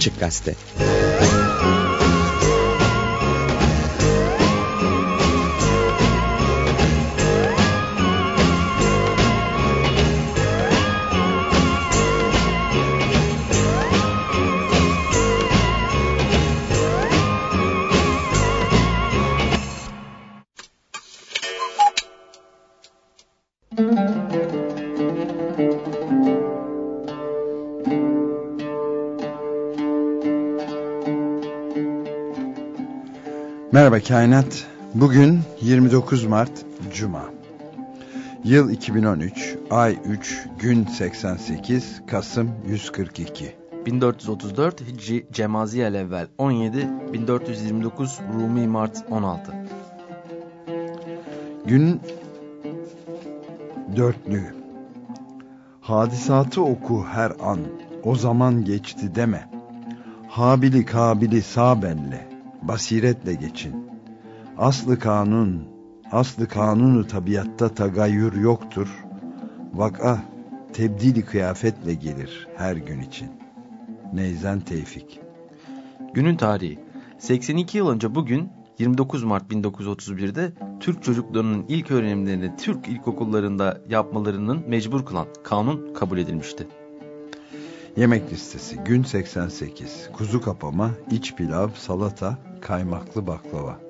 Açık Gazete Kainat. Bugün 29 Mart Cuma. Yıl 2013, ay 3, gün 88, Kasım 142. 1434 Hicri Cemaziyel evvel 17, 1429 Rumi Mart 16. Gün dörtlü. Hadisatı oku her an, o zaman geçti deme. Habili kabili sağ belle basiretle geçin. Aslı kanun, aslı kanunu tabiatta tagayyür yoktur. Vaka tebdili kıyafetle gelir her gün için. Neyzen Tevfik Günün tarihi 82 yıl önce bugün 29 Mart 1931'de Türk çocuklarının ilk öğrenimlerini Türk ilkokullarında yapmalarının mecbur kılan kanun kabul edilmişti. Yemek listesi gün 88 kuzu kapama, iç pilav, salata, kaymaklı baklava.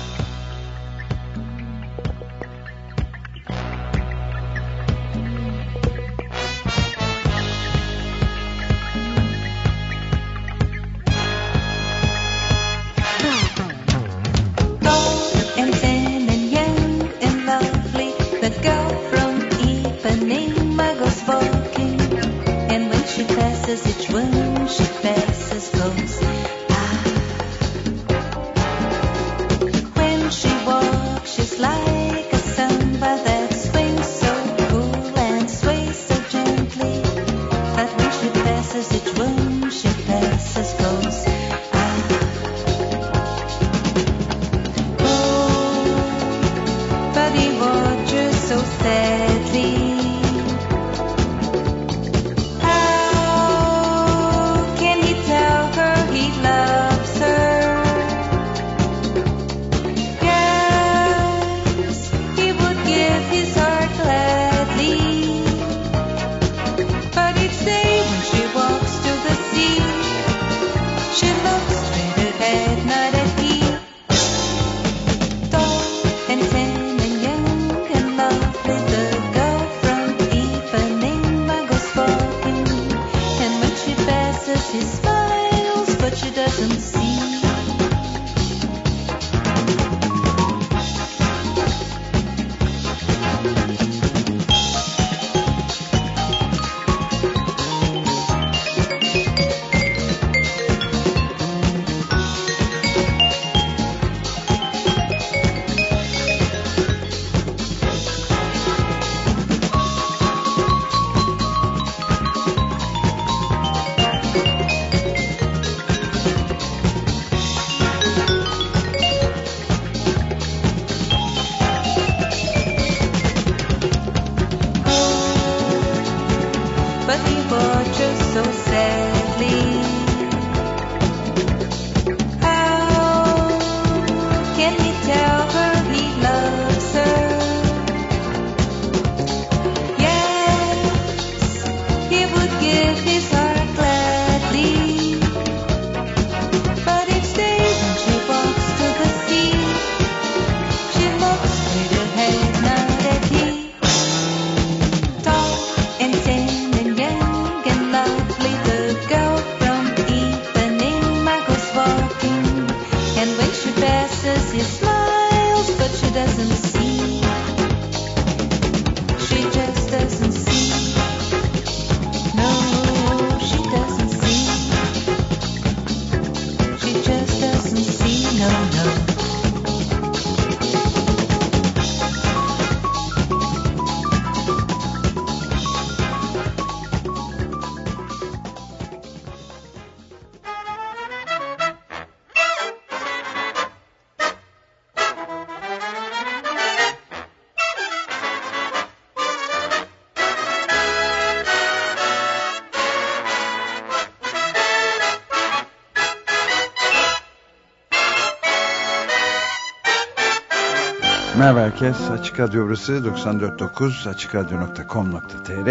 Merhaba herkes. Açık Radyo burası 94.9 açıkradyo.com.tr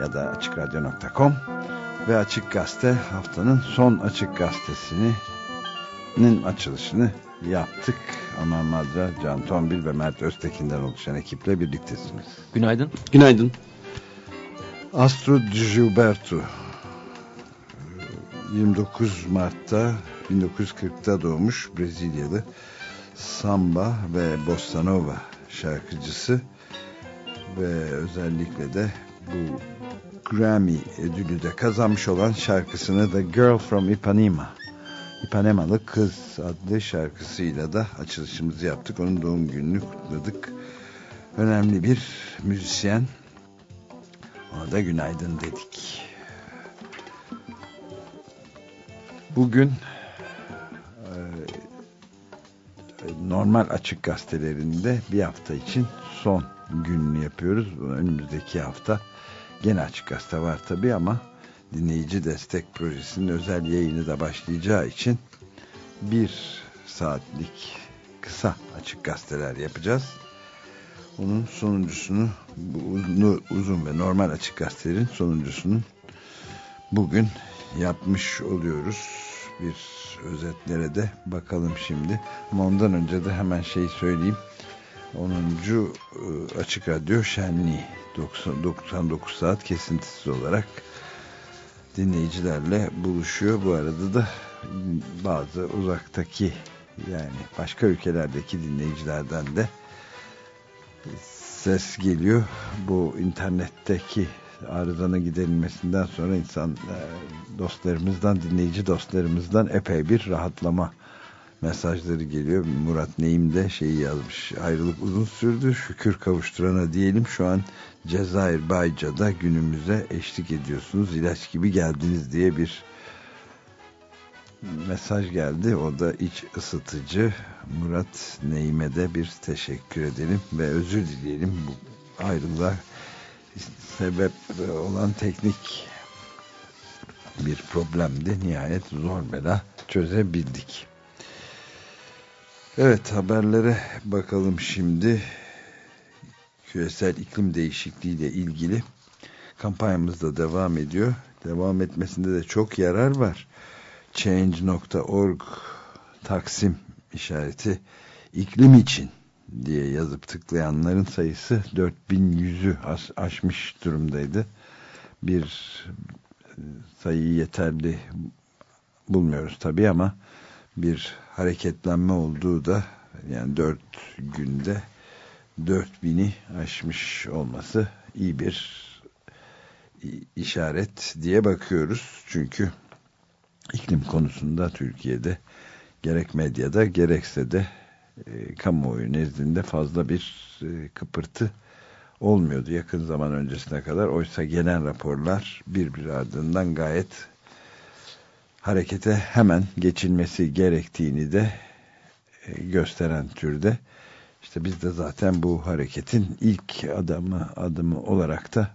ya da açıkradyo.com ve Açık Gazete haftanın son Açık Gazetesi'nin açılışını yaptık. Aman Madra, Can Tombil ve Mert Öztekin'den oluşan ekiple birliktesiniz. Günaydın. Günaydın. Astro Gilberto 29 Mart'ta 1940'ta doğmuş Brezilyalı samba ve bossa nova şarkıcısı ve özellikle de bu Grammy ödülü de kazanmış olan şarkısını The Girl from Ipanema İpanemalı Kız adlı şarkısıyla da açılışımızı yaptık. Onun doğum gününü kutladık. Önemli bir müzisyen. Ona da günaydın dedik. Bugün normal açık gazetelerinde bir hafta için son gününü yapıyoruz. Önümüzdeki hafta gene açık gazete var tabi ama dinleyici destek projesinin özel yayını da başlayacağı için bir saatlik kısa açık gazeteler yapacağız. Onun sonuncusunu uzun ve normal açık gazetelerin sonuncusunu bugün yapmış oluyoruz. Bir özetlere de bakalım şimdi. Ama ondan önce de hemen şey söyleyeyim. 10. E, açık Radyo Şenliği 99 saat kesintisiz olarak dinleyicilerle buluşuyor. Bu arada da bazı uzaktaki yani başka ülkelerdeki dinleyicilerden de ses geliyor. Bu internetteki arızanın giderilmesinden sonra insan e, dostlarımızdan, dinleyici dostlarımızdan epey bir rahatlama mesajları geliyor. Murat Neyim de şeyi yazmış. Ayrılık uzun sürdü. Şükür kavuşturana diyelim. Şu an Cezayir Bayca'da günümüze eşlik ediyorsunuz. İlaç gibi geldiniz diye bir mesaj geldi. O da iç ısıtıcı. Murat Neyim'e de bir teşekkür edelim ve özür dileyelim bu ayrılığa sebep olan teknik bir problemdi. Nihayet zor bela çözebildik. Evet haberlere bakalım şimdi. Küresel iklim değişikliği ile ilgili kampanyamız da devam ediyor. Devam etmesinde de çok yarar var. Change.org Taksim işareti iklim için diye yazıp tıklayanların sayısı 4100'ü aşmış durumdaydı. Bir e, sayıyı yeterli bulmuyoruz tabi ama bir hareketlenme olduğu da yani 4 günde 4000'i aşmış olması iyi bir işaret diye bakıyoruz. Çünkü iklim konusunda Türkiye'de gerek medyada gerekse de e, kamuoyu nezdinde fazla bir e, kıpırtı olmuyordu yakın zaman öncesine kadar. Oysa gelen raporlar birbiri ardından gayet harekete hemen geçilmesi gerektiğini de e, gösteren türde. İşte biz de zaten bu hareketin ilk adamı adımı olarak da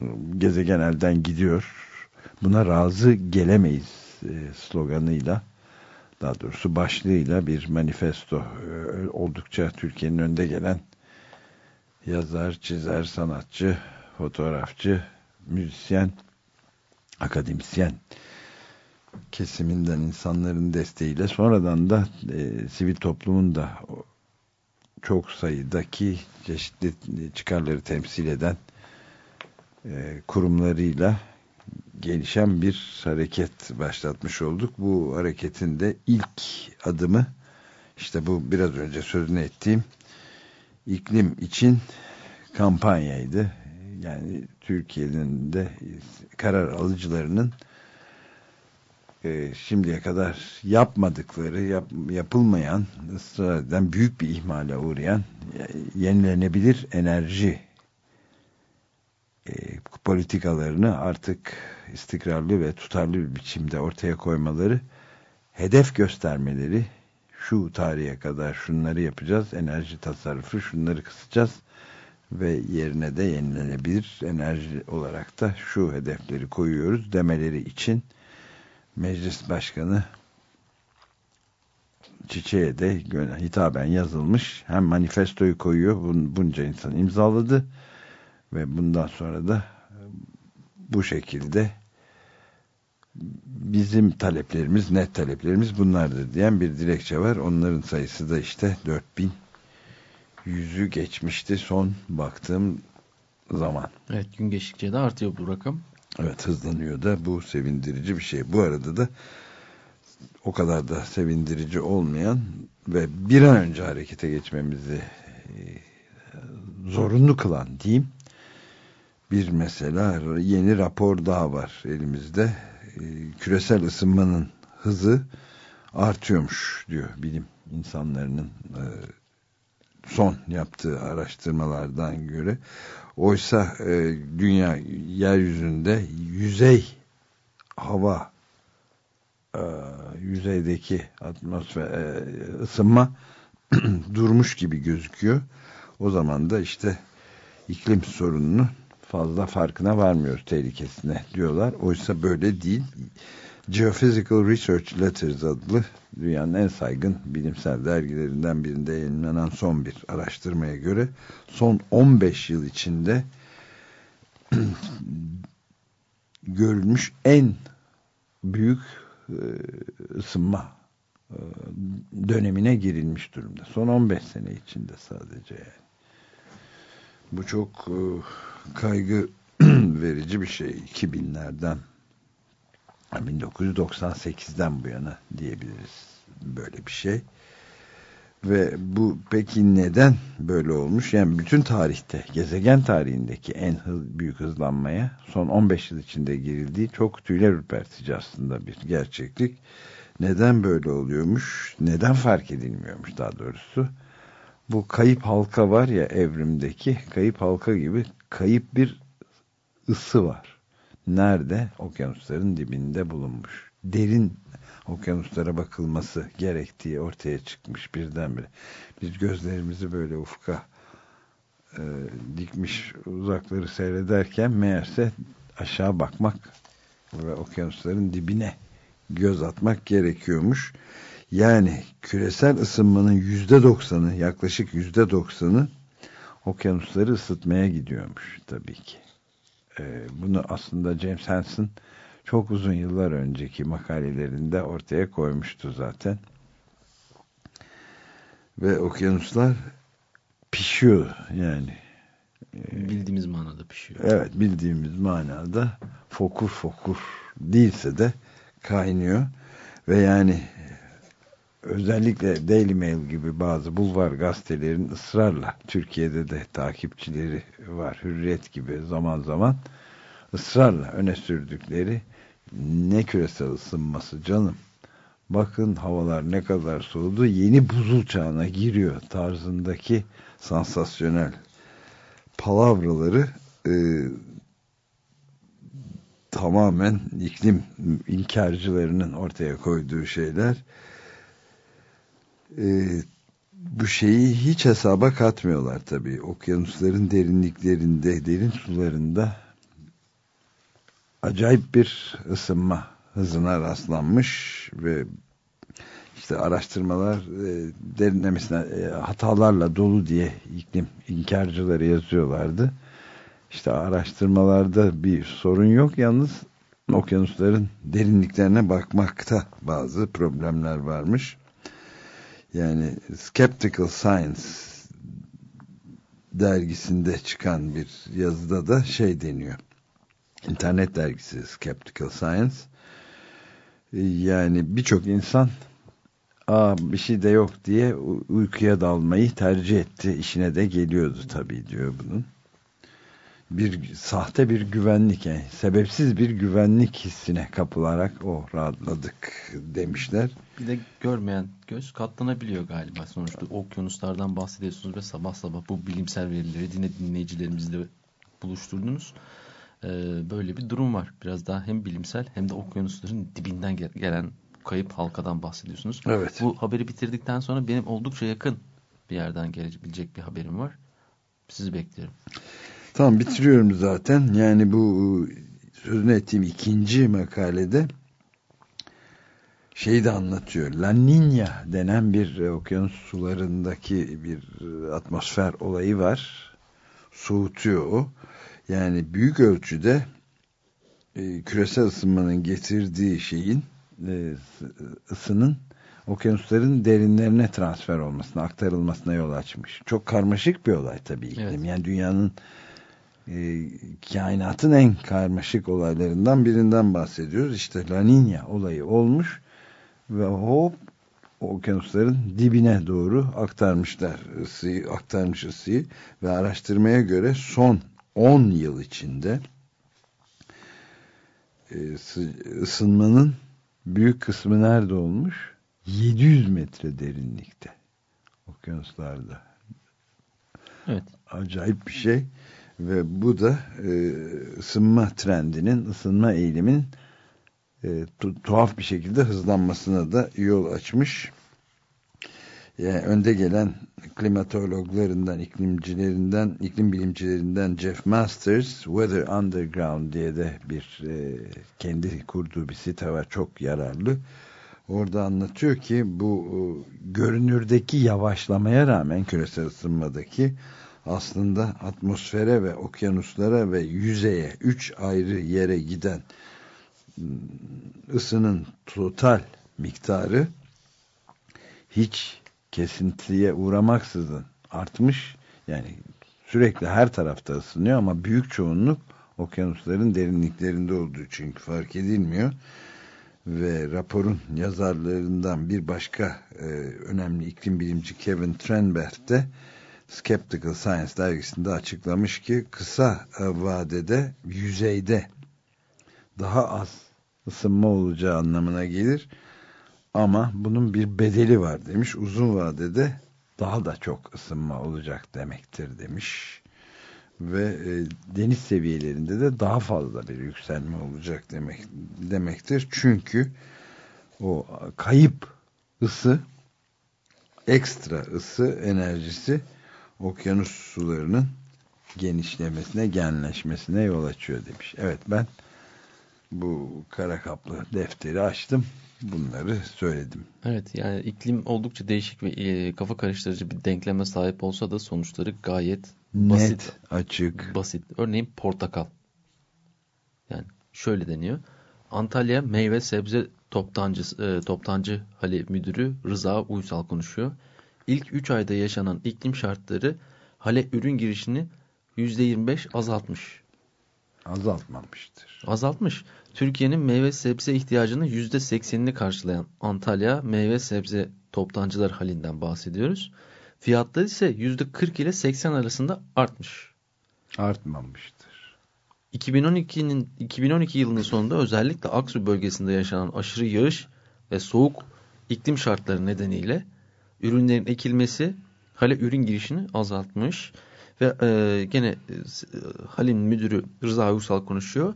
e, gezegen elden gidiyor. Buna razı gelemeyiz e, sloganıyla daha doğrusu başlığıyla bir manifesto e, oldukça Türkiye'nin önde gelen yazar, çizer, sanatçı, fotoğrafçı, müzisyen, akademisyen kesiminden insanların desteğiyle. Sonradan da e, sivil toplumun da çok sayıdaki çeşitli çıkarları temsil eden e, kurumlarıyla gelişen bir hareket başlatmış olduk. Bu hareketin de ilk adımı işte bu biraz önce sözünü ettiğim iklim için kampanyaydı. Yani Türkiye'nin de karar alıcılarının e, şimdiye kadar yapmadıkları, yap, yapılmayan, ısrar eden, büyük bir ihmale uğrayan yenilenebilir enerji e, politikalarını artık istikrarlı ve tutarlı bir biçimde ortaya koymaları, hedef göstermeleri, şu tarihe kadar şunları yapacağız, enerji tasarrufu şunları kısacağız ve yerine de yenilenebilir enerji olarak da şu hedefleri koyuyoruz demeleri için Meclis Başkanı Çiçeğe de hitaben yazılmış. Hem manifestoyu koyuyor. Bunca insan imzaladı. Ve bundan sonra da bu şekilde bizim taleplerimiz, net taleplerimiz bunlardır diyen bir dilekçe var. Onların sayısı da işte 4000 yüzü geçmişti son baktığım zaman. Evet gün geçtikçe de artıyor bu rakam. Evet hızlanıyor da bu sevindirici bir şey. Bu arada da o kadar da sevindirici olmayan ve bir an önce harekete geçmemizi e, zorunlu kılan diyeyim bir mesela yeni rapor daha var elimizde. E, küresel ısınmanın hızı artıyormuş diyor bilim insanlarının e, son yaptığı araştırmalardan göre. Oysa e, dünya yeryüzünde yüzey hava yüzeydeki atmosfer ısınma durmuş gibi gözüküyor. O zaman da işte iklim sorununu fazla farkına varmıyoruz tehlikesine diyorlar. Oysa böyle değil. Geophysical Research Letters adlı dünyanın en saygın bilimsel dergilerinden birinde yayınlanan son bir araştırmaya göre son 15 yıl içinde görülmüş en büyük e, ısınma e, dönemine girilmiş durumda. Son 15 sene içinde sadece yani. Bu çok e, kaygı verici bir şey. 2000'lerden 1998'den bu yana diyebiliriz böyle bir şey. Ve bu peki neden böyle olmuş? Yani bütün tarihte gezegen tarihindeki en hız, büyük hızlanmaya son 15 yıl içinde girildiği çok tüyler ürpertici aslında bir gerçeklik. Neden böyle oluyormuş? Neden fark edilmiyormuş daha doğrusu bu kayıp halka var ya evrimdeki kayıp halka gibi kayıp bir ısı var. Nerede? Okyanusların dibinde bulunmuş. Derin okyanuslara bakılması gerektiği ortaya çıkmış birdenbire. Biz gözlerimizi böyle ufka e, dikmiş uzakları seyrederken meğerse aşağı bakmak ve okyanusların dibine göz atmak gerekiyormuş. Yani küresel ısınmanın yüzde doksanı yaklaşık yüzde doksanı okyanusları ısıtmaya gidiyormuş tabii ki. Ee, bunu aslında James Hansen çok uzun yıllar önceki makalelerinde ortaya koymuştu zaten. Ve okyanuslar pişiyor yani. Ee, bildiğimiz manada pişiyor. Evet bildiğimiz manada fokur fokur değilse de kaynıyor. Ve yani özellikle Daily Mail gibi bazı bulvar gazetelerin ısrarla Türkiye'de de takipçileri var. Hürriyet gibi zaman zaman ısrarla öne sürdükleri ne küresel ısınması canım? Bakın havalar ne kadar soğudu yeni buzul çağına giriyor tarzındaki sansasyonel palavraları e, tamamen iklim inkarcılarının ortaya koyduğu şeyler e, bu şeyi hiç hesaba katmıyorlar tabii. Okyanusların derinliklerinde, derin sularında acayip bir ısınma hızına rastlanmış ve işte araştırmalar e, derinlemesine e, hatalarla dolu diye iklim inkarcıları yazıyorlardı. İşte araştırmalarda bir sorun yok yalnız okyanusların derinliklerine bakmakta bazı problemler varmış yani Skeptical Science dergisinde çıkan bir yazıda da şey deniyor. İnternet dergisi Skeptical Science. Yani birçok insan Aa, bir şey de yok diye uykuya dalmayı tercih etti. İşine de geliyordu tabii diyor bunun bir sahte bir güvenlik yani sebepsiz bir güvenlik hissine kapılarak o oh, rahatladık demişler. Bir de görmeyen göz katlanabiliyor galiba sonuçta okyanuslardan bahsediyorsunuz ve sabah sabah bu bilimsel verileri dinle dinleyicilerimizle buluşturdunuz. Ee, böyle bir durum var. Biraz daha hem bilimsel hem de okyanusların dibinden gelen kayıp halkadan bahsediyorsunuz. Evet. Bu haberi bitirdikten sonra benim oldukça yakın bir yerden gelebilecek bir haberim var. Sizi bekliyorum. Tamam bitiriyorum zaten. Yani bu sözünü ettiğim ikinci makalede şeyi de anlatıyor. La Niña denen bir okyanus sularındaki bir atmosfer olayı var. Soğutuyor o. Yani büyük ölçüde e, küresel ısınmanın getirdiği şeyin e, ısının okyanusların derinlerine transfer olmasına, aktarılmasına yol açmış. Çok karmaşık bir olay tabii iklim. Evet. Yani dünyanın e, kainatın en karmaşık olaylarından birinden bahsediyoruz. İşte La Nina olayı olmuş ve hop okyanusların dibine doğru aktarmışlar ısıyı, aktarmış ısıyı ve araştırmaya göre son 10 yıl içinde e, ısınmanın büyük kısmı nerede olmuş? 700 metre derinlikte okyanuslarda. Evet. Acayip bir şey ve bu da e, ısınma trendinin, ısınma eğilimin e, tu tuhaf bir şekilde hızlanmasına da yol açmış. Yani önde gelen klimatologlarından, iklimcilerinden, iklim bilimcilerinden Jeff Masters, Weather Underground diye de bir e, kendi kurduğu bir site var. Çok yararlı. Orada anlatıyor ki bu e, görünürdeki yavaşlamaya rağmen küresel ısınmadaki aslında atmosfere ve okyanuslara ve yüzeye üç ayrı yere giden ısının total miktarı hiç kesintiye uğramaksızın artmış. Yani sürekli her tarafta ısınıyor ama büyük çoğunluk okyanusların derinliklerinde olduğu çünkü fark edilmiyor. Ve raporun yazarlarından bir başka e, önemli iklim bilimci Kevin Trenberth de Skeptical Science dergisinde açıklamış ki kısa vadede yüzeyde daha az ısınma olacağı anlamına gelir. Ama bunun bir bedeli var demiş. Uzun vadede daha da çok ısınma olacak demektir demiş. Ve e, deniz seviyelerinde de daha fazla bir yükselme olacak demek demektir. Çünkü o kayıp ısı ekstra ısı enerjisi okyanus sularının genişlemesine, genleşmesine yol açıyor demiş. Evet ben bu kara kaplı defteri açtım. Bunları söyledim. Evet yani iklim oldukça değişik ve e, kafa karıştırıcı bir denkleme sahip olsa da sonuçları gayet basit. Net, açık. Basit. Örneğin portakal. Yani şöyle deniyor. Antalya meyve sebze toptancı, e, toptancı hali müdürü Rıza Uysal konuşuyor ilk 3 ayda yaşanan iklim şartları hale ürün girişini %25 azaltmış. Azaltmamıştır. Azaltmış. Türkiye'nin meyve sebze ihtiyacının %80'ini karşılayan Antalya meyve sebze toptancılar halinden bahsediyoruz. Fiyatları ise %40 ile 80 arasında artmış. Artmamıştır. 2012'nin 2012 yılının sonunda özellikle Aksu bölgesinde yaşanan aşırı yağış ve soğuk iklim şartları nedeniyle ürünlerin ekilmesi hale ürün girişini azaltmış. Ve e, gene e, halin müdürü Rıza Uysal konuşuyor.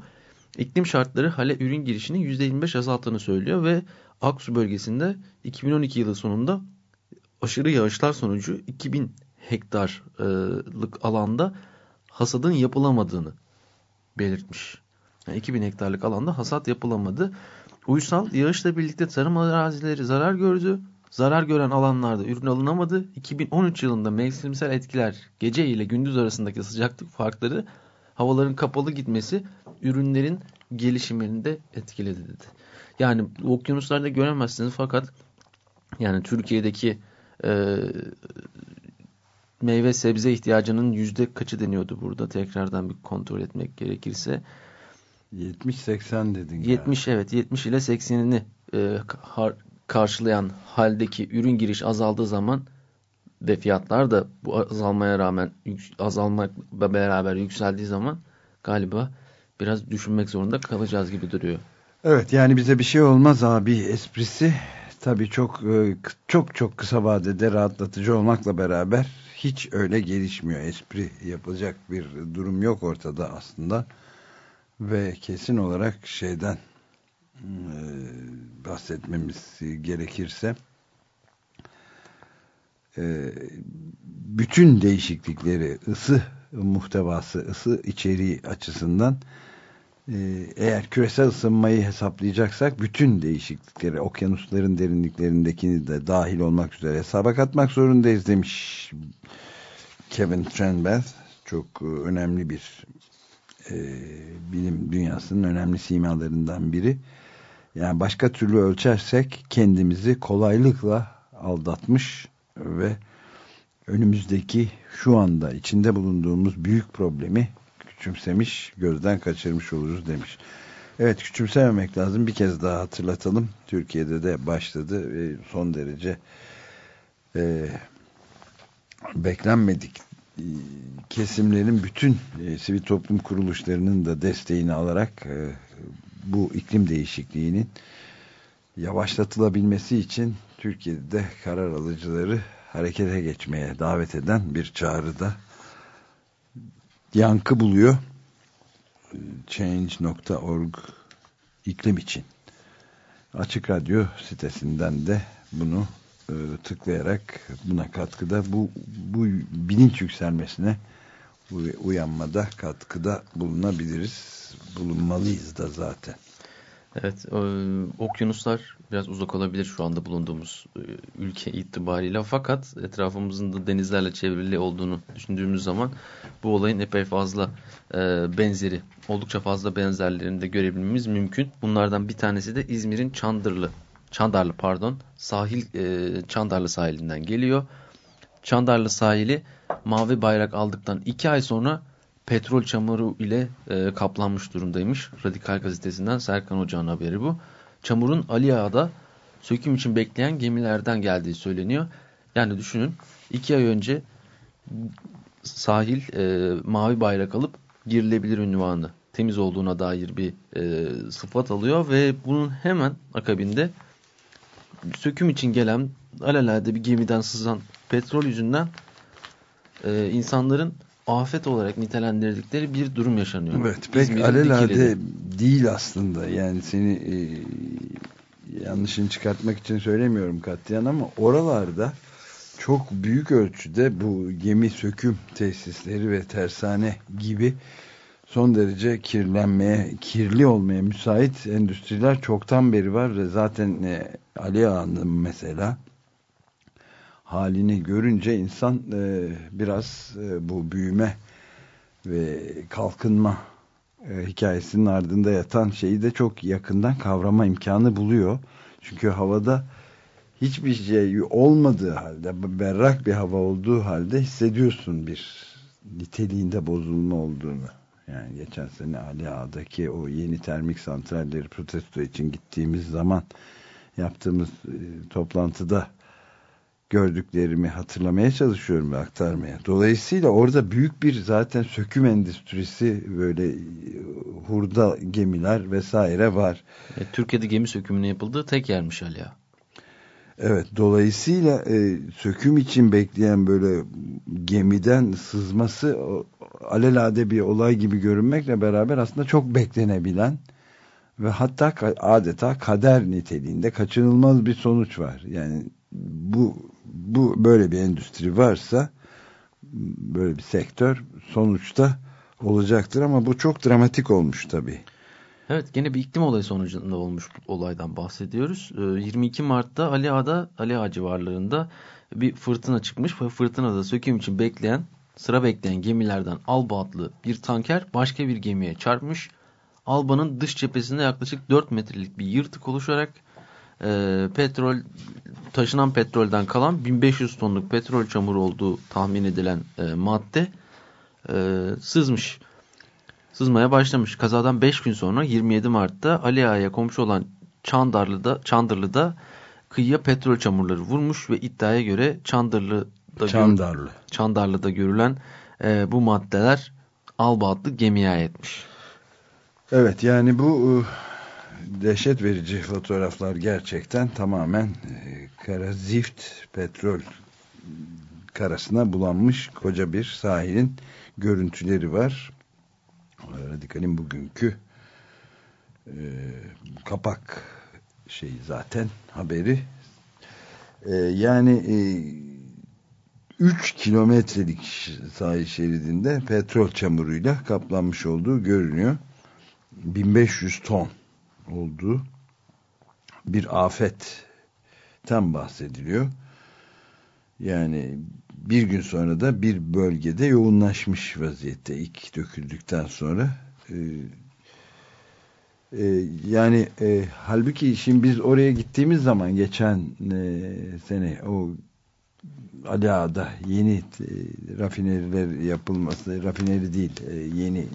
İklim şartları hale ürün girişinin %25 azalttığını söylüyor ve Aksu bölgesinde 2012 yılı sonunda aşırı yağışlar sonucu 2000 hektarlık alanda hasadın yapılamadığını belirtmiş. Yani 2000 hektarlık alanda hasat yapılamadı. Uysal yağışla birlikte tarım arazileri zarar gördü. Zarar gören alanlarda ürün alınamadı. 2013 yılında mevsimsel etkiler gece ile gündüz arasındaki sıcaklık farkları havaların kapalı gitmesi ürünlerin gelişimini de etkiledi dedi. Yani okyanuslarda göremezsiniz fakat yani Türkiye'deki e, meyve sebze ihtiyacının yüzde kaçı deniyordu burada tekrardan bir kontrol etmek gerekirse. 70-80 dedin. 70 yani. evet 70 ile 80'ini e, karşılayan haldeki ürün giriş azaldığı zaman ve fiyatlar da bu azalmaya rağmen azalmakla beraber yükseldiği zaman galiba biraz düşünmek zorunda kalacağız gibi duruyor. Evet yani bize bir şey olmaz abi esprisi tabii çok e, çok çok kısa vadede rahatlatıcı olmakla beraber hiç öyle gelişmiyor. Espri yapılacak bir durum yok ortada aslında ve kesin olarak şeyden e, bahsetmemiz gerekirse e, bütün değişiklikleri ısı muhtevası, ısı içeriği açısından eğer küresel ısınmayı hesaplayacaksak bütün değişiklikleri okyanusların derinliklerindekini de dahil olmak üzere hesaba katmak zorundayız demiş Kevin Trenbeth çok e, önemli bir e, bilim dünyasının önemli simalarından biri. Yani başka türlü ölçersek kendimizi kolaylıkla aldatmış ve önümüzdeki şu anda içinde bulunduğumuz büyük problemi küçümsemiş, gözden kaçırmış oluruz demiş. Evet küçümsememek lazım. Bir kez daha hatırlatalım. Türkiye'de de başladı ve son derece e, beklenmedik e, kesimlerin bütün e, sivil toplum kuruluşlarının da desteğini alarak e, bu iklim değişikliğinin yavaşlatılabilmesi için Türkiye'de karar alıcıları harekete geçmeye davet eden bir çağrıda yankı buluyor. Change.org iklim için. Açık Radyo sitesinden de bunu e, tıklayarak buna katkıda bu, bu bilinç yükselmesine uyanmada katkıda bulunabiliriz. Bulunmalıyız da zaten. Evet, e, okyanuslar biraz uzak olabilir şu anda bulunduğumuz e, ülke itibariyle fakat etrafımızın da denizlerle çevrili olduğunu düşündüğümüz zaman bu olayın epey fazla e, benzeri, oldukça fazla benzerlerini de görebilmemiz mümkün. Bunlardan bir tanesi de İzmir'in Çandırlı, Çandarlı pardon, sahil e, Çandarlı sahilinden geliyor. Çandarlı sahili mavi bayrak aldıktan iki ay sonra petrol çamuru ile kaplanmış durumdaymış. Radikal gazetesinden Serkan Hoca'nın haberi bu. Çamurun Ali Ağa'da söküm için bekleyen gemilerden geldiği söyleniyor. Yani düşünün iki ay önce sahil e, mavi bayrak alıp girilebilir ünvanı temiz olduğuna dair bir e, sıfat alıyor ve bunun hemen akabinde söküm için gelen alelade bir gemiden sızan petrol yüzünden e, insanların afet olarak nitelendirdikleri bir durum yaşanıyor. Evet pek alelade değil aslında yani seni e, yanlışını çıkartmak için söylemiyorum Katyan ama oralarda çok büyük ölçüde bu gemi söküm tesisleri ve tersane gibi son derece kirlenmeye, kirli olmaya müsait endüstriler çoktan beri var ve zaten e, Ali Ağa'nın mesela halini görünce insan e, biraz e, bu büyüme ve kalkınma e, hikayesinin ardında yatan şeyi de çok yakından kavrama imkanı buluyor. Çünkü havada hiçbir şey olmadığı halde, berrak bir hava olduğu halde hissediyorsun bir niteliğinde bozulma olduğunu. Yani geçen sene Ali Ağa'daki o yeni termik santralleri protesto için gittiğimiz zaman yaptığımız e, toplantıda gördüklerimi hatırlamaya çalışıyorum ve aktarmaya. Dolayısıyla orada büyük bir zaten söküm endüstrisi böyle e, hurda gemiler vesaire var. E, Türkiye'de gemi sökümünün yapıldığı tek yermiş Ali ya. Evet dolayısıyla e, söküm için bekleyen böyle gemiden sızması o, alelade bir olay gibi görünmekle beraber aslında çok beklenebilen ve hatta adeta kader niteliğinde kaçınılmaz bir sonuç var. Yani bu bu böyle bir endüstri varsa böyle bir sektör sonuçta olacaktır ama bu çok dramatik olmuş tabii. Evet gene bir iklim olayı sonucunda olmuş olaydan bahsediyoruz. 22 ee, Mart'ta Ali Ağa'da Ali Ağa civarlarında bir fırtına çıkmış ve fırtınada söküm için bekleyen sıra bekleyen gemilerden Alba adlı bir tanker başka bir gemiye çarpmış. Alba'nın dış cephesinde yaklaşık 4 metrelik bir yırtık oluşarak e, petrol taşınan petrolden kalan 1500 tonluk petrol çamuru olduğu tahmin edilen e, madde e, sızmış. Sızmaya başlamış. Kazadan 5 gün sonra 27 Mart'ta Ali Ağa'ya komşu olan Çandırlı'da, Çandırlı'da kıyıya petrol çamurları vurmuş ve iddiaya göre Çandırlı'da, Çandarlı. Çandarlı'da görülen e, bu maddeler Alba adlı gemiye aitmiş. Evet yani bu dehşet verici fotoğraflar gerçekten tamamen e, kara zift petrol karasına bulanmış koca bir sahilin görüntüleri var. Radikal'in bugünkü e, kapak şey zaten haberi. E, yani e, 3 kilometrelik sahil şeridinde petrol çamuruyla kaplanmış olduğu görünüyor 1500 ton olduğu bir afetten bahsediliyor. Yani bir gün sonra da bir bölgede yoğunlaşmış vaziyette ilk döküldükten sonra e, e, yani e, halbuki şimdi biz oraya gittiğimiz zaman geçen e, sene o Ali Ağa'da yeni rafineriler yapılması rafineri değil yeni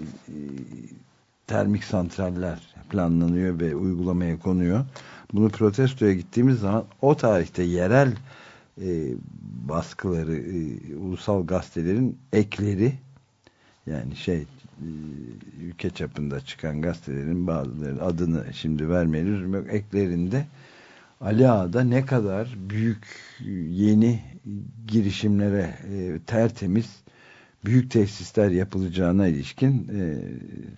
termik santraller planlanıyor ve uygulamaya konuyor. Bunu protestoya gittiğimiz zaman o tarihte yerel e, baskıları e, ulusal gazetelerin ekleri yani şey e, ülke çapında çıkan gazetelerin bazıları adını şimdi vermeyelim eklerinde Ali Ağa'da ne kadar büyük yeni girişimlere e, tertemiz büyük tesisler yapılacağına ilişkin e,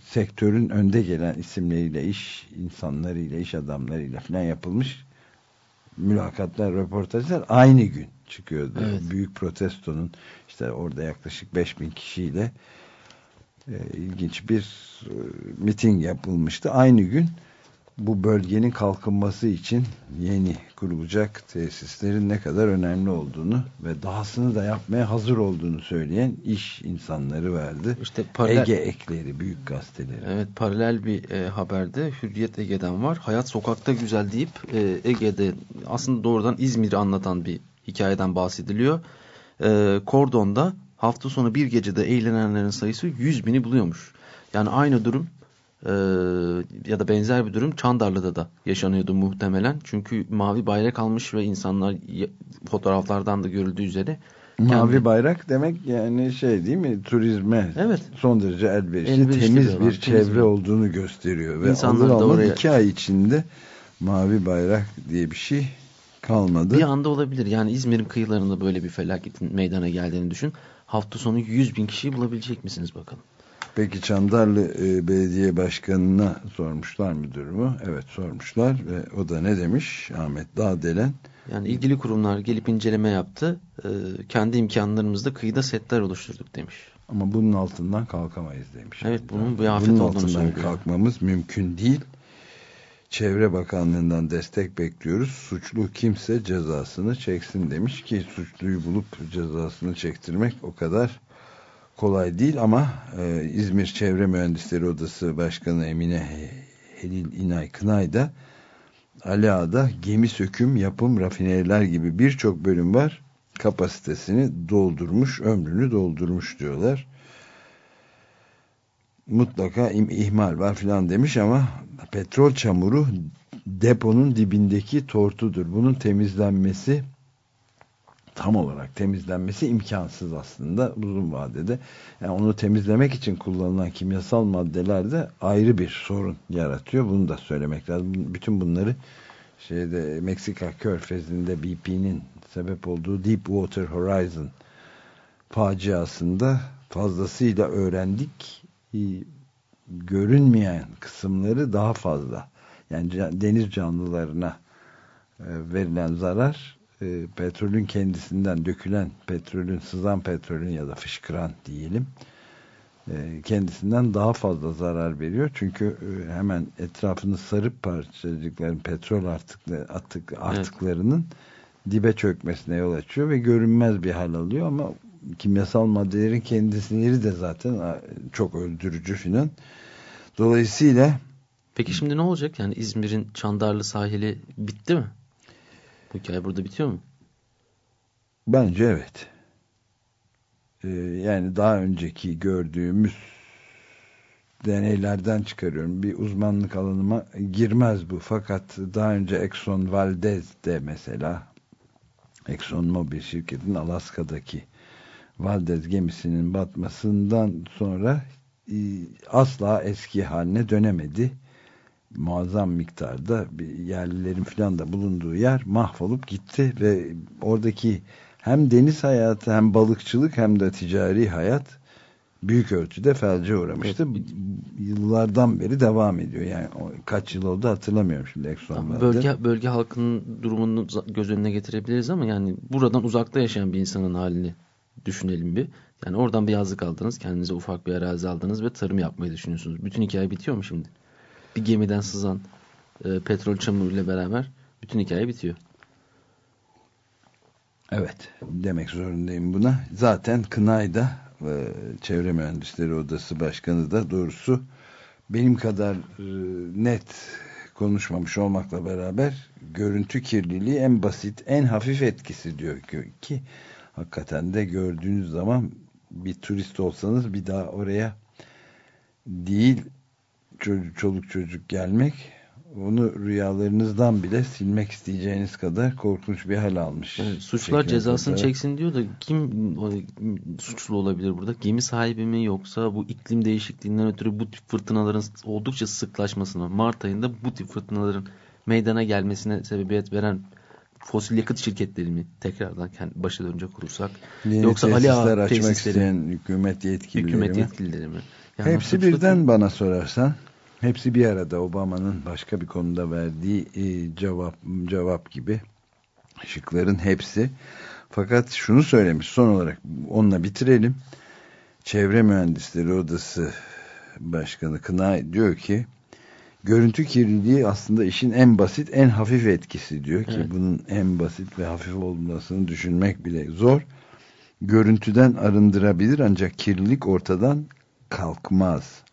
sektörün önde gelen isimleriyle iş insanlarıyla iş adamlarıyla falan yapılmış mülakatlar röportajlar aynı gün çıkıyordu. Evet. Büyük protestonun işte orada yaklaşık 5000 kişiyle e, ilginç bir e, miting yapılmıştı. Aynı gün bu bölgenin kalkınması için yeni kurulacak tesislerin ne kadar önemli olduğunu ve dahasını da yapmaya hazır olduğunu söyleyen iş insanları verdi. İşte paralel, Ege ekleri, büyük gazeteleri. Evet, paralel bir e, haberde Hürriyet Ege'den var. Hayat sokakta güzel deyip e, Ege'de aslında doğrudan İzmir'i anlatan bir hikayeden bahsediliyor. E, Kordon'da hafta sonu bir gecede eğlenenlerin sayısı 100 bini buluyormuş. Yani aynı durum e, ya da benzer bir durum Çandarlı'da da yaşanıyordu muhtemelen. Çünkü mavi bayrak almış ve insanlar fotoğraflardan da görüldüğü üzere Mavi kendi... bayrak demek yani şey değil mi turizme evet. son derece elverişli, elverişli temiz bir çevre bir... olduğunu gösteriyor. Ve İnsanlar da oraya... iki ay içinde mavi bayrak diye bir şey kalmadı. Bir anda olabilir yani İzmir'in kıyılarında böyle bir felaketin meydana geldiğini düşün. Hafta sonu 100 bin kişiyi bulabilecek misiniz bakalım. Peki Çandarlı e, Belediye Başkanı'na sormuşlar mı durumu? Evet sormuşlar ve o da ne demiş Ahmet Dağdelen? Yani ilgili kurumlar gelip inceleme yaptı. E, kendi imkanlarımızda kıyıda setler oluşturduk demiş. Ama bunun altından kalkamayız demiş. Evet bunun bir afet bunun olduğunu altından söylüyor. kalkmamız mümkün değil. Çevre Bakanlığı'ndan destek bekliyoruz. Suçlu kimse cezasını çeksin demiş ki suçluyu bulup cezasını çektirmek o kadar kolay değil ama e, İzmir Çevre Mühendisleri Odası Başkanı Emine Helil İnay Kınay da Ali Ağa'da gemi söküm, yapım, rafineriler gibi birçok bölüm var. Kapasitesini doldurmuş, ömrünü doldurmuş diyorlar. Mutlaka ihmal var filan demiş ama petrol çamuru deponun dibindeki tortudur. Bunun temizlenmesi tam olarak temizlenmesi imkansız aslında uzun vadede. Yani onu temizlemek için kullanılan kimyasal maddeler de ayrı bir sorun yaratıyor. Bunu da söylemek lazım. Bütün bunları şeyde Meksika körfezinde BP'nin sebep olduğu Deepwater Horizon faciasında fazlasıyla öğrendik. Görünmeyen kısımları daha fazla. Yani deniz canlılarına e, verilen zarar e, petrolün kendisinden dökülen petrolün sızan petrolün ya da fışkıran diyelim e, kendisinden daha fazla zarar veriyor. Çünkü e, hemen etrafını sarıp parçacıkların petrol artıkları, atık, artıklarının evet. dibe çökmesine yol açıyor ve görünmez bir hal alıyor ama kimyasal maddelerin kendisini de zaten çok öldürücü filan. Dolayısıyla Peki şimdi ne olacak? Yani İzmir'in Çandarlı sahili bitti mi? Hikaye burada bitiyor mu? Bence evet. Ee, yani daha önceki gördüğümüz deneylerden çıkarıyorum. Bir uzmanlık alanıma girmez bu. Fakat daha önce Exxon Valdez'de mesela Exxon Mobil şirketin Alaska'daki Valdez gemisinin batmasından sonra e, asla eski haline dönemedi muazzam miktarda bir yerlilerin filan da bulunduğu yer mahvolup gitti ve oradaki hem deniz hayatı hem balıkçılık hem de ticari hayat büyük ölçüde felce uğramıştı. Evet. Yıllardan beri devam ediyor. Yani kaç yıl oldu hatırlamıyorum şimdi Exxon'da. Bölge, bölge halkının durumunu göz önüne getirebiliriz ama yani buradan uzakta yaşayan bir insanın halini düşünelim bir. Yani oradan bir yazlık aldınız, kendinize ufak bir arazi aldınız ve tarım yapmayı düşünüyorsunuz. Bütün hikaye bitiyor mu şimdi? Bir gemiden sızan e, petrol çamuruyla beraber bütün hikaye bitiyor. Evet demek zorundayım buna. Zaten Kınay'da e, Çevre Mühendisleri Odası Başkanı da doğrusu benim kadar e, net konuşmamış olmakla beraber görüntü kirliliği en basit en hafif etkisi diyor ki hakikaten de gördüğünüz zaman bir turist olsanız bir daha oraya değil çocuk, çoluk çocuk gelmek onu rüyalarınızdan bile silmek isteyeceğiniz kadar korkunç bir hal almış. Evet, suçlar cezasını kadar. çeksin diyor da kim suçlu olabilir burada? Gemi sahibi mi yoksa bu iklim değişikliğinden ötürü bu tip fırtınaların oldukça sıklaşmasına Mart ayında bu tip fırtınaların meydana gelmesine sebebiyet veren fosil yakıt şirketleri mi? Tekrardan kendi başa dönecek olursak. Yeni yoksa Ali Ağa açmak isteyen hükümet yetkilileri hükümet mi? yetkilileri mi? Yani Hepsi birden ki... bana sorarsan hepsi bir arada Obama'nın başka bir konuda verdiği e, cevap cevap gibi şıkların hepsi. Fakat şunu söylemiş son olarak onunla bitirelim. Çevre Mühendisleri Odası Başkanı Kınay diyor ki görüntü kirliliği aslında işin en basit en hafif etkisi diyor ki evet. bunun en basit ve hafif olmasını düşünmek bile zor. Görüntüden arındırabilir ancak kirlilik ortadan kalkmaz.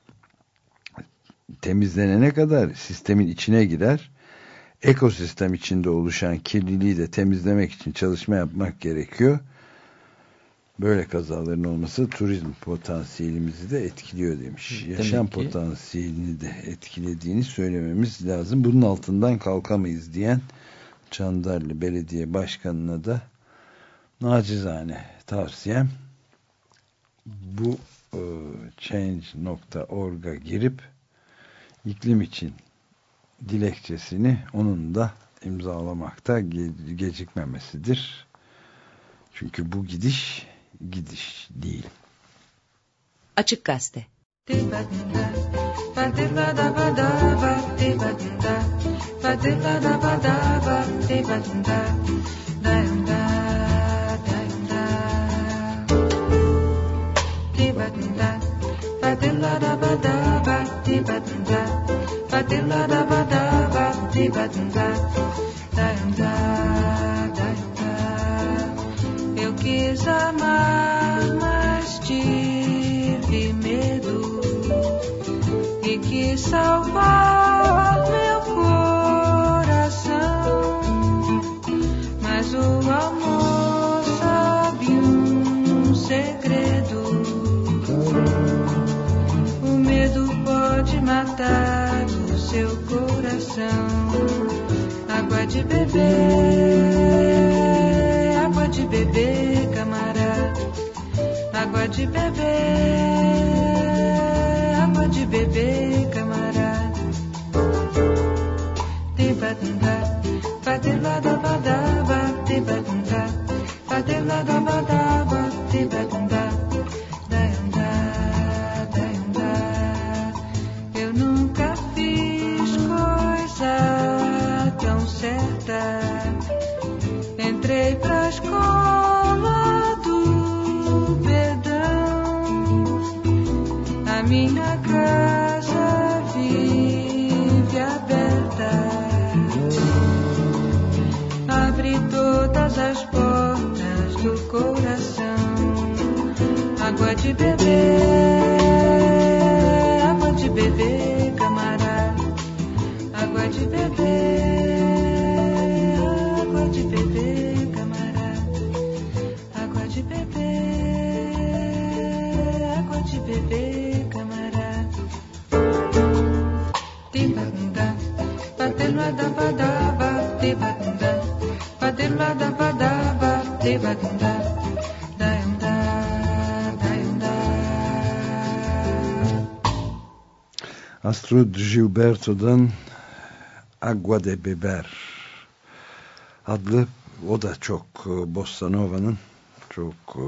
Temizlenene kadar sistemin içine girer. Ekosistem içinde oluşan kirliliği de temizlemek için çalışma yapmak gerekiyor böyle kazaların olması turizm potansiyelimizi de etkiliyor demiş. Demek Yaşam ki... potansiyelini de etkilediğini söylememiz lazım. Bunun altından kalkamayız diyen Çandarlı Belediye Başkanı'na da nacizane tavsiyem bu e, change.org'a girip iklim için dilekçesini onun da imzalamakta gecikmemesidir. Çünkü bu gidiş gidiş değil. Açık Gazete Eu quis amar, mas tive medo e quis salvar meu coração. Mas o amor sabe um segredo. O medo pode matar o seu coração. Água de beber de beber. Água de beber, água de beber, camarada. Tibadunda, badilada badaba, tibadunda, badilada badaba, água de beber, água de beber, camará, água de beber, água de beber, camará, água de beber, água de beber, camará. Tibanda, padelada badaba, tibanda, padelada badaba, tibanda. Astrud Gilberto'dan Agua de Beber adlı o da çok e, Bossa Nova'nın çok e,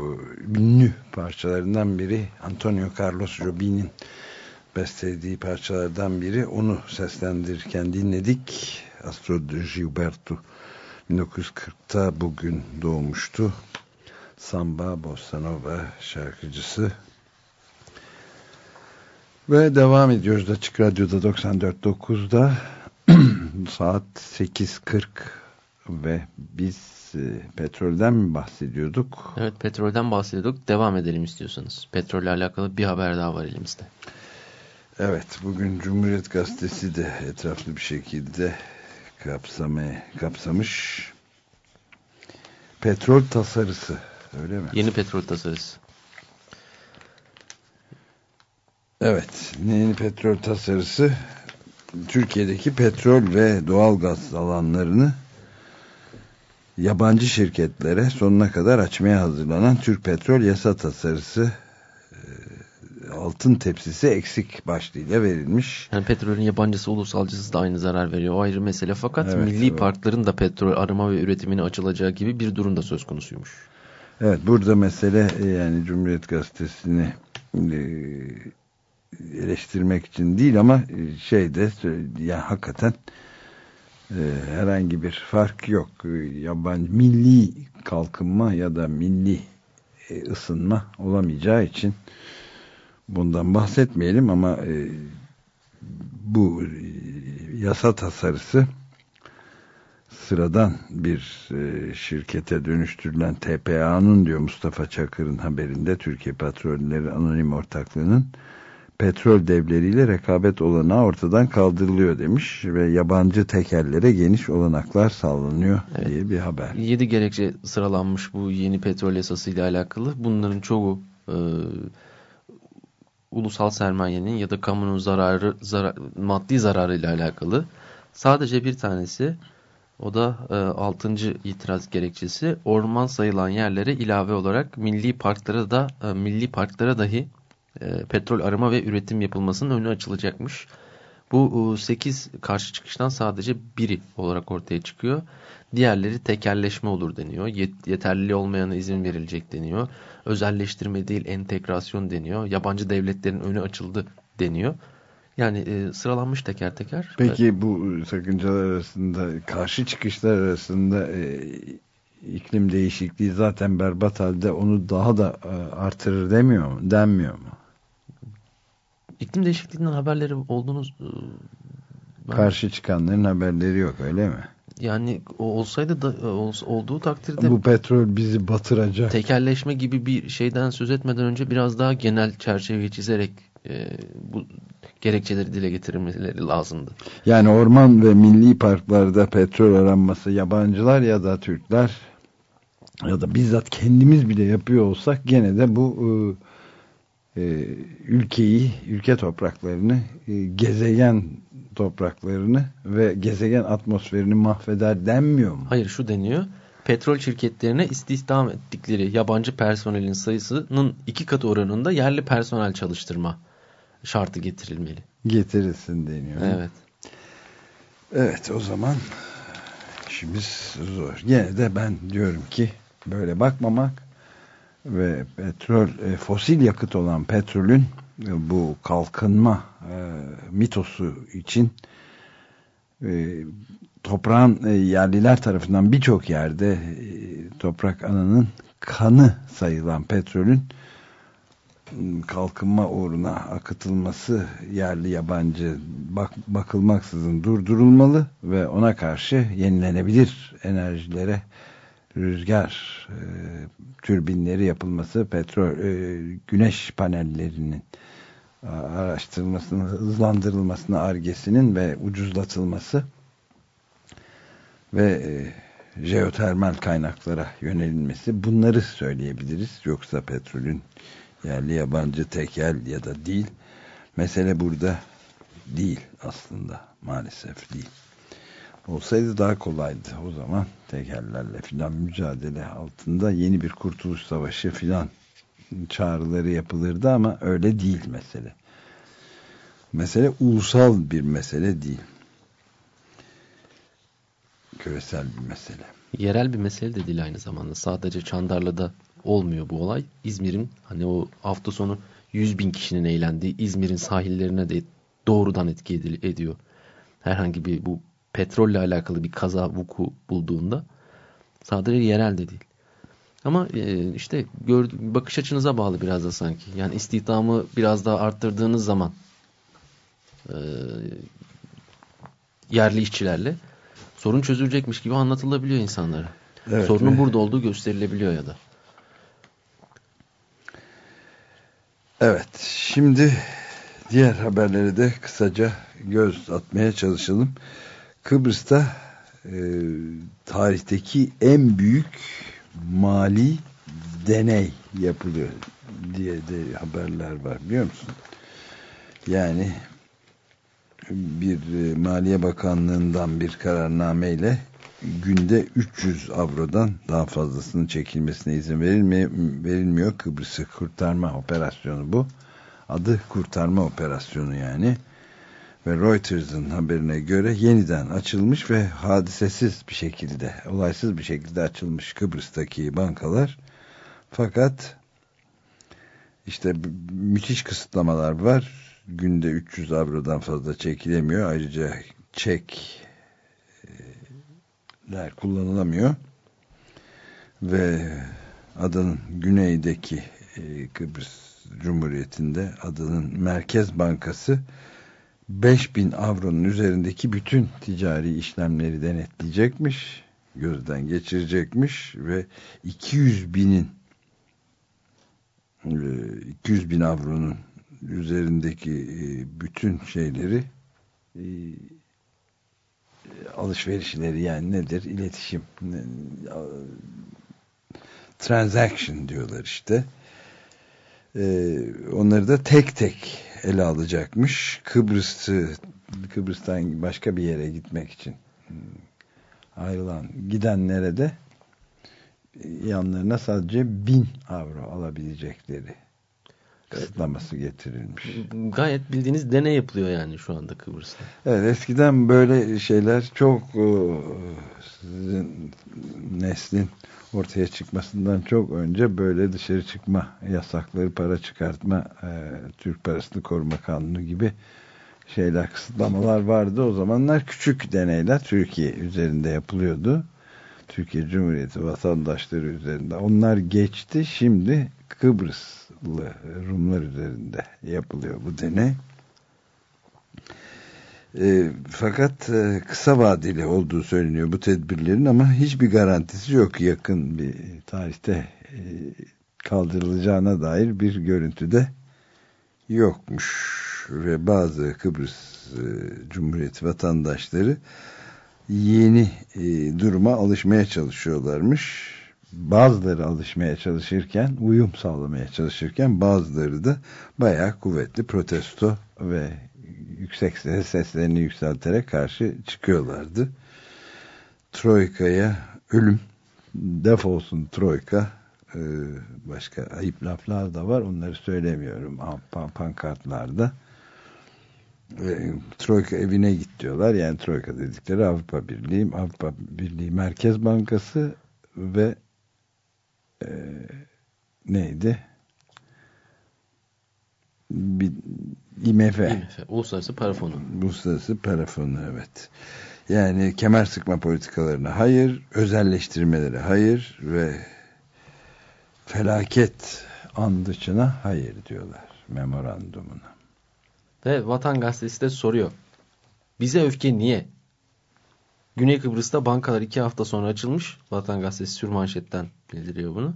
ünlü parçalarından biri. Antonio Carlos Jobim'in bestelediği parçalardan biri. Onu seslendirirken dinledik. Astro Gilberto 1940'ta bugün doğmuştu. Samba bossa nova şarkıcısı Ve devam ediyoruz Açık Radyo'da 94.9'da saat 8.40 ve biz e, petrolden mi bahsediyorduk? Evet petrolden bahsediyorduk. Devam edelim istiyorsanız. Petrolle alakalı bir haber daha var elimizde. Evet bugün Cumhuriyet Gazetesi de etraflı bir şekilde kapsamaya, kapsamış. Petrol tasarısı öyle mi? Yeni petrol tasarısı. Evet yeni petrol tasarısı Türkiye'deki petrol ve doğal gaz alanlarını yabancı şirketlere sonuna kadar açmaya hazırlanan Türk Petrol Yasa Tasarısı e, altın tepsisi eksik başlığıyla verilmiş. Yani petrolün yabancısı ulusalcısı da aynı zarar veriyor. O ayrı mesele. Fakat Evet, milli evet. parkların da petrol arama ve üretimine açılacağı gibi bir durum da söz konusuymuş. Evet burada mesele e, yani Cumhuriyet Gazetesi'ni e, eleştirmek için değil ama e, şeyde yani hakikaten e, herhangi bir fark yok. E, Yabancı milli kalkınma ya da milli e, ısınma olamayacağı için bundan bahsetmeyelim ama e, bu e, yasa tasarısı sıradan bir e, şirkete dönüştürülen TPA'nın diyor Mustafa Çakır'ın haberinde Türkiye Petrolleri Anonim Ortaklığı'nın petrol devleriyle rekabet olanağı ortadan kaldırılıyor demiş ve yabancı tekerlere geniş olanaklar sağlanıyor Evet. diye bir haber. 7 gerekçe sıralanmış bu yeni petrol yasası ile alakalı. Bunların çoğu e, ulusal sermayenin ya da kamunun zararı zarar, maddi zararı ile alakalı. Sadece bir tanesi o da e, 6. itiraz gerekçesi orman sayılan yerlere ilave olarak milli parklara da e, milli parklara dahi e, petrol arama ve üretim yapılmasının önü açılacakmış. Bu 8 karşı çıkıştan sadece biri olarak ortaya çıkıyor. Diğerleri tekelleşme olur deniyor. Yet yeterli olmayana izin verilecek deniyor. Özelleştirme değil entegrasyon deniyor. Yabancı devletlerin önü açıldı deniyor. Yani e, sıralanmış teker teker. Peki bu sakıncalar arasında karşı çıkışlar arasında e, iklim değişikliği zaten berbat halde onu daha da e, artırır demiyor mu? Denmiyor mu? İklim değişikliğinden haberleri olduğunuz e, ben- Karşı çıkanların haberleri yok öyle mi? yani olsaydı da e, olduğu takdirde Bu petrol bizi batıracak. tekelleşme gibi bir şeyden söz etmeden önce biraz daha genel çerçeveyi çizerek e, bu gerekçeleri dile getirilmeleri lazımdı. Yani orman ve milli parklarda petrol aranması yabancılar ya da Türkler ya da bizzat kendimiz bile yapıyor olsak gene de bu e, ülkeyi, ülke topraklarını, e, gezegen topraklarını ve gezegen atmosferini mahveder denmiyor mu? Hayır şu deniyor. Petrol şirketlerine istihdam ettikleri yabancı personelin sayısının iki katı oranında yerli personel çalıştırma şartı getirilmeli. Getirilsin deniyor. Evet. Evet o zaman işimiz zor. Yine de ben diyorum ki böyle bakmamak ve petrol e, fosil yakıt olan petrolün e, bu kalkınma e, mitosu için e, toprağın e, yerliler tarafından birçok yerde e, toprak ananın kanı sayılan petrolün kalkınma uğruna akıtılması yerli yabancı bak, bakılmaksızın durdurulmalı ve ona karşı yenilenebilir enerjilere rüzgar e, türbinleri yapılması petrol e, güneş panellerinin araştırılmasının hızlandırılmasına argesinin ve ucuzlatılması ve e, jeotermal kaynaklara yönelilmesi. Bunları söyleyebiliriz. Yoksa petrolün yerli yabancı tekel ya da değil mesele burada değil aslında. Maalesef değil olsaydı daha kolaydı o zaman tekellerle filan mücadele altında yeni bir kurtuluş savaşı filan çağrıları yapılırdı ama öyle değil mesele mesele ulusal bir mesele değil küresel bir mesele Yerel bir mesele de değil aynı zamanda. Sadece Çandarlı'da olmuyor bu olay. İzmir'in hani o hafta sonu 100 bin kişinin eğlendiği İzmir'in sahillerine de doğrudan etki edil- ediyor. Herhangi bir bu petrolle alakalı bir kaza vuku bulduğunda sadece yerel de değil. Ama e, işte gördü, bakış açınıza bağlı biraz da sanki. Yani istihdamı biraz daha arttırdığınız zaman e, yerli işçilerle sorun çözülecekmiş gibi anlatılabiliyor insanlara. Evet, Sorunun ve- burada olduğu gösterilebiliyor ya da. Evet, şimdi diğer haberlere de kısaca göz atmaya çalışalım. Kıbrıs'ta e, tarihteki en büyük mali deney yapılıyor diye de haberler var biliyor musun? Yani bir e, Maliye Bakanlığı'ndan bir kararnameyle günde 300 avrodan daha fazlasının çekilmesine izin verilmiyor, verilmiyor. Kıbrıs'ı kurtarma operasyonu bu. Adı kurtarma operasyonu yani. Ve Reuters'ın haberine göre yeniden açılmış ve hadisesiz bir şekilde, olaysız bir şekilde açılmış Kıbrıs'taki bankalar. Fakat işte müthiş kısıtlamalar var. Günde 300 avrodan fazla çekilemiyor. Ayrıca çekler kullanılamıyor. Ve adanın güneydeki e, Kıbrıs Cumhuriyeti'nde adanın Merkez Bankası 5000 avronun üzerindeki bütün ticari işlemleri denetleyecekmiş, gözden geçirecekmiş ve 200 binin e, 200 bin avronun üzerindeki e, bütün şeyleri e, alışverişleri yani nedir? İletişim transaction diyorlar işte. E, onları da tek tek ele alacakmış. Kıbrıs'ı Kıbrıs'tan başka bir yere gitmek için hmm, ayrılan gidenlere de e, yanlarına sadece bin avro alabilecekleri kısıtlaması getirilmiş. Gayet bildiğiniz deney yapılıyor yani şu anda Kıbrıs'ta. Evet eskiden böyle şeyler çok e, sizin neslin ortaya çıkmasından çok önce böyle dışarı çıkma yasakları, para çıkartma, e, Türk Parasını Koruma Kanunu gibi şeyler, kısıtlamalar vardı. O zamanlar küçük deneyler Türkiye üzerinde yapılıyordu. Türkiye Cumhuriyeti vatandaşları üzerinde. Onlar geçti. Şimdi Kıbrıslı Rumlar üzerinde yapılıyor bu deney. E, fakat e, kısa vadeli olduğu söyleniyor bu tedbirlerin ama hiçbir garantisi yok yakın bir tarihte e, kaldırılacağına dair bir görüntüde yokmuş ve bazı Kıbrıs e, Cumhuriyeti vatandaşları yeni e, duruma alışmaya çalışıyorlarmış. Bazıları alışmaya çalışırken, uyum sağlamaya çalışırken bazıları da bayağı kuvvetli protesto ve yüksek ses- seslerini yükselterek karşı çıkıyorlardı. Troika'ya ölüm, defolsun Troika, Ee, başka ayıp laflar da var onları söylemiyorum pan- pankartlarda. Ve Troika evine git diyorlar. Yani Troika dedikleri Avrupa Birliği, Avrupa Birliği Merkez Bankası ve e, neydi? Bir, IMF. IMF, Uluslararası Para Fonu. Uluslararası para fonu evet. Yani kemer sıkma politikalarına hayır, özelleştirmeleri hayır ve felaket andıçına hayır diyorlar memorandumuna. Ve Vatan Gazetesi de soruyor. Bize öfke niye? Güney Kıbrıs'ta bankalar iki hafta sonra açılmış. Vatan Gazetesi sürmanşetten bildiriyor bunu.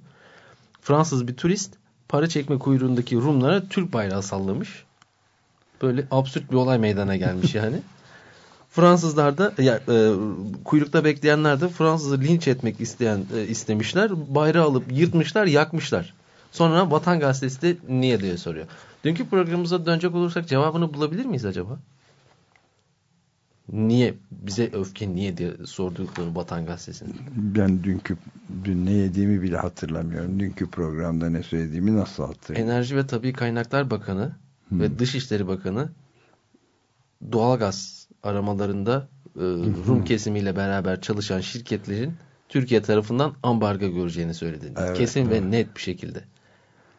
Fransız bir turist para çekme kuyruğundaki Rumlara Türk bayrağı sallamış. Böyle absürt bir olay meydana gelmiş yani. Fransızlar da ya, e, kuyrukta bekleyenler de Fransız'ı linç etmek isteyen e, istemişler. Bayrağı alıp yırtmışlar, yakmışlar. Sonra Vatan Gazetesi de niye diye soruyor. Dünkü programımıza dönecek olursak cevabını bulabilir miyiz acaba? Niye? Bize öfke niye diye sordukları Vatan Gazetesi'nin. Ben dünkü dün ne yediğimi bile hatırlamıyorum. Dünkü programda ne söylediğimi nasıl hatırlıyorum? Enerji ve Tabii Kaynaklar Bakanı Hmm. ve Dışişleri Bakanı doğalgaz aramalarında e, Rum kesimiyle beraber çalışan şirketlerin Türkiye tarafından ambargo göreceğini söyledi. Evet, Kesin evet. ve net bir şekilde.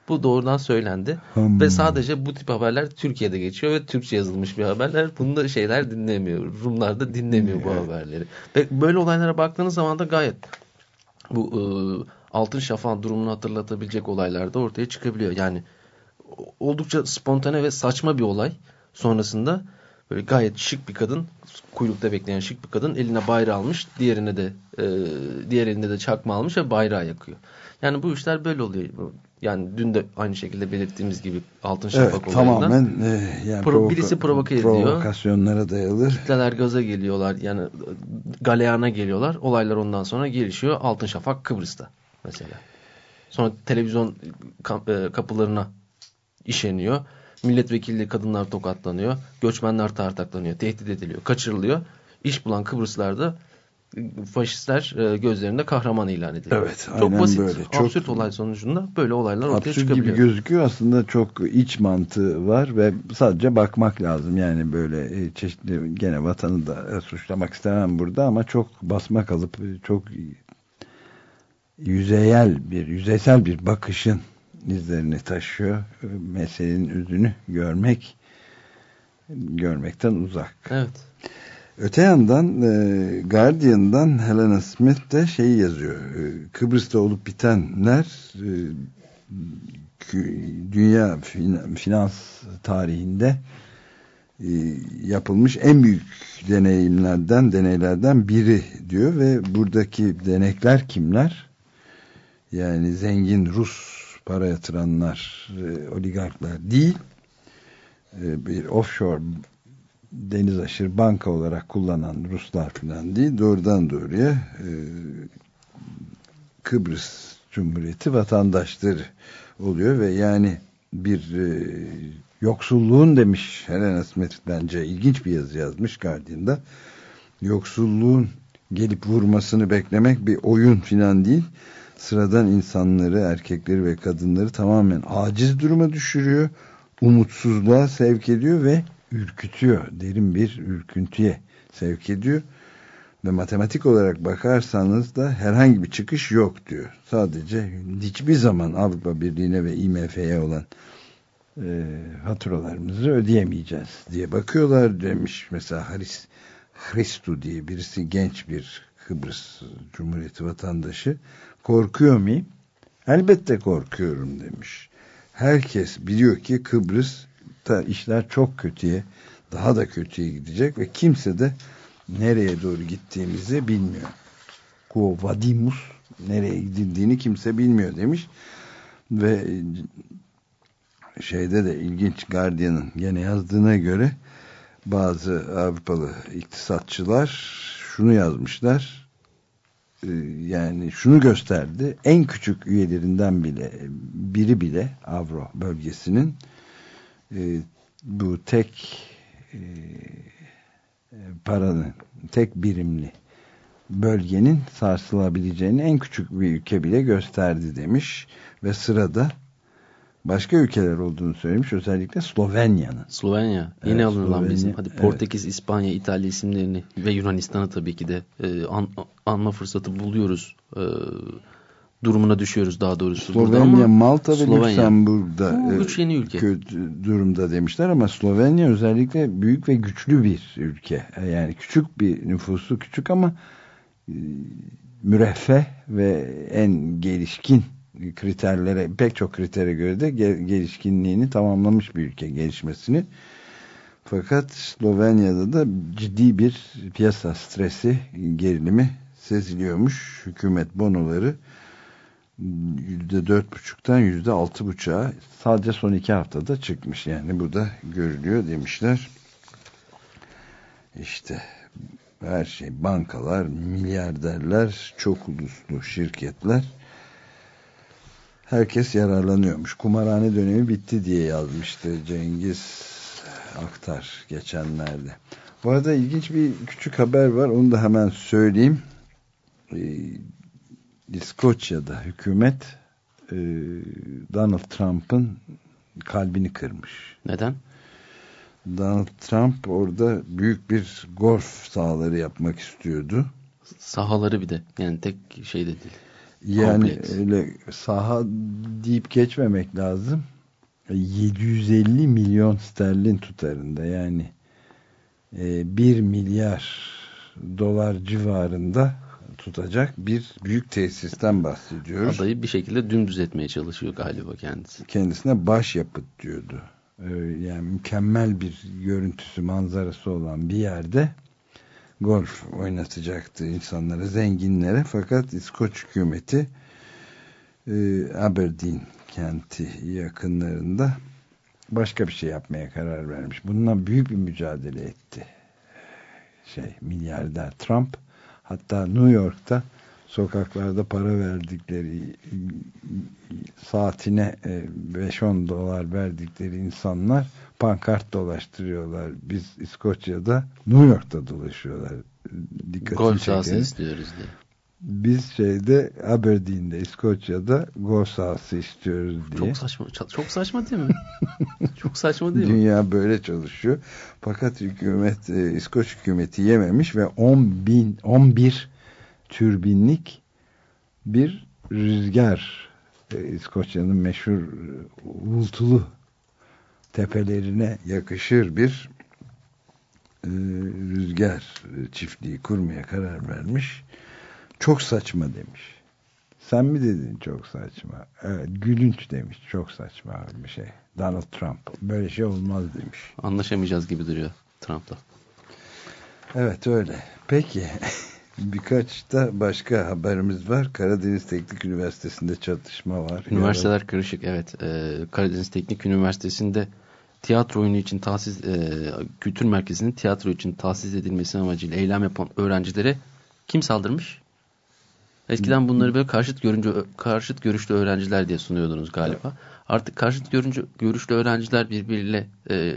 Bu doğrudan söylendi. Hmm. Ve sadece bu tip haberler Türkiye'de geçiyor ve Türkçe yazılmış bir haberler. Bunda şeyler dinlemiyor. Rumlar da dinlemiyor bu haberleri. Ve böyle olaylara baktığınız zaman da gayet bu e, altın şafağın durumunu hatırlatabilecek olaylar da ortaya çıkabiliyor. Yani oldukça spontane ve saçma bir olay sonrasında Böyle gayet şık bir kadın, kuyrukta bekleyen şık bir kadın eline bayrağı almış, diğerine de e, diğer elinde de çakma almış ve bayrağı yakıyor. Yani bu işler böyle oluyor. Yani dün de aynı şekilde belirttiğimiz gibi Altın Şafak evet, olayında. Tamamen e, yani Pro, birisi provoke ediyor. Provokasyonlara dayalı. Kitleler gaza geliyorlar. Yani galeyana geliyorlar. Olaylar ondan sonra gelişiyor. Altın Şafak Kıbrıs'ta mesela. Sonra televizyon e, kapılarına işeniyor. Milletvekilli kadınlar tokatlanıyor. Göçmenler tartaklanıyor. Tehdit ediliyor. Kaçırılıyor. İş bulan Kıbrıslarda faşistler e, gözlerinde kahraman ilan ediliyor. Evet, çok aynen basit, böyle. absürt çok, olay sonucunda böyle olaylar ortaya absürt çıkabiliyor. gibi gözüküyor aslında çok iç mantığı var ve sadece bakmak lazım. Yani böyle e, çeşitli gene vatanı da suçlamak istemem burada ama çok basma kalıp çok yüzeyel bir yüzeysel bir bakışın izlerini taşıyor. Meselenin üzünü görmek görmekten uzak. Evet. Öte yandan e, Guardian'dan Helena Smith de şey yazıyor. E, Kıbrıs'ta olup bitenler e, dünya fin, finans tarihinde e, yapılmış en büyük deneyimlerden, deneylerden biri diyor ve buradaki denekler kimler? Yani zengin Rus para yatıranlar, e, oligarklar değil, e, bir offshore deniz aşırı banka olarak kullanan Ruslar falan değil doğrudan doğruya e, Kıbrıs Cumhuriyeti vatandaşları oluyor ve yani bir e, yoksulluğun demiş Helena Smith bence ilginç bir yazı yazmış Guardian'da. Yoksulluğun gelip vurmasını beklemek bir oyun filan değil. Sıradan insanları erkekleri ve kadınları tamamen aciz duruma düşürüyor umutsuzluğa sevk ediyor ve ürkütüyor. Derin bir ürküntüye sevk ediyor. Ve matematik olarak bakarsanız da herhangi bir çıkış yok diyor. Sadece hiçbir zaman Avrupa Birliği'ne ve IMF'ye olan e, faturalarımızı ödeyemeyeceğiz diye bakıyorlar demiş. Mesela Haris Hristu diye birisi genç bir Kıbrıs Cumhuriyeti vatandaşı. Korkuyor muyum? Elbette korkuyorum demiş. Herkes biliyor ki Kıbrıs da işler çok kötüye daha da kötüye gidecek ve kimse de nereye doğru gittiğimizi bilmiyor. Quo vadimus nereye gidildiğini kimse bilmiyor demiş. Ve şeyde de ilginç Guardian'ın gene yazdığına göre bazı Avrupalı iktisatçılar şunu yazmışlar. Yani şunu gösterdi. En küçük üyelerinden bile biri bile Avro bölgesinin e, bu tek e, paranın tek birimli bölgenin sarsılabileceğini en küçük bir ülke bile gösterdi demiş ve sırada başka ülkeler olduğunu söylemiş özellikle Slovenya'nın. Slovenya yine evet, Slovenya, bizim hadi Portekiz, evet. İspanya, İtalya isimlerini ve Yunanistan'ı tabii ki de e, an, anma fırsatı buluyoruz. E, durumuna düşüyoruz daha doğrusu. Slovenya, ama Malta ve Slovenya. Lüksemburg'da Bu üç yeni ülke. kötü durumda demişler ama Slovenya özellikle büyük ve güçlü bir ülke. Yani küçük bir nüfusu küçük ama e, müreffeh ve en gelişkin kriterlere pek çok kritere göre de gelişkinliğini tamamlamış bir ülke gelişmesini. Fakat Slovenya'da da ciddi bir piyasa stresi, gerilimi seziliyormuş. Hükümet bonoları %4,5'tan %6,5'a sadece son iki haftada çıkmış. Yani bu da görülüyor demişler. İşte her şey bankalar, milyarderler, çok uluslu şirketler herkes yararlanıyormuş. Kumarhane dönemi bitti diye yazmıştı Cengiz Aktar geçenlerde. Bu arada ilginç bir küçük haber var. Onu da hemen söyleyeyim. İskoçya'da hükümet e, Donald Trump'ın kalbini kırmış. Neden? Donald Trump orada büyük bir golf sahaları yapmak istiyordu. Sahaları bir de yani tek şey de değil. Yani Kompleks. öyle saha deyip geçmemek lazım. 750 milyon sterlin tutarında yani 1 milyar dolar civarında tutacak bir büyük tesisten bahsediyoruz. Adayı bir şekilde dümdüz etmeye çalışıyor galiba kendisi. Kendisine başyapıt diyordu. e, yani mükemmel bir görüntüsü manzarası olan bir yerde golf oynatacaktı insanlara zenginlere fakat İskoç hükümeti e, Aberdeen kenti yakınlarında başka bir şey yapmaya karar vermiş. Bundan büyük bir mücadele etti. Şey milyarder Trump hatta New York'ta sokaklarda para verdikleri saatine 5-10 e, dolar verdikleri insanlar pankart dolaştırıyorlar. Biz İskoçya'da New York'ta dolaşıyorlar. Dikkatini Gol sahası istiyoruz diye. Biz şeyde Aberdeen'de İskoçya'da gol sahası istiyoruz diye. Çok saçma. Çok saçma değil mi? çok saçma değil mi? Dünya böyle çalışıyor. Fakat hükümet e, İskoç hükümeti yememiş ve 10 bin 11 türbinlik bir rüzgar e, İskoçya'nın meşhur uğultulu tepelerine yakışır bir e, rüzgar çiftliği kurmaya karar vermiş. Çok saçma demiş. Sen mi dedin çok saçma? Evet, gülünç demiş. Çok saçma bir şey. Donald Trump. Böyle şey olmaz demiş. Anlaşamayacağız gibi duruyor Trump'la. Evet öyle. Peki. Birkaç da başka haberimiz var. Karadeniz Teknik Üniversitesi'nde çatışma var. Üniversiteler Yarın... karışık evet. Ee, Karadeniz Teknik Üniversitesi'nde tiyatro oyunu için tahsis e, kültür merkezinin tiyatro için tahsis edilmesi amacıyla eylem yapan öğrencilere kim saldırmış? Eskiden bunları böyle karşıt görünce karşıt görüşlü öğrenciler diye sunuyordunuz galiba. Evet. Artık karşıt görünce görüşlü öğrenciler birbiriyle e,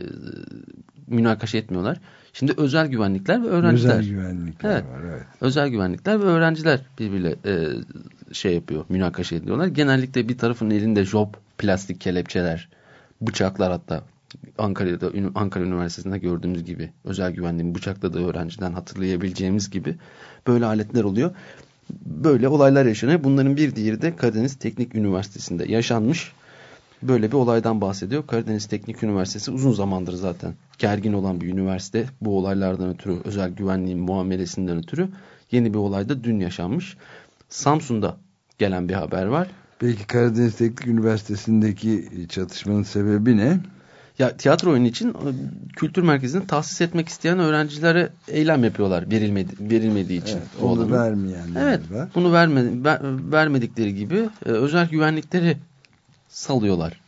münakaşa etmiyorlar. Şimdi özel güvenlikler ve öğrenciler. Özel güvenlikler evet. var evet. Özel güvenlikler ve öğrenciler birbiriyle e, şey yapıyor, münakaşa ediyorlar. Genellikle bir tarafın elinde job, plastik kelepçeler, bıçaklar hatta Ankara'da Ankara Üniversitesi'nde gördüğümüz gibi özel güvenliğin bıçakladığı öğrenciden hatırlayabileceğimiz gibi böyle aletler oluyor. Böyle olaylar yaşanıyor. Bunların bir diğeri de Karadeniz Teknik Üniversitesi'nde yaşanmış. Böyle bir olaydan bahsediyor. Karadeniz Teknik Üniversitesi uzun zamandır zaten gergin olan bir üniversite. Bu olaylardan ötürü özel güvenliğin muamelesinden ötürü yeni bir olay da dün yaşanmış. Samsun'da gelen bir haber var. Peki Karadeniz Teknik Üniversitesi'ndeki çatışmanın sebebi ne? Ya tiyatro oyunu için e, kültür merkezini tahsis etmek isteyen öğrencilere eylem yapıyorlar verilmedi, verilmediği için. Evet, onu vermeyenler evet, var. Bunu verme, ver, vermedikleri gibi e, özel güvenlikleri salıyorlar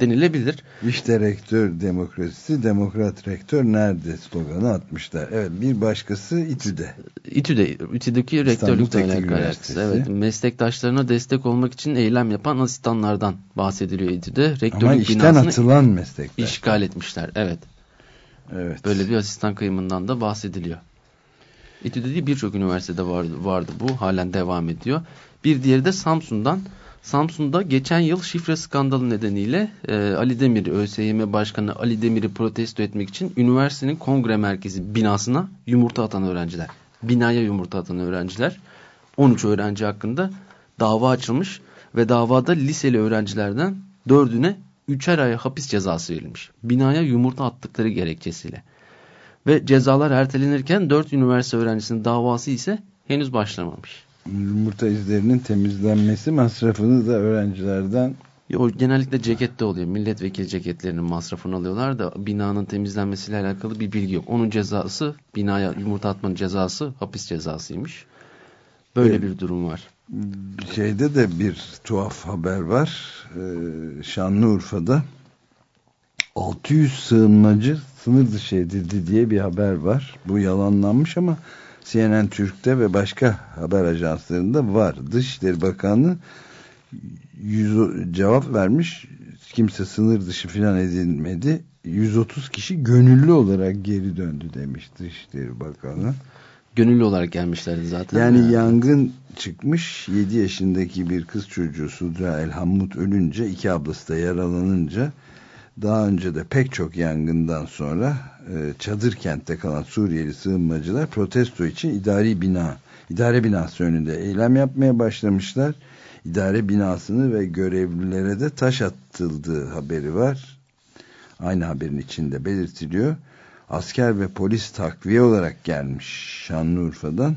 denilebilir. İşte rektör demokrasisi, demokrat rektör nerede sloganı atmışlar. Evet bir başkası İTÜ'de. İTÜ'de, İTÜ'deki rektörlükle alakalı. Evet, meslektaşlarına destek olmak için eylem yapan asistanlardan bahsediliyor İTÜ'de. Rektörlük Ama işten atılan meslektaş. işgal etmişler. Evet. Evet. Böyle bir asistan kayımından da bahsediliyor. İTÜ'de değil birçok üniversitede vardı, vardı bu. Halen devam ediyor. Bir diğeri de Samsun'dan Samsun'da geçen yıl şifre skandalı nedeniyle e, Ali Demir, ÖSYM Başkanı Ali Demir'i protesto etmek için üniversitenin kongre merkezi binasına yumurta atan öğrenciler. Binaya yumurta atan öğrenciler. 13 öğrenci hakkında dava açılmış ve davada liseli öğrencilerden dördüne üçer ay hapis cezası verilmiş. Binaya yumurta attıkları gerekçesiyle. Ve cezalar ertelenirken dört üniversite öğrencisinin davası ise henüz başlamamış yumurta izlerinin temizlenmesi masrafını da öğrencilerden o genellikle cekette oluyor. Milletvekili ceketlerinin masrafını alıyorlar da binanın temizlenmesiyle alakalı bir bilgi yok. Onun cezası binaya yumurta atmanın cezası hapis cezasıymış. Böyle evet. bir durum var. Şeyde de bir tuhaf haber var. Ee, Şanlıurfa'da 600 sığınmacı sınır dışı edildi diye bir haber var. Bu yalanlanmış ama CNN Türk'te ve başka haber ajanslarında var. Dışişleri Bakanı yüz, cevap vermiş. Kimse sınır dışı filan edilmedi. 130 kişi gönüllü olarak geri döndü demiş Dışişleri Bakanı. Gönüllü olarak gelmişlerdi zaten. Yani ya. yangın çıkmış. 7 yaşındaki bir kız çocuğu Sudra Elhamut ölünce iki ablası da yaralanınca daha önce de pek çok yangından sonra çadır kentte kalan Suriyeli sığınmacılar protesto için idari bina, idare binası önünde eylem yapmaya başlamışlar. İdare binasını ve görevlilere de taş atıldığı haberi var. Aynı haberin içinde belirtiliyor. Asker ve polis takviye olarak gelmiş Şanlıurfa'dan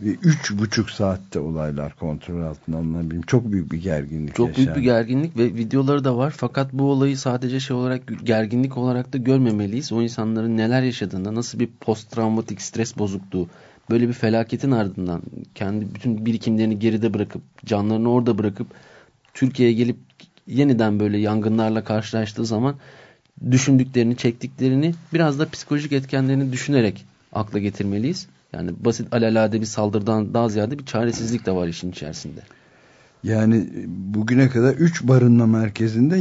Ve üç buçuk saatte olaylar kontrol altına alınabilir. Çok büyük bir gerginlik Çok yaşandı. büyük bir gerginlik ve videoları da var. Fakat bu olayı sadece şey olarak gerginlik olarak da görmemeliyiz. O insanların neler yaşadığında, nasıl bir post travmatik stres bozukluğu, böyle bir felaketin ardından kendi bütün birikimlerini geride bırakıp, canlarını orada bırakıp Türkiye'ye gelip yeniden böyle yangınlarla karşılaştığı zaman düşündüklerini, çektiklerini biraz da psikolojik etkenlerini düşünerek akla getirmeliyiz. Yani basit alelade bir saldırıdan daha ziyade bir çaresizlik de var işin içerisinde. Yani bugüne kadar 3 barınma merkezinde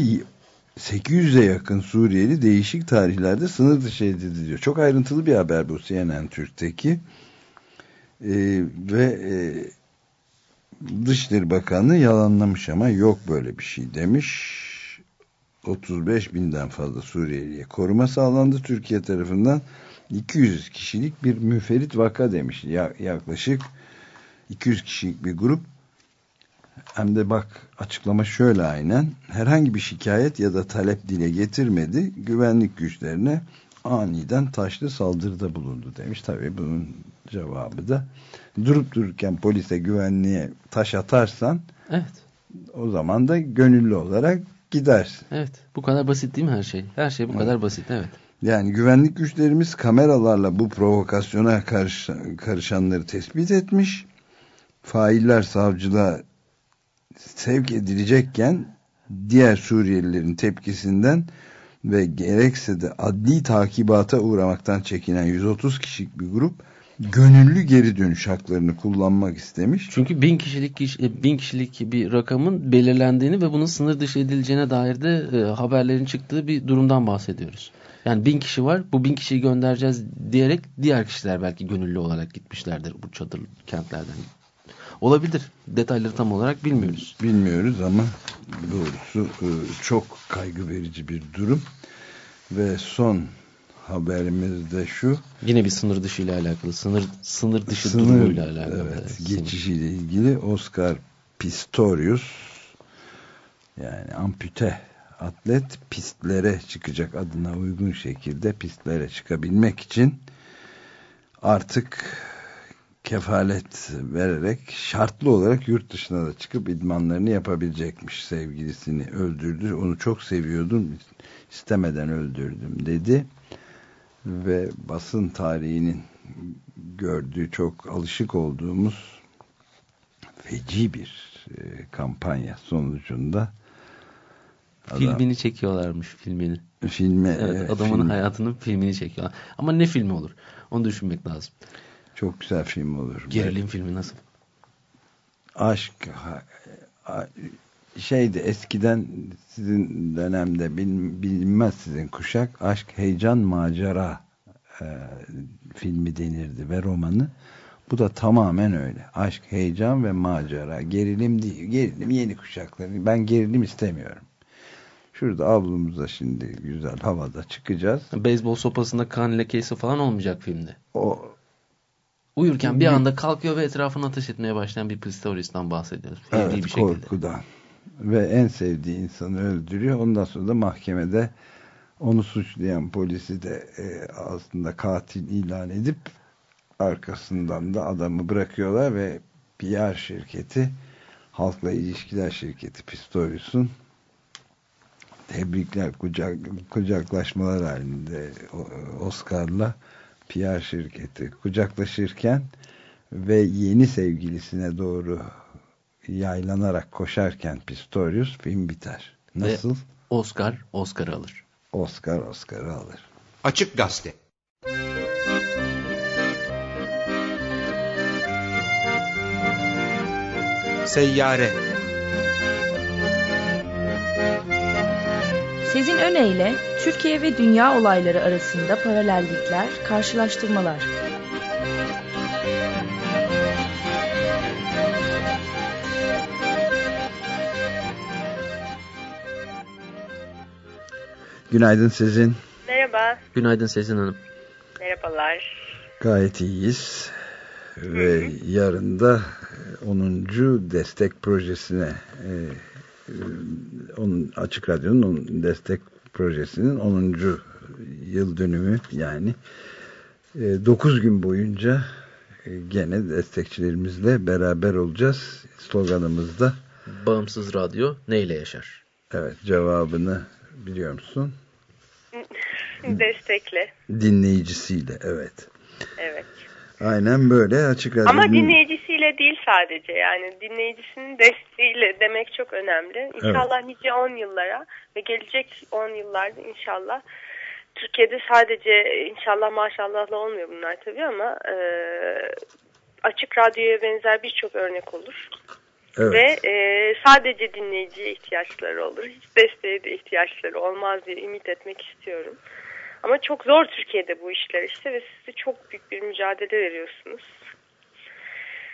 800'e yakın Suriyeli değişik tarihlerde sınır dışı edildi diyor. Çok ayrıntılı bir haber bu CNN Türk'teki. Ee, ve e, Dışişleri Bakanı yalanlamış ama yok böyle bir şey demiş. 35 binden fazla Suriyeliye koruma sağlandı Türkiye tarafından. 200 kişilik bir müferit vaka demiş. Ya, yaklaşık 200 kişilik bir grup. Hem de bak açıklama şöyle aynen. Herhangi bir şikayet ya da talep dile getirmedi. Güvenlik güçlerine aniden taşlı saldırıda bulundu demiş. Tabii bunun cevabı da durup dururken polise güvenliğe taş atarsan evet. o zaman da gönüllü olarak gidersin. Evet. Bu kadar basit değil mi her şey? Her şey bu evet. kadar basit. Evet. Yani güvenlik güçlerimiz kameralarla bu provokasyona karış, karışanları tespit etmiş. Failler savcılığa sevk edilecekken diğer Suriyelilerin tepkisinden ve gerekse de adli takibata uğramaktan çekinen 130 kişilik bir grup gönüllü geri dönüş haklarını kullanmak istemiş. Çünkü bin kişilik bin kişilik bir rakamın belirlendiğini ve bunun sınır dışı edileceğine dair de e, haberlerin çıktığı bir durumdan bahsediyoruz. Yani bin kişi var bu bin kişiyi göndereceğiz diyerek diğer kişiler belki gönüllü olarak gitmişlerdir bu çadır kentlerden. Olabilir. Detayları tam olarak bilmiyoruz. Bilmiyoruz ama doğrusu e, çok kaygı verici bir durum. Ve son haberimiz de şu. Yine bir sınır dışı ile alakalı. Sınır sınır dışı sınır, durumuyla alakalı. Evet, evet geçişiyle ilgili Oscar Pistorius yani ampute atlet pistlere çıkacak adına uygun şekilde pistlere çıkabilmek için artık kefalet vererek şartlı olarak yurt dışına da çıkıp idmanlarını yapabilecekmiş sevgilisini öldürdü. Onu çok seviyordum istemeden öldürdüm dedi. Ve basın tarihinin gördüğü çok alışık olduğumuz feci bir e, kampanya sonucunda adam, filmini çekiyorlarmış filmini. Filme, evet, adamın film. hayatının filmini çekiyorlar. Ama ne filmi olur? Onu düşünmek lazım. Çok güzel film olur. Gerilim ben, filmi nasıl? Aşk şeydi eskiden sizin dönemde bil, bilinmez sizin kuşak aşk heyecan macera e, filmi denirdi ve romanı bu da tamamen öyle aşk heyecan ve macera gerilim değil gerilim yeni kuşakları ben gerilim istemiyorum şurada avlumuzda şimdi güzel havada çıkacağız beyzbol sopasında kan lekesi falan olmayacak filmde o Uyurken bir anda kalkıyor ve etrafına ateş etmeye başlayan bir Pistorius'tan bahsediyoruz. Evet, bir korkudan. Ve en sevdiği insanı öldürüyor. Ondan sonra da mahkemede onu suçlayan polisi de e, aslında katil ilan edip arkasından da adamı bırakıyorlar ve PR şirketi halkla ilişkiler şirketi Pistorius'un tebrikler kucak, kucaklaşmalar halinde Oscar'la PR şirketi kucaklaşırken ve yeni sevgilisine doğru yaylanarak koşarken Pistorius film biter. Nasıl? Ve Oscar Oscar alır. Oscar Oscar'ı alır. Açık Gazete Seyyare Sezin Öne Türkiye ve dünya olayları arasında paralellikler, karşılaştırmalar. Günaydın Sezin. Merhaba. Günaydın Sezin Hanım. Merhabalar. Gayet iyiyiz. Ve yarın da 10. destek projesine e, onun Açık Radyo'nun destek projesinin 10. yıl dönümü yani 9 gün boyunca e, gene destekçilerimizle beraber olacağız. Sloganımız da Bağımsız radyo neyle yaşar? evet cevabını biliyor musun? Destekle. Dinleyicisiyle evet. Evet. Aynen böyle açık radyo. Ama dinleyicisiyle değil sadece yani dinleyicisinin desteğiyle demek çok önemli. İnşallah nice 10 yıllara ve gelecek 10 yıllarda inşallah Türkiye'de sadece inşallah maşallahla olmuyor bunlar tabii ama e, açık radyoya benzer birçok örnek olur. Evet. Ve e, sadece dinleyiciye ihtiyaçları olur. Hiç desteğe de ihtiyaçları olmaz diye ümit etmek istiyorum. Ama çok zor Türkiye'de bu işler işte ve siz de çok büyük bir mücadele veriyorsunuz.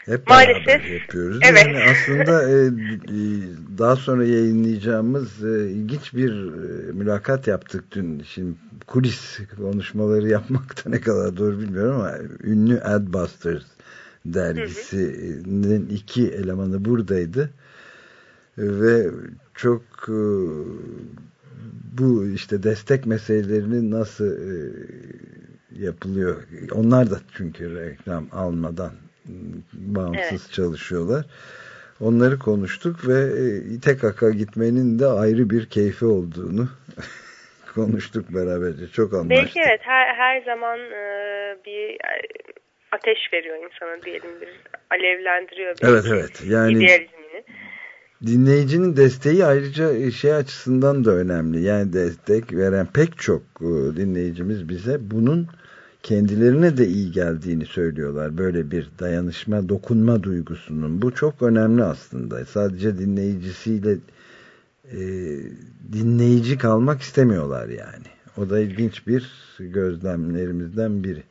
Hep Maalesef, yapıyoruz. evet. Yani aslında e, e, daha sonra yayınlayacağımız e, ilginç bir e, mülakat yaptık dün. Şimdi kulis konuşmaları yapmak da ne kadar doğru bilmiyorum ama ünlü Adbusters dergisinin iki elemanı buradaydı. Ve çok e, bu işte destek meselelerinin nasıl e, yapılıyor. Onlar da çünkü reklam almadan m, bağımsız çalışıyorlar. Onları konuştuk ve e, İTKK gitmenin de ayrı bir keyfi olduğunu konuştuk beraberce. Çok anlaştık. Belki evet her, her zaman e, bir e, ateş veriyor insana diyelim bir alevlendiriyor. belki Evet evet. Yani. Dinleyicinin desteği ayrıca şey açısından da önemli. Yani destek veren pek çok e, dinleyicimiz bize bunun kendilerine de iyi geldiğini söylüyorlar. Böyle bir dayanışma, dokunma duygusunun. Bu çok önemli aslında. Sadece dinleyicisiyle e, dinleyici kalmak istemiyorlar yani. O da ilginç bir gözlemlerimizden biri.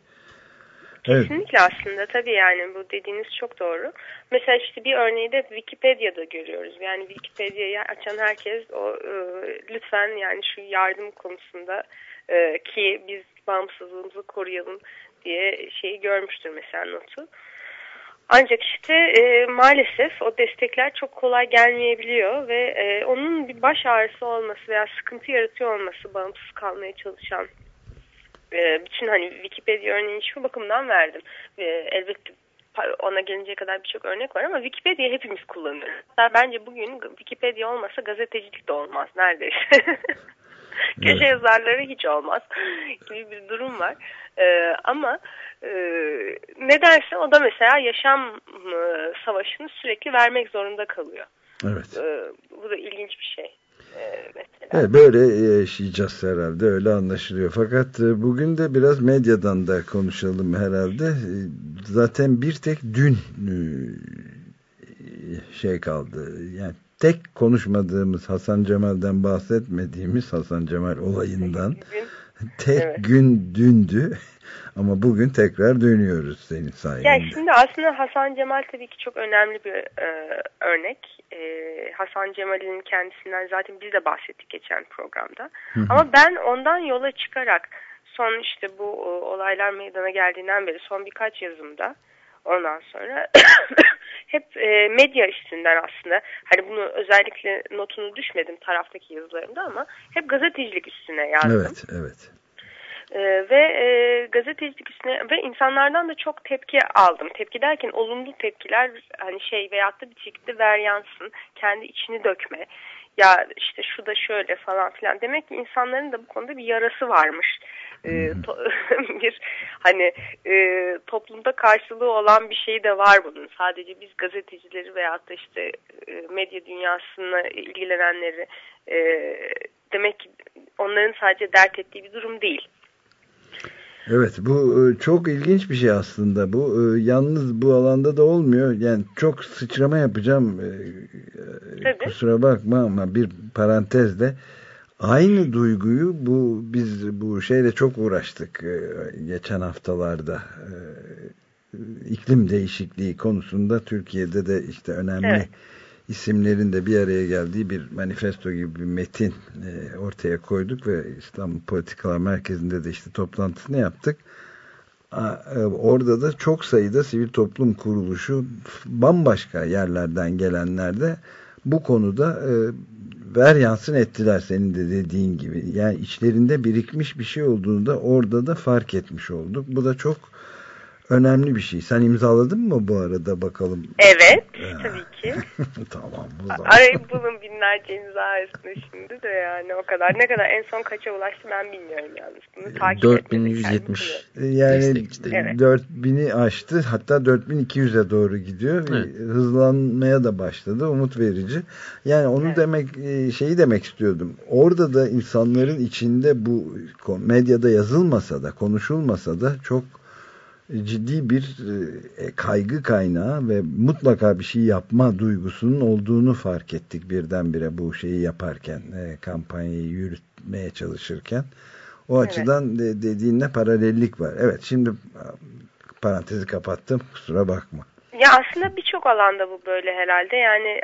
Evet. Kesinlikle aslında tabii yani bu dediğiniz çok doğru. Mesela işte bir örneği de Wikipedia'da görüyoruz. Yani Wikipedia'yı açan herkes o e, lütfen yani şu yardım konusunda e, ki biz bağımsızlığımızı koruyalım diye şeyi görmüştür mesela notu. Ancak işte e, maalesef o destekler çok kolay gelmeyebiliyor ve e, onun bir baş ağrısı olması veya sıkıntı yaratıyor olması bağımsız kalmaya çalışan e, bütün hani Wikipedia örneğini şu bakımdan verdim. E, elbette ona gelinceye kadar birçok örnek var ama Wikipedia hepimiz kullanıyoruz. Hatta bence bugün Wikipedia olmasa gazetecilik de olmaz neredeyse. Köşe Evet. yazarları hiç olmaz gibi bir durum var. E, ama e, nedense o da mesela yaşam e, savaşını sürekli vermek zorunda kalıyor. Evet. E, bu da ilginç bir şey. E. Evet, böyle yaşayacağız herhalde öyle anlaşılıyor. Fakat e, bugün de biraz medyadan da konuşalım herhalde. E, Zaten bir tek dün e, şey kaldı. Yani tek konuşmadığımız Hasan Cemal'den bahsetmediğimiz Hasan Cemal olayından tek Evet. gün dündü. Ama bugün tekrar dönüyoruz senin sayende. Ya şimdi aslında Hasan Cemal tabii ki çok önemli bir e, örnek. E, Hasan Cemal'in kendisinden zaten biz de bahsettik geçen programda. Ama ben ondan yola çıkarak son işte bu e, olaylar meydana geldiğinden beri son birkaç yazımda ondan sonra hep e, medya üstünden aslında hani bunu özellikle notunu düşmedim taraftaki yazılarımda ama hep gazetecilik üstüne yazdım. Evet, evet. Ee, ve e, gazetecilik üstüne ve insanlardan da çok tepki aldım. Tepki derken olumlu tepkiler hani şey veyahut da bir şekilde ver yansın, kendi içini dökme. Ya işte şu da şöyle falan filan. Demek ki insanların da bu konuda bir yarası varmış. Ee, to- bir hani e, toplumda karşılığı olan bir şey de var bunun. Sadece biz gazetecileri veyahut da işte e, medya dünyasına ilgilenenleri e, demek ki onların sadece dert ettiği bir durum değil. Evet bu e, çok ilginç bir şey aslında bu e, yalnız bu alanda da olmuyor yani çok sıçrama yapacağım e, Tabii. kusura bakma ama bir parantezle aynı duyguyu bu biz bu şeyle çok uğraştık geçen haftalarda iklim değişikliği konusunda Türkiye'de de işte önemli Evet. İsimlerin de bir araya geldiği bir manifesto gibi bir metin e, ortaya koyduk ve İstanbul Politikalar Merkezi'nde de işte toplantısını yaptık. E, Orada da çok sayıda sivil toplum kuruluşu bambaşka yerlerden gelenler de bu konuda e, ver yansın ettiler senin de dediğin gibi. Yani içlerinde birikmiş bir şey olduğunu da orada da fark etmiş olduk. Bu da çok önemli bir şey. Sen imzaladın mı bu arada bakalım? Evet Ya. tabii ki. tamam o zaman. Arayıp bulun binlerce imza üstüne şimdi de yani o kadar. Ne kadar en son kaça ulaştı ben bilmiyorum yalnız. Bunu takip etmedim, kendim 4170 biliyorum. Yani. Evet. 4000'i aştı hatta 4200'e doğru gidiyor. Evet. Hızlanmaya da başladı. Umut verici. Yani onu Evet. demek e, şeyi demek istiyordum. Orada da insanların içinde bu medyada yazılmasa da konuşulmasa da çok ciddi bir e, kaygı kaynağı ve mutlaka bir şey yapma duygusunun olduğunu fark ettik birdenbire bu şeyi yaparken e, kampanyayı yürütmeye çalışırken. O Evet. açıdan de, dediğinle paralellik var. Evet şimdi parantezi kapattım kusura bakma. Ya aslında birçok alanda bu böyle herhalde. Yani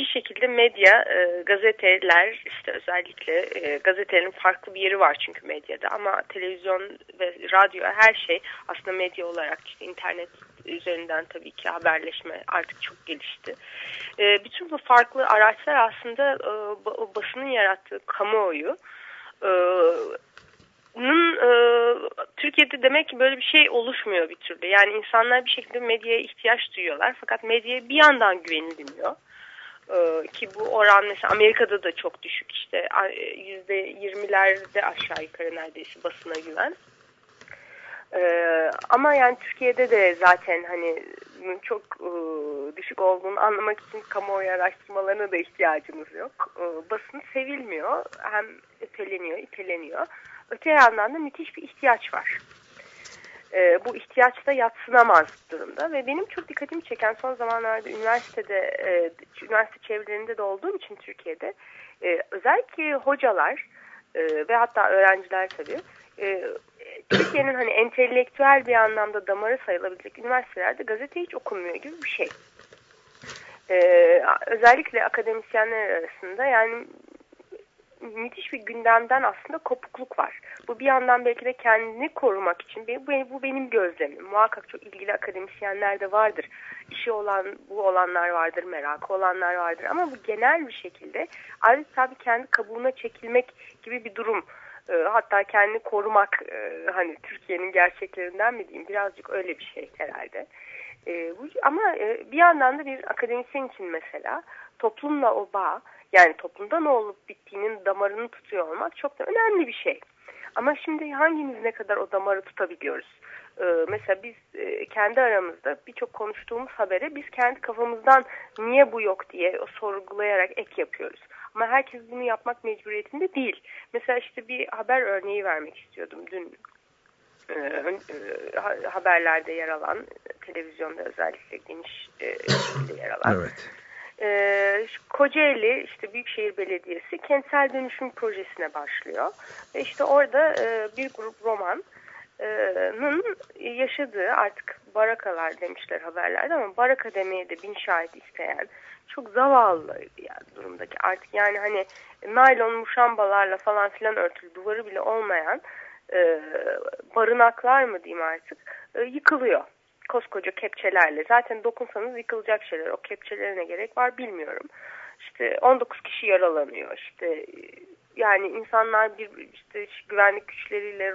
bir şekilde medya, e, gazeteler işte özellikle e, gazetelerin farklı bir yeri var çünkü medyada ama televizyon ve radyo her şey aslında medya olarak işte internet üzerinden tabii ki haberleşme artık çok gelişti. E, bütün bu farklı araçlar aslında e, ba- basının yarattığı kamuoyu e, Nın, e, Türkiye'de demek ki böyle bir şey oluşmuyor bir türlü. Yani insanlar bir şekilde medyaya ihtiyaç duyuyorlar. Fakat medyaya bir yandan güvenilmiyor. E, ki bu oran mesela Amerika'da da çok düşük işte a- yüzde yirmilerde aşağı yukarı neredeyse basına güven. E, ama yani Türkiye'de de zaten hani çok e, düşük olduğunu anlamak için kamuoyu araştırmalarına da ihtiyacımız yok. E, basın sevilmiyor. Hem öteleniyor, iteleniyor. Öte yandan da müthiş bir ihtiyaç var. E, bu ihtiyaç da yatsınamaz durumda ve benim çok dikkatimi çeken son zamanlarda üniversitede, e, üniversite çevrelerinde de olduğum için Türkiye'de e, özellikle hocalar e, ve hatta öğrenciler tabii e, Türkiye'nin hani entelektüel bir anlamda damarı sayılabilecek üniversitelerde gazete hiç okunmuyor gibi bir şey. Ee, özellikle akademisyenler arasında yani müthiş bir gündemden aslında kopukluk var. Bu bir yandan belki de kendini korumak için bu, benim gözlemim. Muhakkak çok ilgili akademisyenler de vardır. İşi olan bu olanlar vardır, merakı olanlar vardır ama bu genel bir şekilde adeta bir kendi kabuğuna çekilmek gibi bir durum. E, hatta kendini korumak e, hani Türkiye'nin gerçeklerinden mi diyeyim birazcık öyle bir şey herhalde. E, bu, ama e, bir yandan da bir akademisyen için mesela toplumla o bağ yani toplumda ne olup bittiğinin damarını tutuyor olmak çok da önemli bir şey. Ama şimdi hangimiz ne kadar o damarı tutabiliyoruz? Ee, mesela biz e, kendi aramızda birçok konuştuğumuz habere biz kendi kafamızdan niye bu yok diye o sorgulayarak ek yapıyoruz. Ama herkes bunu yapmak mecburiyetinde değil. Mesela işte bir haber örneği vermek istiyordum dün. e, e, haberlerde yer alan, televizyonda özellikle geniş e, şekilde yer alan. Evet. Ee, Kocaeli işte Büyükşehir Belediyesi kentsel dönüşüm projesine başlıyor. Ve işte orada e, bir grup romanın yaşadığı artık barakalar demişler haberlerde ama baraka demeye de bin şahit isteyen çok zavallı yani durumdaki artık yani hani naylon muşambalarla falan filan örtülü duvarı bile olmayan e, barınaklar mı diyeyim artık e, yıkılıyor koskoca kepçelerle. Zaten dokunsanız yıkılacak şeyler. O kepçelere ne gerek var bilmiyorum. İşte 19 kişi yaralanıyor. İşte yani insanlar bir işte güvenlik güçleriyle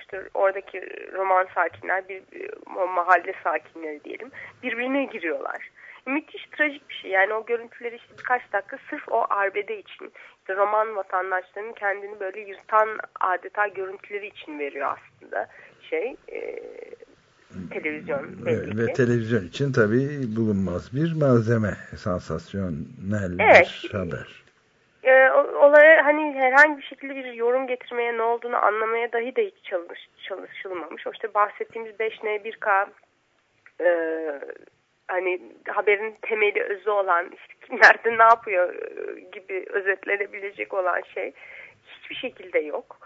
işte oradaki roman sakinler bir mahalle sakinleri diyelim birbirine giriyorlar. Müthiş trajik bir şey. Yani o görüntüleri işte birkaç dakika sırf o arbede için işte roman vatandaşlarının kendini böyle yırtan adeta görüntüleri için veriyor aslında şey e, televizyon belli Ve televizyon için tabii bulunmaz bir malzeme. Sansasyonel Evet. bir haber. E, olaya hani herhangi bir şekilde bir yorum getirmeye ne olduğunu anlamaya dahi de hiç çalış, çalışılmamış. O işte bahsettiğimiz 5N1K e, hani haberin temeli özü olan işte kim nerede ne yapıyor e, gibi özetlenebilecek olan şey hiçbir şekilde yok.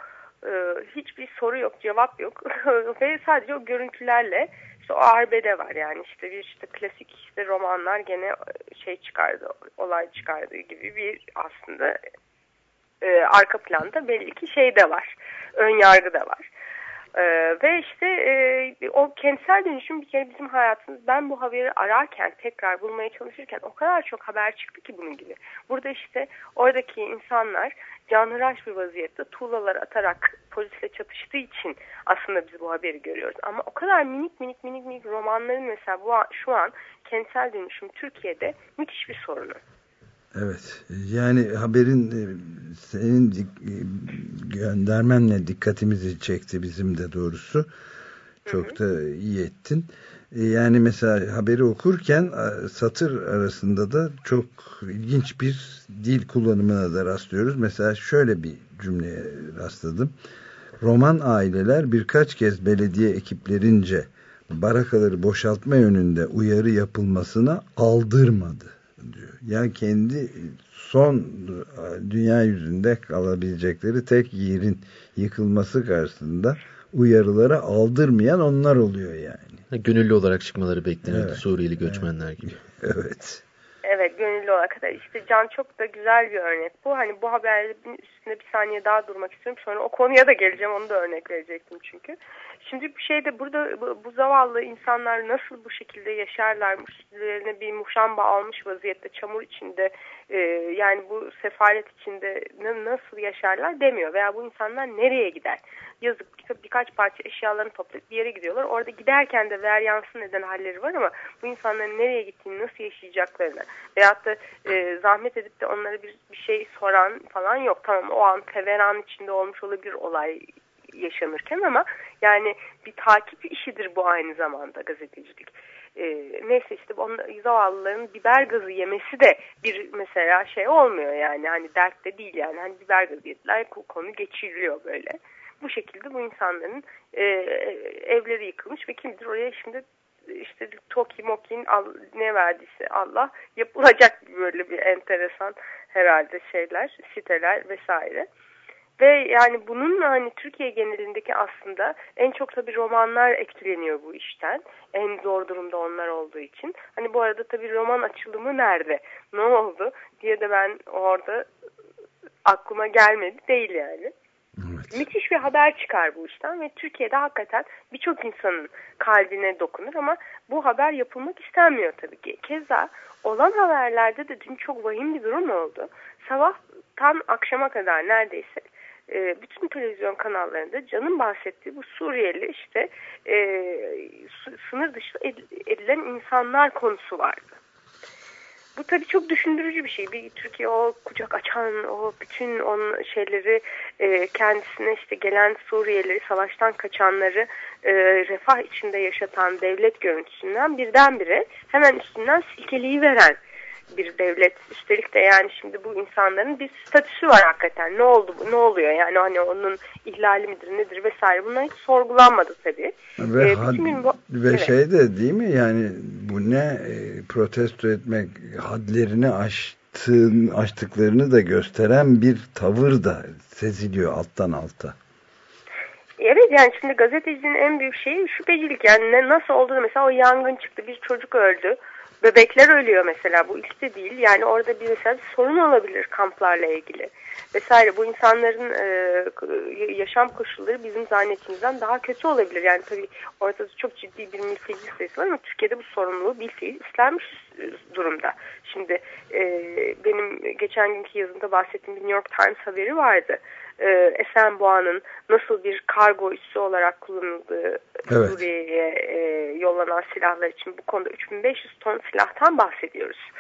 E, hiçbir soru yok, cevap yok ve sadece o görüntülerle işte o arbede var yani işte bir işte klasik işte romanlar gene şey çıkardı, olay çıkardığı gibi bir aslında e, arka planda belli ki şey de var, ön yargı da var. Ee, ve işte e, o kentsel dönüşüm bir kere bizim hayatımız. Ben bu haberi ararken tekrar bulmaya çalışırken o kadar çok haber çıktı ki bunun gibi. Burada işte oradaki insanlar canhıraş bir vaziyette tuğlalar atarak polisle çatıştığı için aslında biz bu haberi görüyoruz. Ama o kadar minik minik minik minik romanların mesela bu şu an kentsel dönüşüm Türkiye'de müthiş bir sorunu. Evet yani haberin e, senin e, göndermenle dikkatimizi çekti bizim de doğrusu. Çok da iyi ettin. E, Yani mesela haberi okurken satır arasında da çok ilginç bir dil kullanımına da rastlıyoruz. Mesela şöyle bir cümleye rastladım. Roman aileler birkaç kez belediye ekiplerince barakaları boşaltma yönünde uyarı yapılmasına aldırmadı diyor. Yani kendi son dünya yüzünde kalabilecekleri tek yerin yıkılması karşısında uyarılara aldırmayan onlar oluyor yani. Gönüllü olarak çıkmaları beklenirdi Evet. Suriyeli göçmenler gibi. Evet. Evet gönüllü olarak kadar. İşte Can çok da güzel bir örnek bu. Hani bu haberin üstünde bir saniye daha durmak istiyorum. Sonra o konuya da geleceğim. Onu da örnek verecektim çünkü. Şimdi bir şeyde burada bu, bu zavallı insanlar nasıl bu şekilde yaşarlar? Üstlerine bir muşamba almış vaziyette çamur içinde e, yani bu sefalet içinde na- nasıl yaşarlar demiyor. Veya bu insanlar nereye gider? Yazık bir- birkaç parça eşyalarını toplayıp bir yere gidiyorlar. Orada giderken de ver yansın neden halleri var ama bu insanların nereye gittiğini, nasıl yaşayacaklarını veyahut da e, zahmet edip de onlara bir, bir şey soran falan yok. Tamam o an teveran içinde olmuş olabilir olay yaşanırken ama yani bir takip işidir bu aynı zamanda gazetecilik. E, neyse işte on, zavallıların biber gazı yemesi de bir mesela şey olmuyor yani hani dert de değil yani hani biber gazı yediler konu geçiriliyor böyle. Bu şekilde bu insanların e, evleri yıkılmış ve kimdir oraya şimdi işte Toki Moki'nin al- ne verdiyse Allah yapılacak böyle bir enteresan herhalde şeyler, siteler vesaire. Ve yani bunun hani Türkiye genelindeki aslında en çok tabii romanlar etkileniyor bu işten. En zor durumda onlar olduğu için. Hani bu arada tabii roman açılımı nerede? Ne oldu diye de ben orada aklıma gelmedi değil yani. Müthiş bir haber çıkar bu işten ve Türkiye'de hakikaten birçok insanın kalbine dokunur ama bu haber yapılmak istenmiyor tabii ki. Keza olan haberlerde de dün çok vahim bir durum oldu. Sabahtan akşama kadar neredeyse e, bütün televizyon kanallarında Can'ın bahsettiği bu Suriyeli işte e, sınır dışı ed- edilen insanlar konusu vardı. Bu tabii çok düşündürücü bir şey. Bir Türkiye o kucak açan, o bütün on şeyleri e, kendisine işte gelen Suriyelileri, savaştan kaçanları e, refah içinde yaşatan devlet görüntüsünden birdenbire hemen üstünden silkeliği veren bir devlet. Üstelik de yani şimdi bu insanların bir statüsü var hakikaten. Ne oldu bu? Ne oluyor? Yani hani onun ihlali midir nedir vesaire. Bunlar hiç sorgulanmadı tabii. Ve, Ee, had- bu- ve Evet. şey de değil mi yani bu ne e, protesto etmek hadlerini aştığın, aştıklarını da gösteren bir tavır da seziliyor alttan alta. Evet yani şimdi gazetecinin en büyük şeyi şüphecilik. Yani ne, nasıl oldu mesela o yangın çıktı bir çocuk öldü. Bebekler ölüyor mesela bu de değil. Yani orada bir mesela bir sorun olabilir kamplarla ilgili vesaire. Bu insanların e, yaşam koşulları bizim zannettiğimizden daha kötü olabilir. Yani tabii ortada çok ciddi bir mülteci sayısı var ama Türkiye'de bu sorumluluğu bilfiil üstlenmiş durumda. Şimdi e, benim geçen günkü yazımda bahsettiğim bir New York Times haberi vardı. E, Esenboğa'nın nasıl bir kargo üssü olarak kullanıldığı Evet. Suriye'ye e, yollanan silahlar için bu konuda 3500 ton silahtan bahsediyoruz.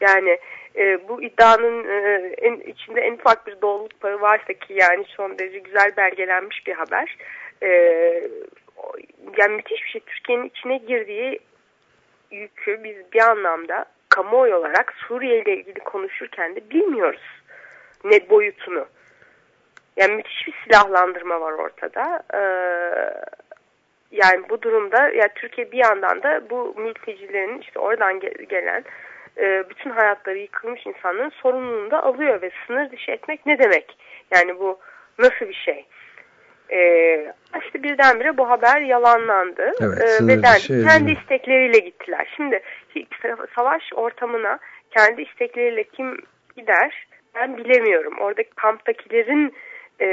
Yani e, bu iddianın e, en, içinde en ufak bir doğruluk payı varsa ki yani son derece güzel belgelenmiş bir haber. E, yani müthiş bir şey. Türkiye'nin içine girdiği yükü biz bir anlamda kamuoyu olarak Suriye ile ilgili konuşurken de bilmiyoruz ne boyutunu. Yani müthiş bir silahlandırma var ortada. Ee, yani bu durumda ya Türkiye bir yandan da bu mültecilerin işte oradan ge- gelen e, bütün hayatları yıkılmış insanların sorumluluğunu da alıyor ve sınır dışı etmek ne demek? Yani bu nasıl bir şey? Ee, işte birdenbire bu haber yalanlandı. Evet, Ee, ve den- dışı kendi istekleriyle gittiler. Şimdi savaş ortamına kendi istekleriyle kim gider ben bilemiyorum. Oradaki kamptakilerin e,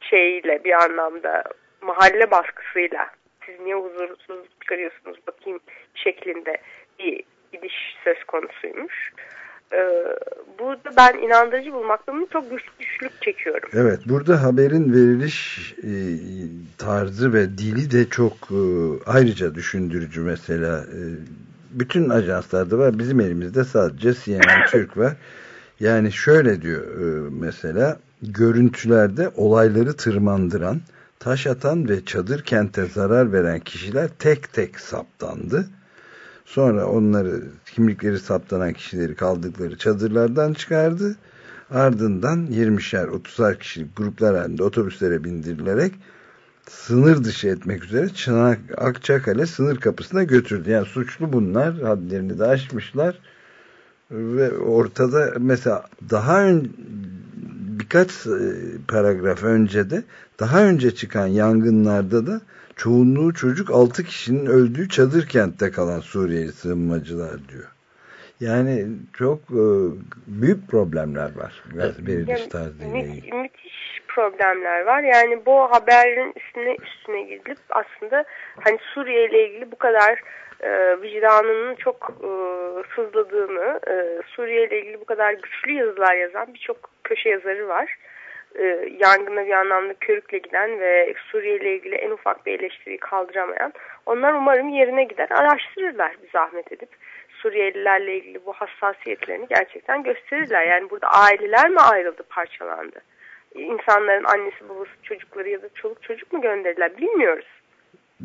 şeyiyle bir anlamda mahalle baskısıyla siz niye huzursuzluk çıkarıyorsunuz bakayım şeklinde bir gidiş söz konusuymuş. Ee, burada ben inandırıcı bulmakta bunu çok güç, güçlük çekiyorum. Evet burada haberin veriliş e, tarzı ve dili de çok e, ayrıca düşündürücü mesela. E, bütün ajanslarda var bizim elimizde sadece CNN Türk var. Yani şöyle diyor e, mesela görüntülerde olayları tırmandıran, taş atan ve çadır kente zarar veren kişiler tek tek saptandı. Sonra onları kimlikleri saptanan kişileri kaldıkları çadırlardan çıkardı. Ardından 20'şer 30'ar kişilik gruplar halinde otobüslere bindirilerek sınır dışı etmek üzere Çınak Akçakale sınır kapısına götürdü. Yani suçlu bunlar hadlerini de aşmışlar ve ortada mesela daha ön, birkaç e, paragraf önce de daha önce çıkan yangınlarda da çoğunluğu çocuk 6 kişinin öldüğü çadır kentte kalan Suriyeli sığınmacılar diyor. Yani çok e, büyük problemler var. Veriliş Yani tarzıyla mü- ilgili. müthiş problemler var. Yani bu haberin üstüne üstüne gidilip aslında hani Suriye ile ilgili bu kadar e, vicdanının çok e, sızladığını, e, Suriye ile ilgili bu kadar güçlü yazılar yazan birçok köşe yazarı var. E, yangına bir anlamda körükle giden ve Suriye ile ilgili en ufak bir eleştiriyi kaldıramayan. Onlar umarım yerine gider, araştırırlar bir zahmet edip. Suriyelilerle ilgili bu hassasiyetlerini gerçekten gösterirler. Yani burada aileler mi ayrıldı, parçalandı? İnsanların annesi, babası, çocukları ya da çoluk çocuk mu gönderdiler bilmiyoruz.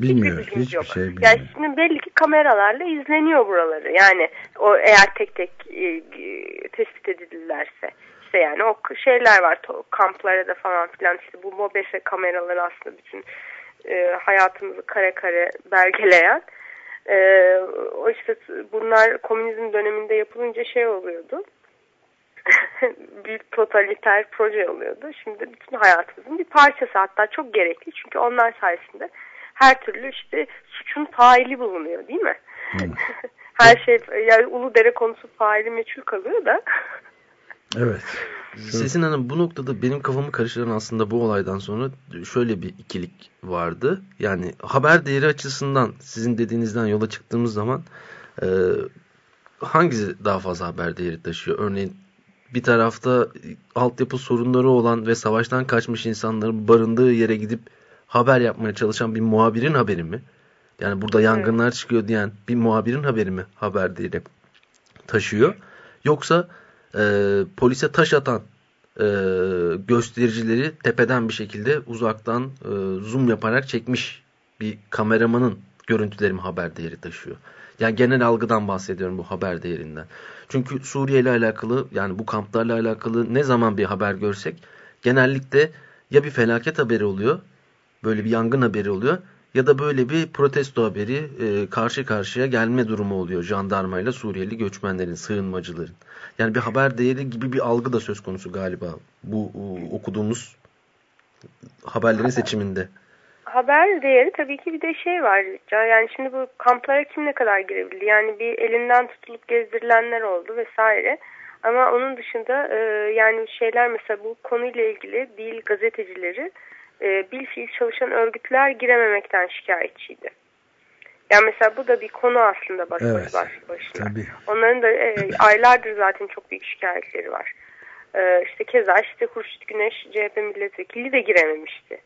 Bilmiyoruz. bilgimiz Hiçbir yok. şey bilmiyoruz. Yani şimdi belli ki kameralarla izleniyor buraları. Yani o eğer tek tek e, e, tespit edilirlerse. İşte yani o şeyler var to- kamplara da falan filan işte bu mobese kameraları aslında bütün e, hayatımızı kare kare belgeleyen. E, o işte bunlar komünizm döneminde yapılınca şey oluyordu. büyük totaliter proje oluyordu. Şimdi bütün hayatımızın bir parçası hatta çok gerekli. Çünkü onlar sayesinde her türlü işte suçun faili bulunuyor değil mi? her şey yani ulu dere konusu faili meçhul kalıyor da. Evet. Sesin Hanım bu noktada benim kafamı karıştıran aslında bu olaydan sonra şöyle bir ikilik vardı. Yani haber değeri açısından sizin dediğinizden yola çıktığımız zaman e, hangisi daha fazla haber değeri taşıyor? Örneğin bir tarafta altyapı sorunları olan ve savaştan kaçmış insanların barındığı yere gidip haber yapmaya çalışan bir muhabirin haberi mi? Yani burada yangınlar çıkıyor diyen bir muhabirin haberi mi haber değeri taşıyor? Yoksa e, polise taş atan e, göstericileri tepeden bir şekilde uzaktan e, zoom yaparak çekmiş bir kameramanın görüntüleri mi haber değeri taşıyor? Yani genel algıdan bahsediyorum bu haber değerinden. Çünkü Suriye ile alakalı yani bu kamplarla alakalı ne zaman bir haber görsek genellikle ya bir felaket haberi oluyor, böyle bir yangın haberi oluyor ya da böyle bir protesto haberi e, karşı karşıya gelme durumu oluyor jandarmayla Suriyeli göçmenlerin, sığınmacıların. Yani bir haber değeri gibi bir algı da söz konusu galiba bu e, okuduğumuz haberlerin seçiminde. Haber değeri tabii ki bir de şey var. Yani şimdi bu kamplara kim ne kadar girebildi? Yani bir elinden tutulup gezdirilenler oldu vesaire. Ama onun dışında e, yani şeyler mesela bu konuyla ilgili değil gazetecileri e, bilfiil çalışan örgütler girememekten şikayetçiydi. Yani mesela bu da bir konu aslında baş, Evet, baş başına. Tabii. Onların da e, aylardır zaten çok büyük şikayetleri var. E, işte keza işte Hurşit Güneş CHP milletvekili de girememişti.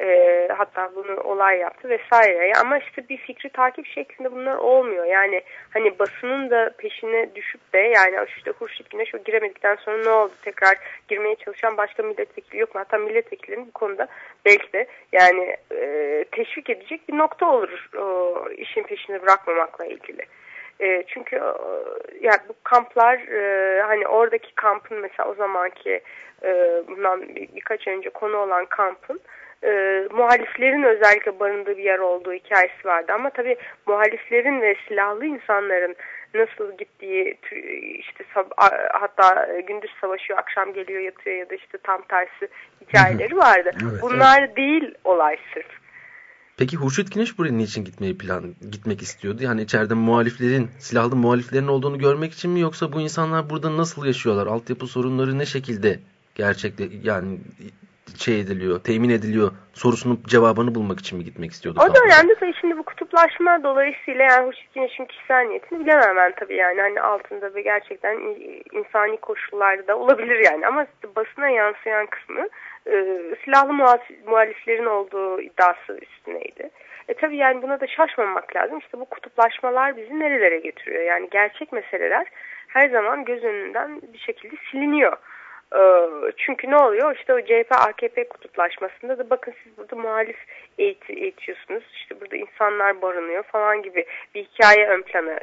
E, hatta bunu olay yaptı vesaire. Ama işte bir fikri takip şeklinde bunlar olmuyor. Yani hani basının da peşine düşüp de yani işte Hurşit Güneş o giremedikten sonra ne oldu? Tekrar girmeye çalışan başka milletvekili yok mu? Hatta milletvekillerinin bu konuda belki de yani e, teşvik edecek bir nokta olur o işin peşini bırakmamakla ilgili. E, çünkü e, yani bu kamplar e, hani oradaki kampın mesela o zamanki bundan bir, birkaç önce konu olan kampın e, muhaliflerin özellikle barındığı bir yer olduğu hikayesi vardı. Ama tabii muhaliflerin ve silahlı insanların nasıl gittiği işte hatta gündüz savaşıyor akşam geliyor yatıyor ya da işte tam tersi hikayeleri vardı. Evet, Bunlar evet. değil olay sırf. Peki Hurşit Güneş buraya niçin gitmeyi plan gitmek istiyordu? Yani içeride muhaliflerin, silahlı muhaliflerin olduğunu görmek için mi yoksa bu insanlar burada nasıl yaşıyorlar? Altyapı sorunları ne şekilde gerçekte yani şey ediliyor, temin ediliyor sorusunun cevabını bulmak için mi gitmek istiyordu? O Kanuni? dönemde tabii şimdi bu kutuplaşma dolayısıyla yani Hurşit Güneş'in kişisel niyetini bilemem ben tabii yani hani altında ve gerçekten in- insani koşullarda olabilir yani ama basına yansıyan kısmı e, silahlı muhaliflerin olduğu iddiası üstüneydi. E tabii yani buna da şaşmamak lazım. İşte bu kutuplaşmalar bizi nerelere getiriyor? Yani gerçek meseleler her zaman göz önünden bir şekilde siliniyor. Ee, Çünkü ne oluyor? İşte o CHP-AKP kutuplaşmasında da bakın siz burada muhalif eğiti, eğitiyorsunuz. İşte burada insanlar barınıyor falan gibi bir hikaye ön plana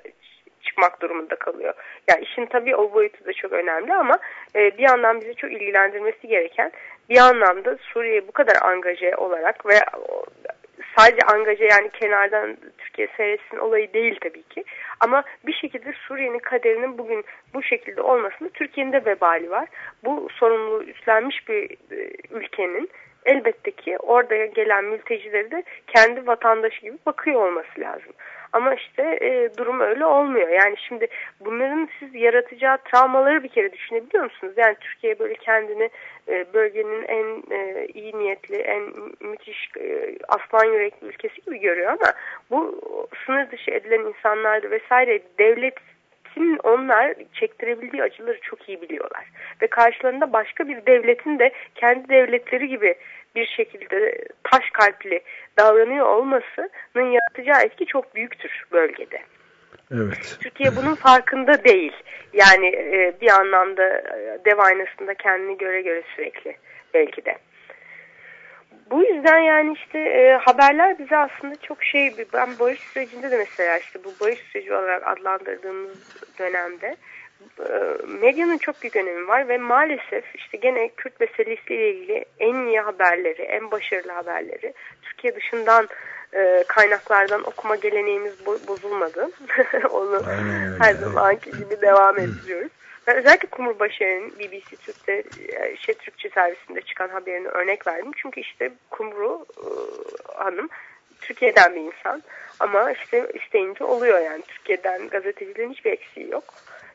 çıkmak durumunda kalıyor. Ya işin tabii o boyutu da çok önemli ama e, bir yandan bizi çok ilgilendirmesi gereken bir anlamda Suriye bu kadar angaje olarak ve sadece angaje yani kenardan Türkiye seyretsin olayı değil tabii ki. Ama bir şekilde Suriye'nin kaderinin bugün bu şekilde olmasında Türkiye'nin de vebali var. Bu sorumluluğu üstlenmiş bir e, ülkenin elbette ki orada gelen mültecileri de kendi vatandaşı gibi bakıyor olması lazım. Ama işte e, durum öyle olmuyor. Yani şimdi bunların siz yaratacağı travmaları bir kere düşünebiliyor musunuz? Yani Türkiye böyle kendini e, bölgenin en e, iyi niyetli, en müthiş e, aslan yürekli ülkesi gibi görüyor ama bu sınır dışı edilen insanlarda vesaire devletin onlar çektirebildiği acıları çok iyi biliyorlar. Ve karşılarında başka bir devletin de kendi devletleri gibi bir şekilde taş kalpli davranıyor olmasının yaratacağı etki çok büyüktür bölgede. Evet. Türkiye bunun farkında değil. Yani e, bir anlamda e, dev aynasında kendini göre göre sürekli belki de. Bu yüzden yani işte e, haberler bize aslında çok şey ben barış sürecinde de mesela işte bu barış süreci olarak adlandırdığımız dönemde e, medyanın çok büyük önemi var ve maalesef işte gene Kürt meselesiyle ilgili en iyi haberleri, en başarılı haberleri Türkiye dışından e, kaynaklardan okuma geleneğimiz bo- bozulmadı. Onu Aynen her zamanki gibi devam ettiriyoruz. Ben özellikle Kumrubaşı'nın BBC Türk'te e, şey Türkçe servisinde çıkan haberini örnek verdim. Çünkü işte Kumru e, Hanım Türkiye'den bir insan ama işte isteyince oluyor yani Türkiye'den gazetecilerin hiçbir eksiği yok.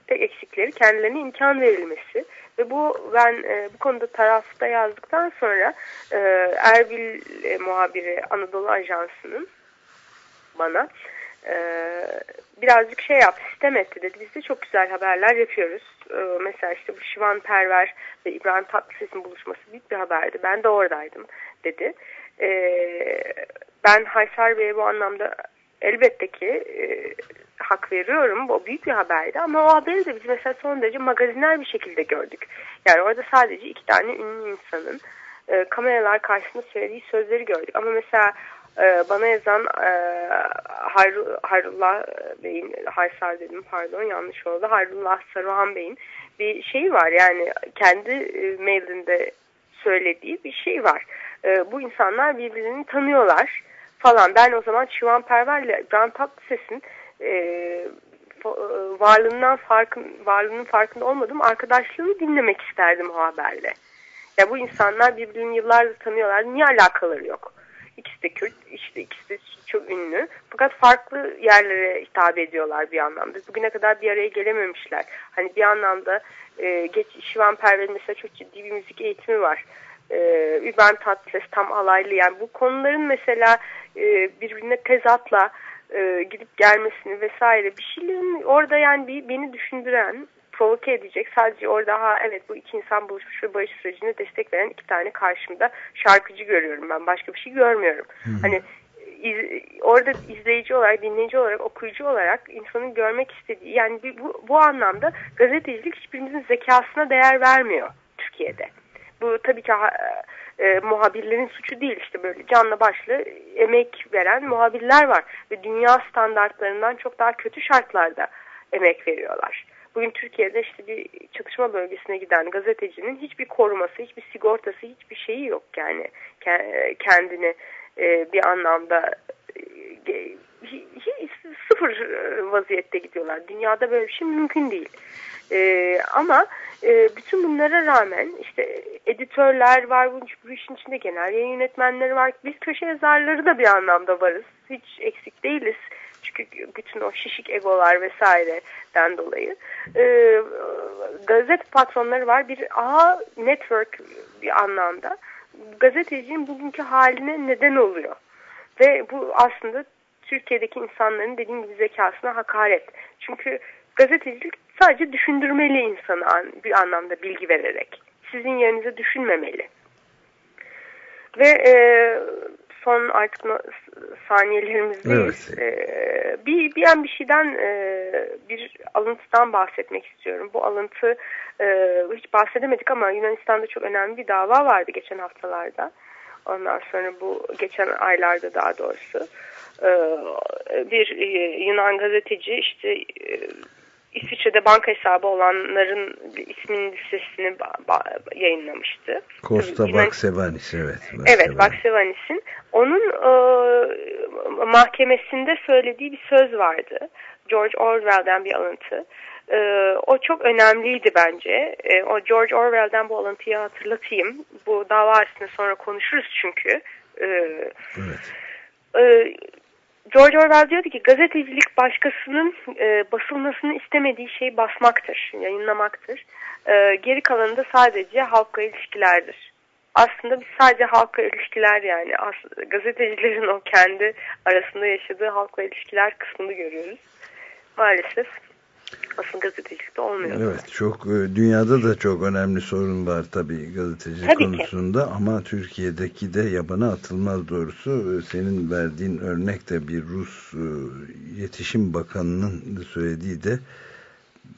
Tek eksikleri kendilerine imkan verilmesi ve bu ben e, bu konuda tarafta yazdıktan sonra e, Erbil e, muhabiri Anadolu Ajansı'nın bana birazcık şey yaptı, sistem etti dedi. Biz de çok güzel haberler yapıyoruz. E, mesela işte bu Şivan Perver ve İbrahim Tatlıses'in buluşması büyük bir haberdi. Ben de oradaydım dedi. E, ben Haysar Bey'e bu anlamda elbette ki e, hak veriyorum. O büyük bir haberdi ama o haberi de biz mesela son derece magazinel bir şekilde gördük. Yani orada sadece iki tane ünlü insanın e, kameralar karşısında söylediği sözleri gördük. Ama mesela e, bana yazan e, Hayru, Hayrullah Bey'in, Haysar dedim pardon yanlış oldu. Hayrullah Saruhan Bey'in bir şeyi var yani kendi e, mailinde söylediği bir şey var. E, bu insanlar birbirini tanıyorlar falan. Ben o zaman Şivan Perver ile İbrahim Tatlıses'in e, e, varlığından farkın, varlığının farkında olmadığım arkadaşlığını dinlemek isterdim o haberle. Ya bu insanlar birbirini yıllardır tanıyorlar. Niye alakaları yok? İkisi de Kürt, işte ikisi de çok ünlü. Fakat farklı yerlere hitap ediyorlar bir anlamda. Bugüne kadar bir araya gelememişler. Hani bir anlamda e, geç Şivan Perver'in mesela çok ciddi bir müzik eğitimi var. E, İbrahim Tatlıses tam alaylı. Yani bu konuların mesela e, birbirine tezatla e, gidip gelmesini vesaire bir şeylerin orada yani bir, beni düşündüren provoke edecek. Sadece orada ha evet bu iki insan buluşmuş ve barış sürecine destek veren iki tane karşımda şarkıcı görüyorum ben. Başka bir şey görmüyorum. Hani iz, orada izleyici olarak, dinleyici olarak, okuyucu olarak insanın görmek istediği yani bu, bu anlamda gazetecilik hiçbirimizin zekasına değer vermiyor Türkiye'de. Bu tabii ki e, muhabirlerin suçu değil işte böyle canla başlı emek veren muhabirler var ve dünya standartlarından çok daha kötü şartlarda emek veriyorlar. Bugün Türkiye'de işte bir çatışma bölgesine giden gazetecinin hiçbir koruması, hiçbir sigortası, hiçbir şeyi yok yani kendini e, bir anlamda e, sıfır vaziyette gidiyorlar. Dünyada böyle bir şey mümkün değil. E, ama e, bütün bunlara rağmen işte editörler var, bu, bu işin içinde genel yayın yönetmenleri var. Biz köşe yazarları da bir anlamda varız. Hiç eksik değiliz. Çünkü bütün o şişik egolar vesaireden dolayı. E, gazete patronları var. Bir A network bir anlamda. gazetecinin bugünkü haline neden oluyor. Ve bu aslında Türkiye'deki insanların dediğim gibi zekasına hakaret. Çünkü gazetecilik sadece düşündürmeli insanı bir anlamda bilgi vererek. Sizin yerinize düşünmemeli. Ve e, son artık no, saniyelerimizdeyiz. Evet. E, bir, bir an bir şeyden e, bir alıntıdan bahsetmek istiyorum. Bu alıntı e, hiç bahsedemedik ama Yunanistan'da çok önemli bir dava vardı geçen haftalarda. Ondan sonra bu geçen aylarda daha doğrusu e, bir e, Yunan gazeteci işte e, İsviçre'de banka hesabı olanların isminin listesini yayınlamıştı. Costa. Baksevanis evet. Evet Baksevanis'in. Onun e, mahkemesinde söylediği bir söz vardı. George Orwell'den bir alıntı. E, o çok önemliydi bence. E, o George Orwell'den bu alıntıyı hatırlatayım. Bu dava üstüne sonra konuşuruz çünkü. E, evet. E, George Orwell diyordu ki gazetecilik başkasının e, basılmasını istemediği şeyi basmaktır, yayınlamaktır. E, geri kalanı da sadece halkla ilişkilerdir. Aslında biz sadece halkla ilişkiler yani as gazetecilerin o kendi arasında yaşadığı halkla ilişkiler kısmını görüyoruz. Maalesef basın gazetecilikte olmuyor. Evet çok e, dünyada da çok önemli sorun var tabii gazetecilik Tabii konusunda ki. ama Türkiye'deki de yabana atılmaz doğrusu. E, senin verdiğin örnek de bir Rus e, yetişim bakanının söylediği de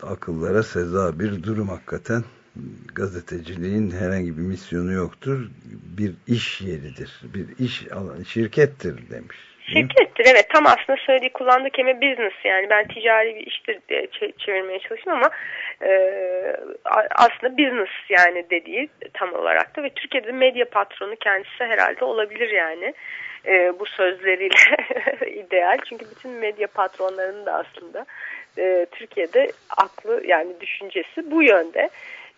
akıllara seza bir durum hakikaten gazeteciliğin herhangi bir misyonu yoktur. Bir iş yeridir. Bir iş şirkettir demiş. Şirkettir evet. Tam aslında söylediği kullandığı kelime business yani. Ben ticari bir iştir diye çevirmeye çalıştım ama e, aslında business yani dediği tam olarak da ve Türkiye'de medya patronu kendisi herhalde olabilir yani. E, bu sözleriyle ideal. Çünkü bütün medya patronlarının da aslında e, Türkiye'de aklı yani düşüncesi bu yönde.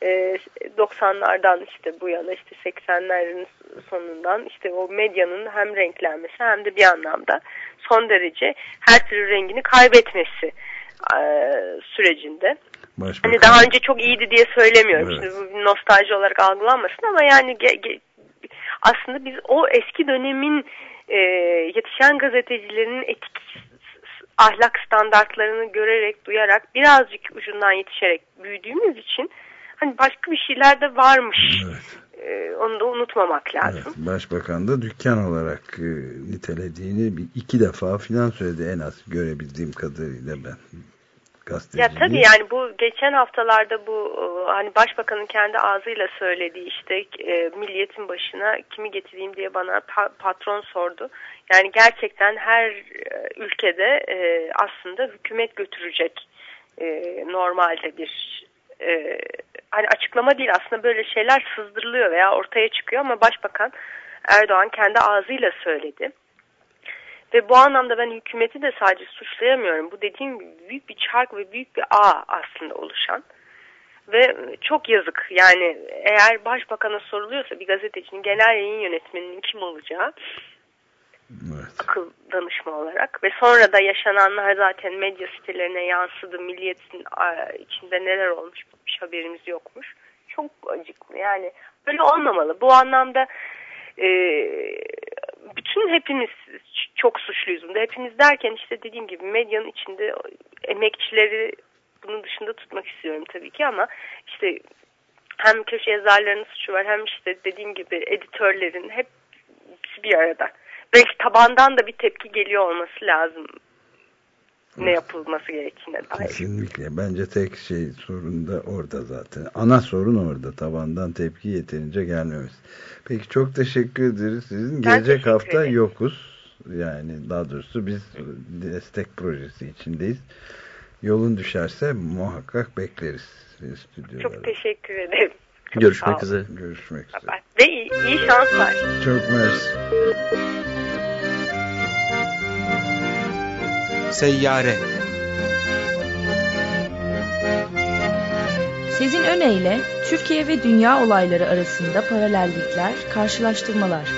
90'lardan işte bu yana işte 80'lerin sonundan işte o medyanın hem renklenmesi hem de bir anlamda son derece her türlü rengini kaybetmesi sürecinde. Başbakan. Hani daha önce çok iyiydi diye söylemiyorum. Evet. Şimdi bu nostalji olarak algılanmasın ama yani aslında biz o eski dönemin e, yetişen gazetecilerin etik ahlak standartlarını görerek, duyarak birazcık ucundan yetişerek büyüdüğümüz için hani başka bir şeyler de varmış. Evet. Ee, onu da unutmamak lazım. Evet, Başbakan da dükkan olarak e, nitelediğini bir iki defa filan söyledi en az görebildiğim kadarıyla ben. Ya tabii yani bu geçen haftalarda bu e, hani başbakanın kendi ağzıyla söylediği işte e, milliyetin başına kimi getireyim diye bana pa patron sordu. Yani gerçekten her e, ülkede e, aslında hükümet götürecek e, normalde bir e, hani açıklama değil aslında böyle şeyler sızdırılıyor veya ortaya çıkıyor ama Başbakan Erdoğan kendi ağzıyla söyledi. Ve bu anlamda ben hükümeti de sadece suçlayamıyorum. Bu dediğim gibi büyük bir çark ve büyük bir ağ aslında oluşan. Ve çok yazık yani eğer başbakana soruluyorsa bir gazetecinin genel yayın yönetmeninin kim olacağı evet. akıl danışma olarak ve sonra da yaşananlar zaten medya sitelerine yansıdı. Milliyetin içinde neler olmuş hiç haberimiz yokmuş. Çok acıklı yani böyle olmamalı. Bu anlamda e, bütün hepimiz çok suçluyuz bunda. Hepimiz derken işte dediğim gibi medyanın içinde emekçileri bunun dışında tutmak istiyorum tabii ki ama işte hem köşe yazarlarının suçu var hem işte dediğim gibi editörlerin hep bir arada. Belki tabandan da bir tepki geliyor olması lazım ne yapılması gerektiğine dair. Kesinlikle. Bence tek şey sorun da orada zaten. Ana sorun orada. Tabandan tepki yeterince gelmemesi. Peki çok teşekkür ederiz. Sizin Ben gelecek hafta ederim. yokuz. Yani daha doğrusu biz destek projesi içindeyiz. Yolun düşerse muhakkak bekleriz stüdyolara. Çok teşekkür ederim. Çok Görüşmek üzere. Görüşmek üzere. Ve iyi, iyi şanslar. Çok mersi. Seyyare Sezin Öne Türkiye ve dünya olayları arasında paralellikler, karşılaştırmalar.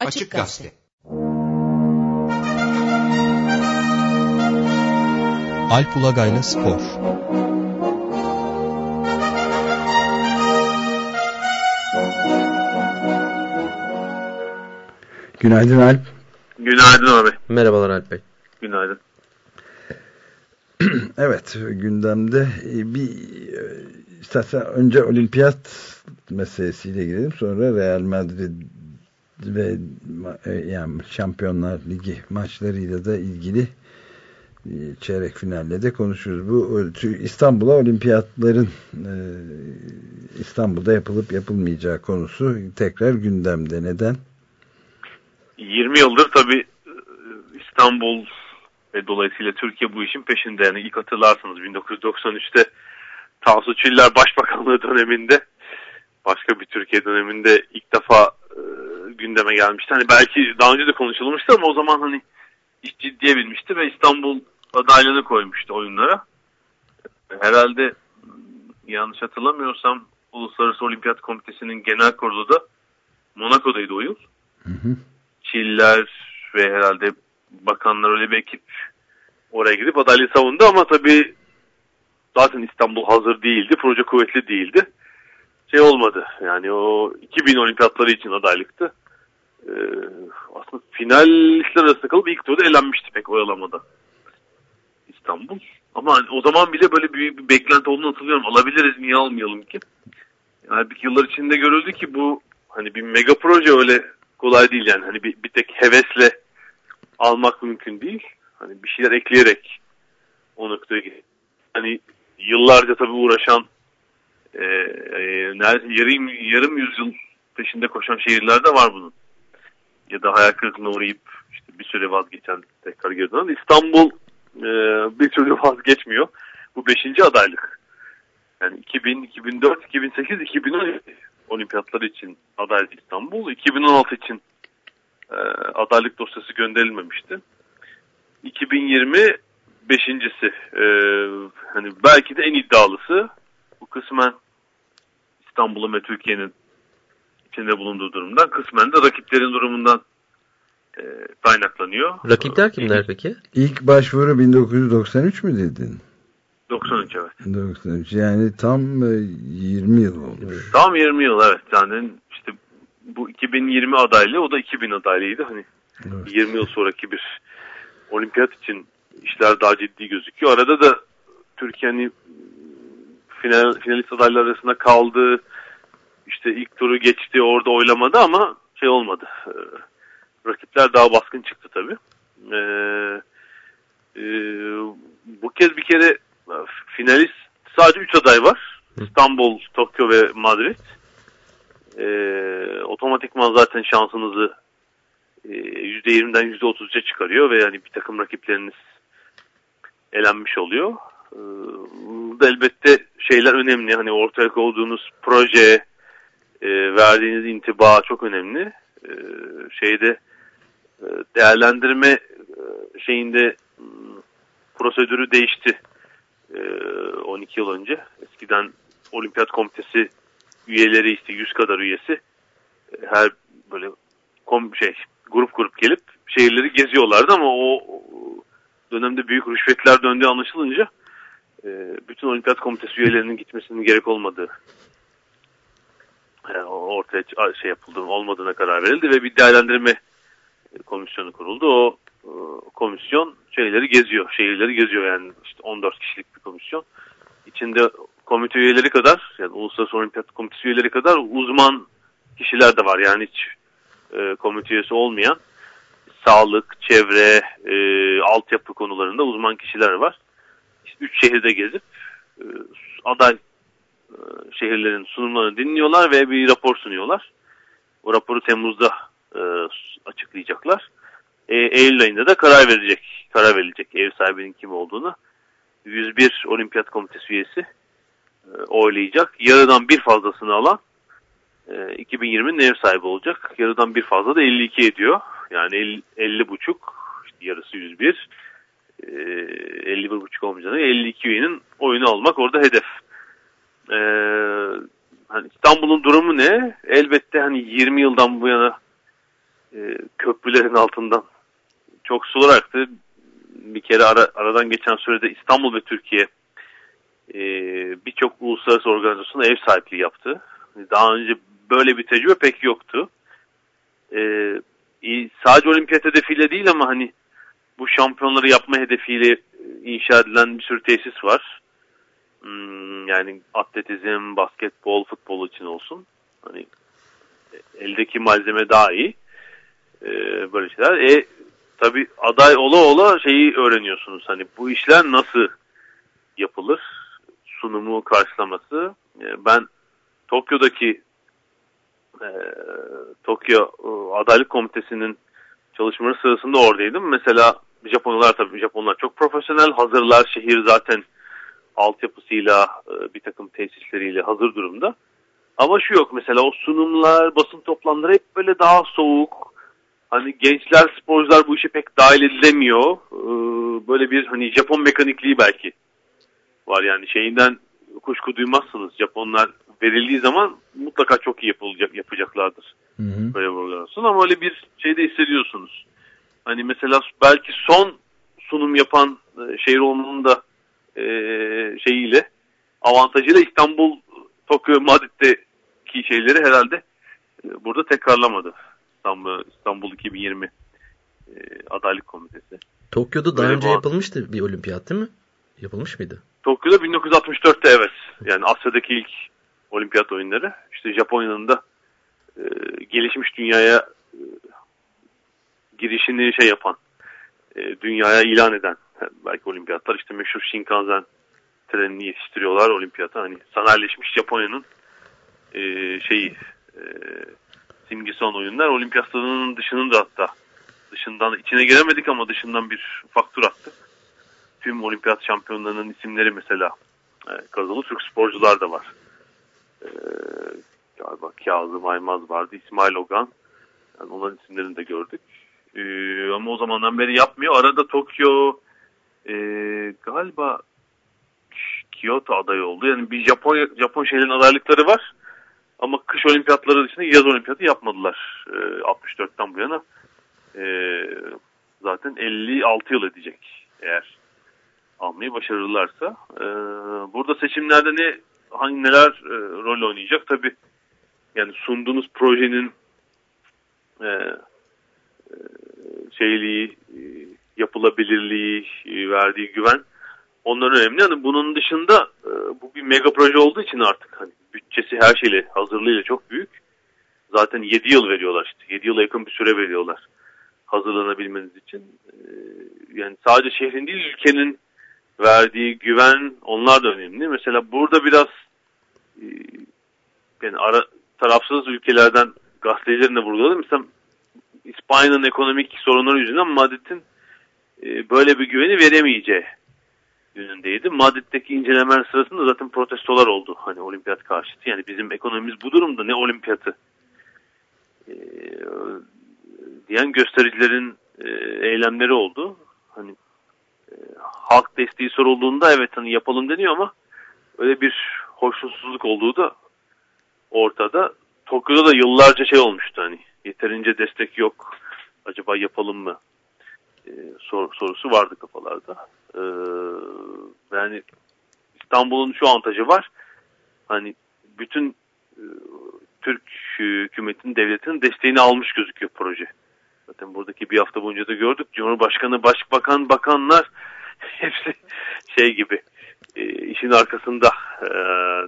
Açık Gazete. Alp Ulagay'la Spor Günaydın Alp. Günaydın abi. Merhabalar Alp Bey. Günaydın. Evet gündemde e, bir e, istersen önce olimpiyat meselesiyle girelim sonra Real Madrid ve e, yani Şampiyonlar Ligi maçlarıyla da ilgili çeyrek finalle de konuşuruz. Bu e, İstanbul'a olimpiyatların e, İstanbul'da yapılıp yapılmayacağı konusu tekrar gündemde. Neden? 20 yıldır tabii e, İstanbul ve dolayısıyla Türkiye bu işin peşinde. Yani ilk hatırlarsınız 1993'te Tansu Çiller Başbakanlığı döneminde başka bir Türkiye döneminde ilk defa e, gündeme gelmişti. Hani belki daha önce de konuşulmuştu ama o zaman hani iş ciddiye binmişti ve İstanbul adaylığını koymuştu oyunlara. Herhalde yanlış hatırlamıyorsam Uluslararası Olimpiyat Komitesi'nin genel kurulu da Monaco'daydı o yıl. Çiller ve herhalde bakanlar öyle bir ekip oraya gidip adaylığı savundu ama tabii zaten İstanbul hazır değildi. Proje kuvvetli değildi. Şey olmadı. Yani o 2000 olimpiyatları için adaylıktı. Ee, aslında finalistler arasında kalıp ilk turda elenmişti pek oyalamada İstanbul. Ama hani o zaman bile böyle büyük bir beklenti olduğunu hatırlıyorum. Alabiliriz niye almayalım ki? Yani bir yıllar içinde görüldü ki bu hani bir mega proje öyle kolay değil yani. Hani bir, bir tek hevesle almak mümkün değil. Hani bir şeyler ekleyerek o noktaya Hani yıllarca tabii uğraşan e, e, yarım, yarım yüzyıl peşinde koşan şehirler de var bunun. Ya da hayal kırıklığına uğrayıp işte bir süre vazgeçen tekrar geri dönen. İstanbul e, bir türlü vazgeçmiyor. Bu beşinci adaylık. Yani 2000, 2004, 2008, 2010 olimpiyatları için aday İstanbul. 2016 için e, adaylık dosyası gönderilmemişti. 2020 beşincisi. E, hani belki de en iddialısı. Bu kısmen İstanbul'un ve Türkiye'nin içinde bulunduğu durumdan, kısmen de rakiplerin durumundan kaynaklanıyor. Rakipler kimler peki? İlk başvuru 1993 mü dedin? 93 evet. 93 yani tam e, 20 yıl olmuş. Tam 20 yıl evet. Yani işte bu 2020 adaylığı o da 2000 adaylığıydı. Hani Evet. 20 yıl sonraki bir olimpiyat için işler daha ciddi gözüküyor. Arada da Türkiye'nin final, finalist adaylar arasında kaldı. İşte ilk turu geçti orada oylamada ama şey olmadı. Ee, rakipler daha baskın çıktı tabii. Ee, e, bu kez bir kere e, finalist sadece 3 aday var. İstanbul, Tokyo ve Madrid. Ee, otomatikman zaten şansınızı e, %20'den %33'e çıkarıyor ve yani bir takım rakipleriniz elenmiş oluyor. Burada elbette şeyler önemli. Hani ortaya koyduğunuz proje, e, verdiğiniz intiba çok önemli. Ee, şeyde e, değerlendirme e, şeyinde m, prosedürü değişti. e, 12 yıl önce. Eskiden olimpiyat komitesi üyeleri işte 100 kadar üyesi e, her böyle kom şey grup grup gelip şehirleri geziyorlardı ama o, dönemde büyük rüşvetler döndüğü anlaşılınca e, bütün olimpiyat komitesi üyelerinin gitmesinin gerek olmadığı e, ortaya şey yapıldı olmadığına karar verildi ve bir değerlendirme komisyonu kuruldu. O e, komisyon şeyleri geziyor, şehirleri geziyor yani işte 14 kişilik bir komisyon. İçinde komite üyeleri kadar yani Uluslararası Olimpiyat Komitesi üyeleri kadar uzman kişiler de var. Yani hiç e, komite üyesi olmayan sağlık, çevre, e, altyapı konularında uzman kişiler var. İşte üç şehirde gezip e, aday e, şehirlerin sunumlarını dinliyorlar ve bir rapor sunuyorlar. O raporu Temmuz'da e, açıklayacaklar. E, Eylül ayında da karar verecek, karar verilecek ev sahibinin kim olduğunu. 101 Olimpiyat Komitesi üyesi e, oylayacak. Yarıdan bir fazlasını alan e, 2020'nin ev sahibi olacak. Yarıdan bir fazla da 52 ediyor. Yani 50, 50 buçuk, işte yarısı 101, e, 51 buçuk olmayacağına 52 üyenin oyunu almak orada hedef. E, hani İstanbul'un durumu ne? Elbette hani 20 yıldan bu yana e, köprülerin altından çok sular aktı. Bir kere ara, aradan geçen sürede İstanbul ve Türkiye e, birçok uluslararası organizasyona ev sahipliği yaptı. Daha önce böyle bir tecrübe pek yoktu. E, sadece olimpiyat hedefiyle değil ama hani bu şampiyonları yapma hedefiyle e, inşa edilen bir sürü tesis var. Hmm, yani atletizm, basketbol, futbol için olsun. Hani eldeki malzeme daha iyi. Ee, böyle şeyler. E tabi aday ola ola şeyi öğreniyorsunuz. Hani bu işler nasıl yapılır? Sunumu karşılaması. Ee, ben Tokyo'daki e, Tokyo e, Adaylık Komitesi'nin çalışmaları sırasında oradaydım. Mesela Japonlar tabii Japonlar çok profesyonel hazırlar. Şehir zaten altyapısıyla e, bir takım tesisleriyle hazır durumda. Ama şu yok mesela o sunumlar, basın toplantıları hep böyle daha soğuk. Hani gençler, sporcular bu işe pek dahil edilemiyor. Ee, böyle bir hani Japon mekanikliği belki var yani şeyinden kuşku duymazsınız. Japonlar verildiği zaman mutlaka çok iyi yapılacak, yapacaklardır. Hı hı. Böyle organizasyon ama öyle bir şey de hissediyorsunuz. Hani mesela belki son sunum yapan e, şehir olmanın da e, şeyiyle avantajıyla İstanbul Tokyo Madrid'deki şeyleri herhalde e, burada tekrarlamadı. İstanbul, İstanbul 2020 e, adaylık komitesi. Tokyo'da daha Böyle önce yapılmıştı bir olimpiyat değil mi? Yapılmış mıydı? Tokyo'da 1964'te evet. Yani Asya'daki ilk olimpiyat oyunları. İşte Japonya'nın da e, gelişmiş dünyaya e, girişini şey yapan, e, dünyaya ilan eden belki olimpiyatlar. işte meşhur Shinkansen trenini yetiştiriyorlar olimpiyata. Hani sanayileşmiş Japonya'nın e, şeyi e, simgesi olan oyunlar. Olimpiyat stadının dışının da hatta dışından içine giremedik ama dışından bir faktör attık. Tüm olimpiyat şampiyonlarının isimleri mesela e, kazılı Türk sporcular da var. E, galiba Kazım Aymaz vardı, İsmail Ogan. Yani onların isimlerini de gördük. E, ama o zamandan beri yapmıyor. Arada Tokyo e, galiba Kyoto adayı oldu. Yani bir Japon Japon şeylerin adaylıkları var. Ama kış olimpiyatları dışında yaz olimpiyatı yapmadılar. E, 64'ten bu yana. E, zaten 56 yıl edecek eğer almayı başarırlarsa. E, burada seçimlerde ne hangi neler e, rol oynayacak tabi yani sunduğunuz projenin e, e, şeyliği, e, yapılabilirliği, verdiği güven onlar önemli. Yani bunun dışında e, bu bir mega proje olduğu için artık hani bütçesi her şeyle hazırlığıyla çok büyük. Zaten 7 yıl veriyorlar işte. 7 yıla yakın bir süre veriyorlar hazırlanabilmeniz için. E, yani sadece şehrin değil ülkenin verdiği güven onlar da önemli. Mesela burada biraz e, yani ara, tarafsız ülkelerden gazetecilerin de vurguladım. Mesela İspanya'nın ekonomik sorunları yüzünden Madrid'in böyle bir güveni veremeyeceği yönündeydi. Madrid'deki incelemeler sırasında zaten protestolar oldu. Hani olimpiyat karşıtı. Yani bizim ekonomimiz bu durumda ne olimpiyatı e, diyen göstericilerin e, eylemleri oldu. Hani e, halk desteği sorulduğunda evet hani yapalım deniyor ama öyle bir hoşnutsuzluk olduğu da ortada. Tokyo'da da yıllarca şey olmuştu hani yeterince destek yok acaba yapalım mı e, sor, sorusu vardı kafalarda. E, yani İstanbul'un şu avantajı var. Hani bütün e, Türk hükümetin, devletinin desteğini almış gözüküyor proje. Zaten buradaki bir hafta boyunca da gördük. Cumhurbaşkanı, başbakan, bakanlar hepsi şey gibi e, işin arkasında e,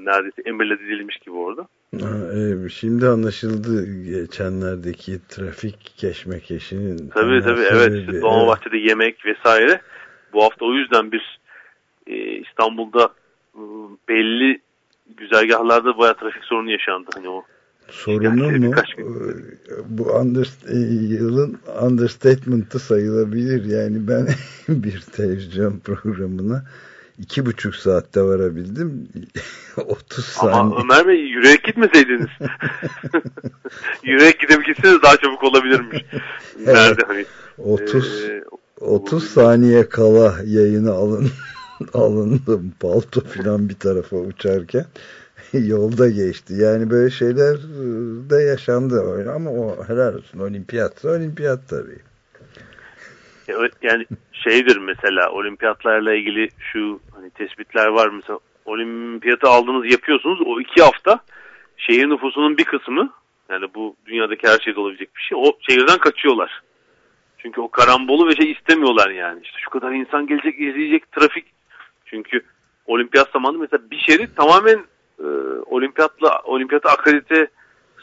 neredeyse emirle dizilmiş gibi orada. E, şimdi anlaşıldı geçenlerdeki trafik keşmekeşinin. Tabii tabii evet. İşte Dolmabahçe'de evet. yemek vesaire. Bu hafta o yüzden bir e, İstanbul'da e, belli güzergahlarda bayağı trafik sorunu yaşandı. Hani o sorunu mu? Bu under, e, yılın understatement'ı sayılabilir. Yani ben bir televizyon programına iki buçuk saatte varabildim. 30 saniye. Ama Ömer Bey yürüyerek gitmeseydiniz. yürüyerek gidip gitseniz daha çabuk olabilirmiş. Nerede hani? 30 e, 30 saniye kala yayını alın alındım. Palto filan bir tarafa uçarken. yolda geçti. Yani böyle şeyler e, de yaşandı ama o helal olsun olimpiyatsa olimpiyat tabii. Yani şeydir mesela olimpiyatlarla ilgili şu hani tespitler var mesela olimpiyatı aldınız yapıyorsunuz o iki hafta şehir nüfusunun bir kısmı yani bu dünyadaki her şeyde olabilecek bir şey o şehirden kaçıyorlar. Çünkü o karambolu ve şey istemiyorlar yani. İşte şu kadar insan gelecek izleyecek trafik. Çünkü olimpiyat zamanı mesela bir şerit tamamen e, olimpiyatla olimpiyata akredite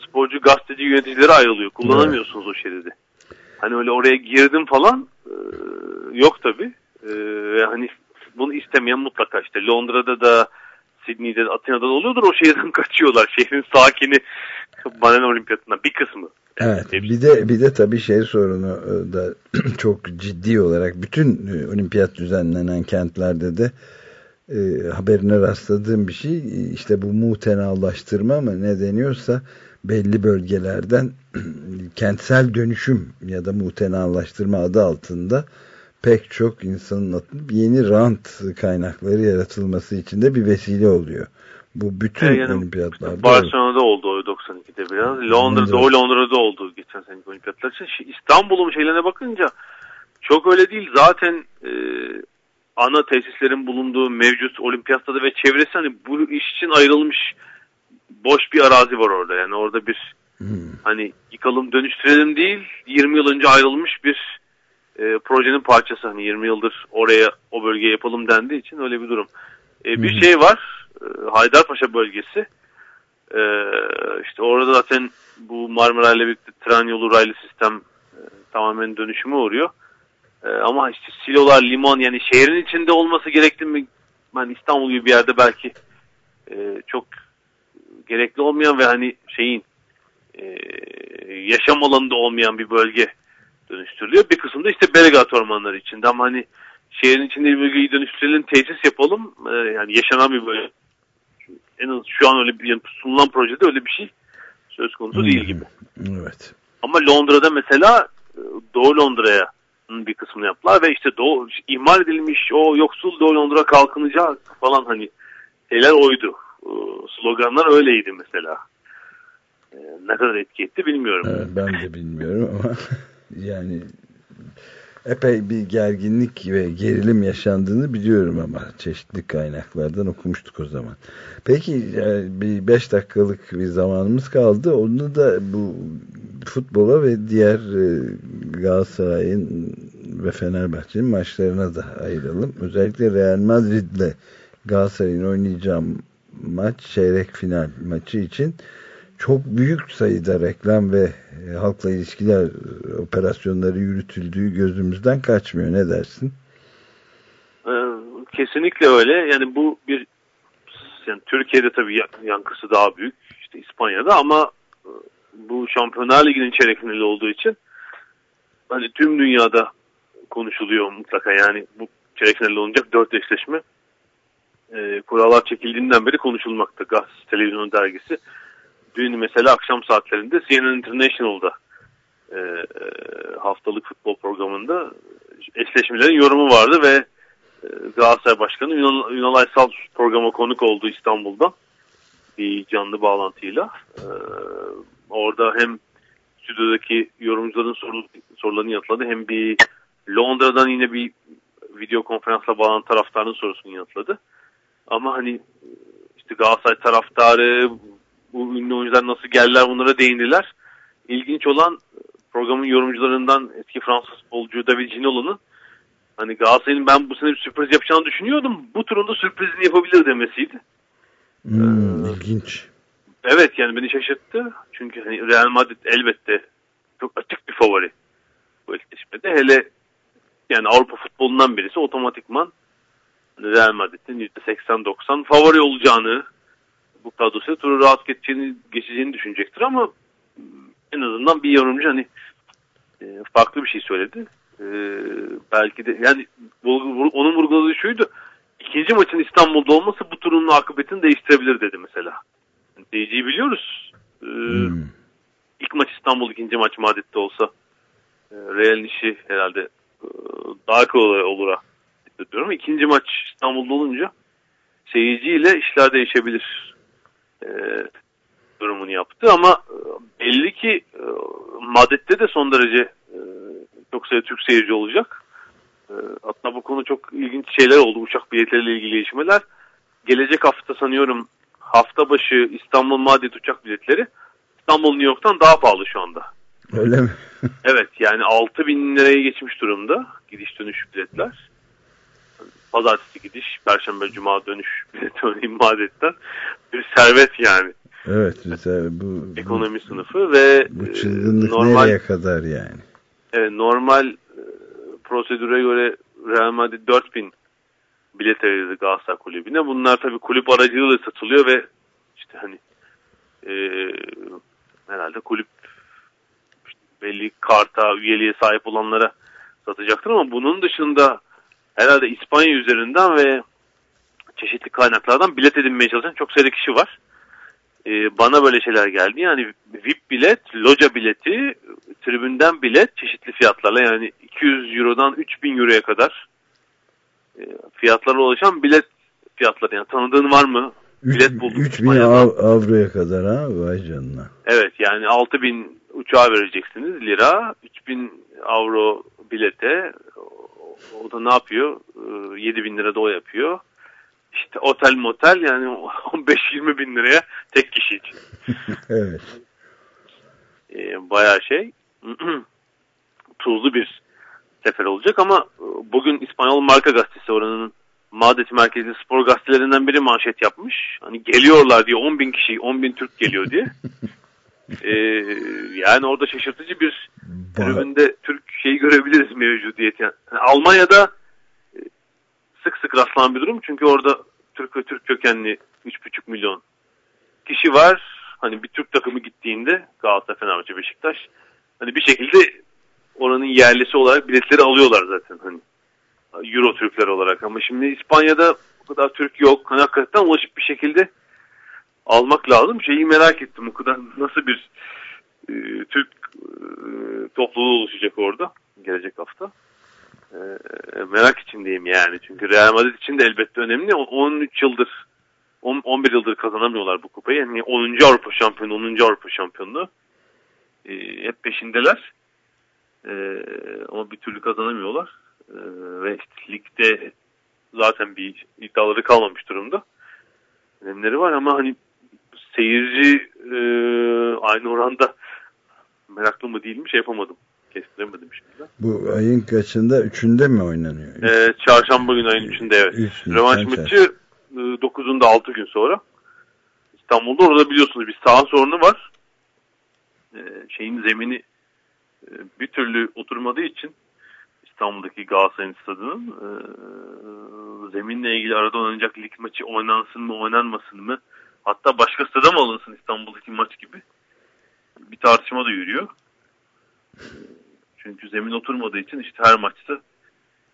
sporcu, gazeteci, yöneticileri ayrılıyor. Kullanamıyorsunuz evet. o şeridi. Hani öyle oraya girdim falan yok tabi. E, ve hani bunu istemeyen mutlaka işte Londra'da da Sydney'de, Atina'da da oluyordur. O şehirden kaçıyorlar. Şehrin sakini Banen Olimpiyatından bir kısmı. Evet. Bir de bir de tabii şey sorunu e, da çok ciddi olarak bütün e, olimpiyat düzenlenen kentlerde de e, haberine rastladığım bir şey işte bu mutenalaştırma mı ne deniyorsa belli bölgelerden kentsel dönüşüm ya da mutenalaştırma adı altında pek çok insanın yeni rant kaynakları yaratılması için de bir vesile oluyor. Bu bütün evet, yani, olimpiyatlarda. Barcelona'da oldu o 92'de biraz. Londra'da, Doğu Londra'da oldu geçen seneki olimpiyatlar için. İstanbul'un şeylerine bakınca çok öyle değil. Zaten e, ana tesislerin bulunduğu mevcut olimpiyatta ve çevresi hani bu iş için ayrılmış boş bir arazi var orada. Yani orada bir hmm. hani yıkalım dönüştürelim değil 20 yıl önce ayrılmış bir e, projenin parçası. Hani 20 yıldır oraya o bölgeye yapalım dendiği için öyle bir durum. E, bir hmm. şey var e, Haydarpaşa bölgesi. E, işte orada zaten bu Marmara ile birlikte tren yolu raylı sistem e, tamamen dönüşüme uğruyor. E, ama işte silolar, liman yani şehrin içinde olması gerekli mi? Ben İstanbul gibi bir yerde belki e, çok gerekli olmayan ve hani şeyin e, yaşam alanında olmayan bir bölge dönüştürülüyor. Bir kısımda işte Belgrad ormanları içinde ama hani şehrin içinde bir bölgeyi dönüştürelim, tesis yapalım. E, yani yaşanan bir bölge. En az şu an öyle bir yani sunulan projede öyle bir şey söz konusu hmm. değil gibi. Evet. Ama Londra'da mesela e, Doğu Londra'ya bir kısmını yaptılar ve işte Doğu ihmal edilmiş o yoksul Doğu Londra kalkınacak falan hani şeyler oydu. E, sloganlar öyleydi mesela. E, ne kadar etki etti bilmiyorum. Ben de bilmiyorum ama yani epey bir gerginlik ve gerilim yaşandığını biliyorum ama çeşitli kaynaklardan okumuştuk o zaman. Peki yani bir beş dakikalık bir zamanımız kaldı. Onu da bu futbola ve diğer e, Galatasaray'ın ve Fenerbahçe'nin maçlarına da ayıralım. Özellikle Real Madrid'le Galatasaray'ın oynayacağı maç çeyrek final maçı için çok büyük sayıda reklam ve e, halkla ilişkiler operasyonları yürütüldüğü gözümüzden kaçmıyor. Ne dersin? Ee, kesinlikle öyle. Yani bu bir yani Türkiye'de tabii yankısı daha büyük. İşte İspanya'da ama e, bu Şampiyonlar Ligi'nin çeyrek finali olduğu için hani tüm dünyada konuşuluyor mutlaka. Yani bu çeyrek finali olacak dört eşleşme e, kurallar çekildiğinden beri konuşulmakta. Gaz Televizyon Dergisi dün mesela akşam saatlerinde CNN International'da e, e, haftalık futbol programında eşleşmelerin yorumu vardı ve e, Galatasaray Başkanı Ünal, Ünal Aysal programa konuk oldu İstanbul'dan bir canlı bağlantıyla. E, orada hem stüdyodaki yorumcuların soru, sorularını yanıtladı hem bir Londra'dan yine bir video konferansla bağlanan taraftarın sorusunu yanıtladı. Ama hani işte Galatasaray taraftarı, bu ünlü oyuncular nasıl geldiler bunlara değindiler. İlginç olan programın yorumcularından eski Fransız futbolcu David Ginolo'nun hani Galatasaray'ın ben bu sene bir sürpriz yapacağını düşünüyordum. Bu turunda sürprizini yapabilir demesiydi. Hmm, ee, ilginç. Evet yani beni şaşırttı. Çünkü hani Real Madrid elbette çok açık bir favori bu eşleşmede. Hele yani Avrupa futbolundan birisi otomatikman Real Madrid'in %80-90 favori olacağını bu kadrosu turu rahat geçeceğini, geçeceğini düşünecektir ama en azından bir yorumcu hani e, farklı bir şey söyledi. E, belki de yani onun vurguladığı şuydu. İkinci maçın İstanbul'da olması bu turun akıbetini değiştirebilir dedi mesela. Seyirciyi biliyoruz. E, hmm. İlk maç İstanbul, ikinci maç Madrid'de olsa e, Real'in işi herhalde e, daha kolay olur diyorum. İkinci maç İstanbul'da olunca seyirciyle işler değişebilir e, durumunu yaptı ama e, belli ki e, Madrid'de de son derece e, çok sayıda Türk seyirci olacak. E, hatta bu konu çok ilginç şeyler oldu uçak biletleriyle ilgili gelişmeler. Gelecek hafta sanıyorum hafta başı İstanbul Madrid uçak biletleri İstanbul New York'tan daha pahalı şu anda. Öyle mi? Evet yani 6 bin liraya geçmiş durumda gidiş dönüş biletler. Pazartesi gidiş, Perşembe Cuma dönüş bileti örneğin Madrid'den bir servet yani. Evet mesela bu Ekonomi sınıfı ve bu e, çılgınlık normal nereye kadar yani? evet, normal e, prosedüre göre Real Madrid 4000 bilet ayırdı Galatasaray Kulübü'ne. Bunlar tabii kulüp aracılığıyla satılıyor ve işte hani e, herhalde kulüp belli karta, üyeliğe sahip olanlara satacaktır ama bunun dışında herhalde İspanya üzerinden ve çeşitli kaynaklardan bilet edinmeye çalışan çok sayıda kişi var. Ee, bana böyle şeyler geldi. Yani VIP bilet, loca bileti, tribünden bilet çeşitli fiyatlarla yani 200 Euro'dan 3000 Euro'ya kadar e, fiyatlara ulaşan bilet fiyatları. Yani tanıdığın var mı? Bilet bulduk 3000 İspanya'dan. av, avroya kadar ha vay canına. Evet yani 6000 uçağa vereceksiniz lira. 3000 avro bilete. O- da ne yapıyor? Ee, 7000 lira da o yapıyor. İşte otel motel yani 15-20 bin liraya tek kişi için. evet. Ee, bayağı şey. Tuzlu bir sefer olacak ama e, bugün İspanyol Marka Gazetesi oranın Madrid merkezli spor gazetelerinden biri manşet yapmış. Hani geliyorlar diye 10 bin kişi 10 bin Türk geliyor diye. Ee, yani orada şaşırtıcı bir tribünde Türk şeyi görebiliriz mevcudiyeti. Yani Almanya'da e, sık sık rastlanan bir durum çünkü orada Türk ve Türk kökenli 3,5 milyon kişi var. Hani bir Türk takımı gittiğinde Galatasaray, Fenerbahçe, Beşiktaş hani bir şekilde oranın yerlisi olarak biletleri alıyorlar zaten hani Euro Türkler olarak ama şimdi İspanya'da o kadar Türk yok. Hani hakikaten ulaşıp bir şekilde almak lazım. Şeyi merak ettim o kadar nasıl bir e, Türk e, topluluğu oluşacak orada gelecek hafta. E, merak içindeyim yani. Çünkü Real Madrid için de elbette önemli. O- 13 yıldır 10, 11 yıldır kazanamıyorlar bu kupayı. Yani 10. Avrupa şampiyonu, 10. Avrupa şampiyonluğu. E, hep peşindeler. E, ama bir türlü kazanamıyorlar. E, ve işte ligde zaten bir iddiaları kalmamış durumda. Önemleri var ama hani seyirci e, aynı oranda meraklı mı değil mi şey yapamadım. Kestiremedim şimdi. Bu ayın kaçında? Üçünde mi oynanıyor? E, çarşamba günü ayın 3'ünde evet. Üç Rövanş maçı e, 9'unda 6 gün sonra. İstanbul'da orada biliyorsunuz bir saha sorunu var. E, şeyin zemini e, bir türlü oturmadığı için İstanbul'daki Galatasaray'ın stadının e, zeminle ilgili arada oynanacak lig maçı oynansın mı oynanmasın mı hatta başka stada mı alınsın İstanbul'daki maç gibi bir tartışma da yürüyor. Çünkü zemin oturmadığı için işte her maçta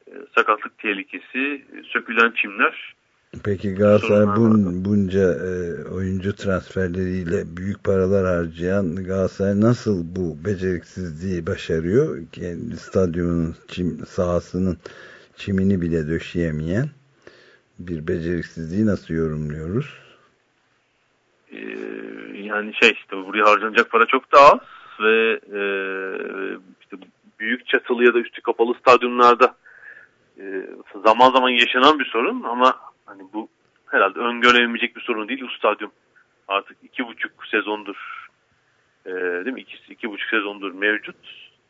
e, sakatlık tehlikesi, e, sökülen çimler Peki Galatasaray bun, bunca e, oyuncu transferleriyle büyük paralar harcayan Galatasaray nasıl bu beceriksizliği başarıyor? Kendi stadyumunun çim, sahasının çimini bile döşeyemeyen bir beceriksizliği nasıl yorumluyoruz? Ee, yani şey işte buraya harcanacak para çok daha az ve e, işte büyük çatılı ya da üstü kapalı stadyumlarda e, zaman zaman yaşanan bir sorun ama hani bu herhalde öngörülemeyecek bir sorun değil. Bu stadyum artık iki buçuk sezondur e, değil mi? İki, iki buçuk sezondur mevcut.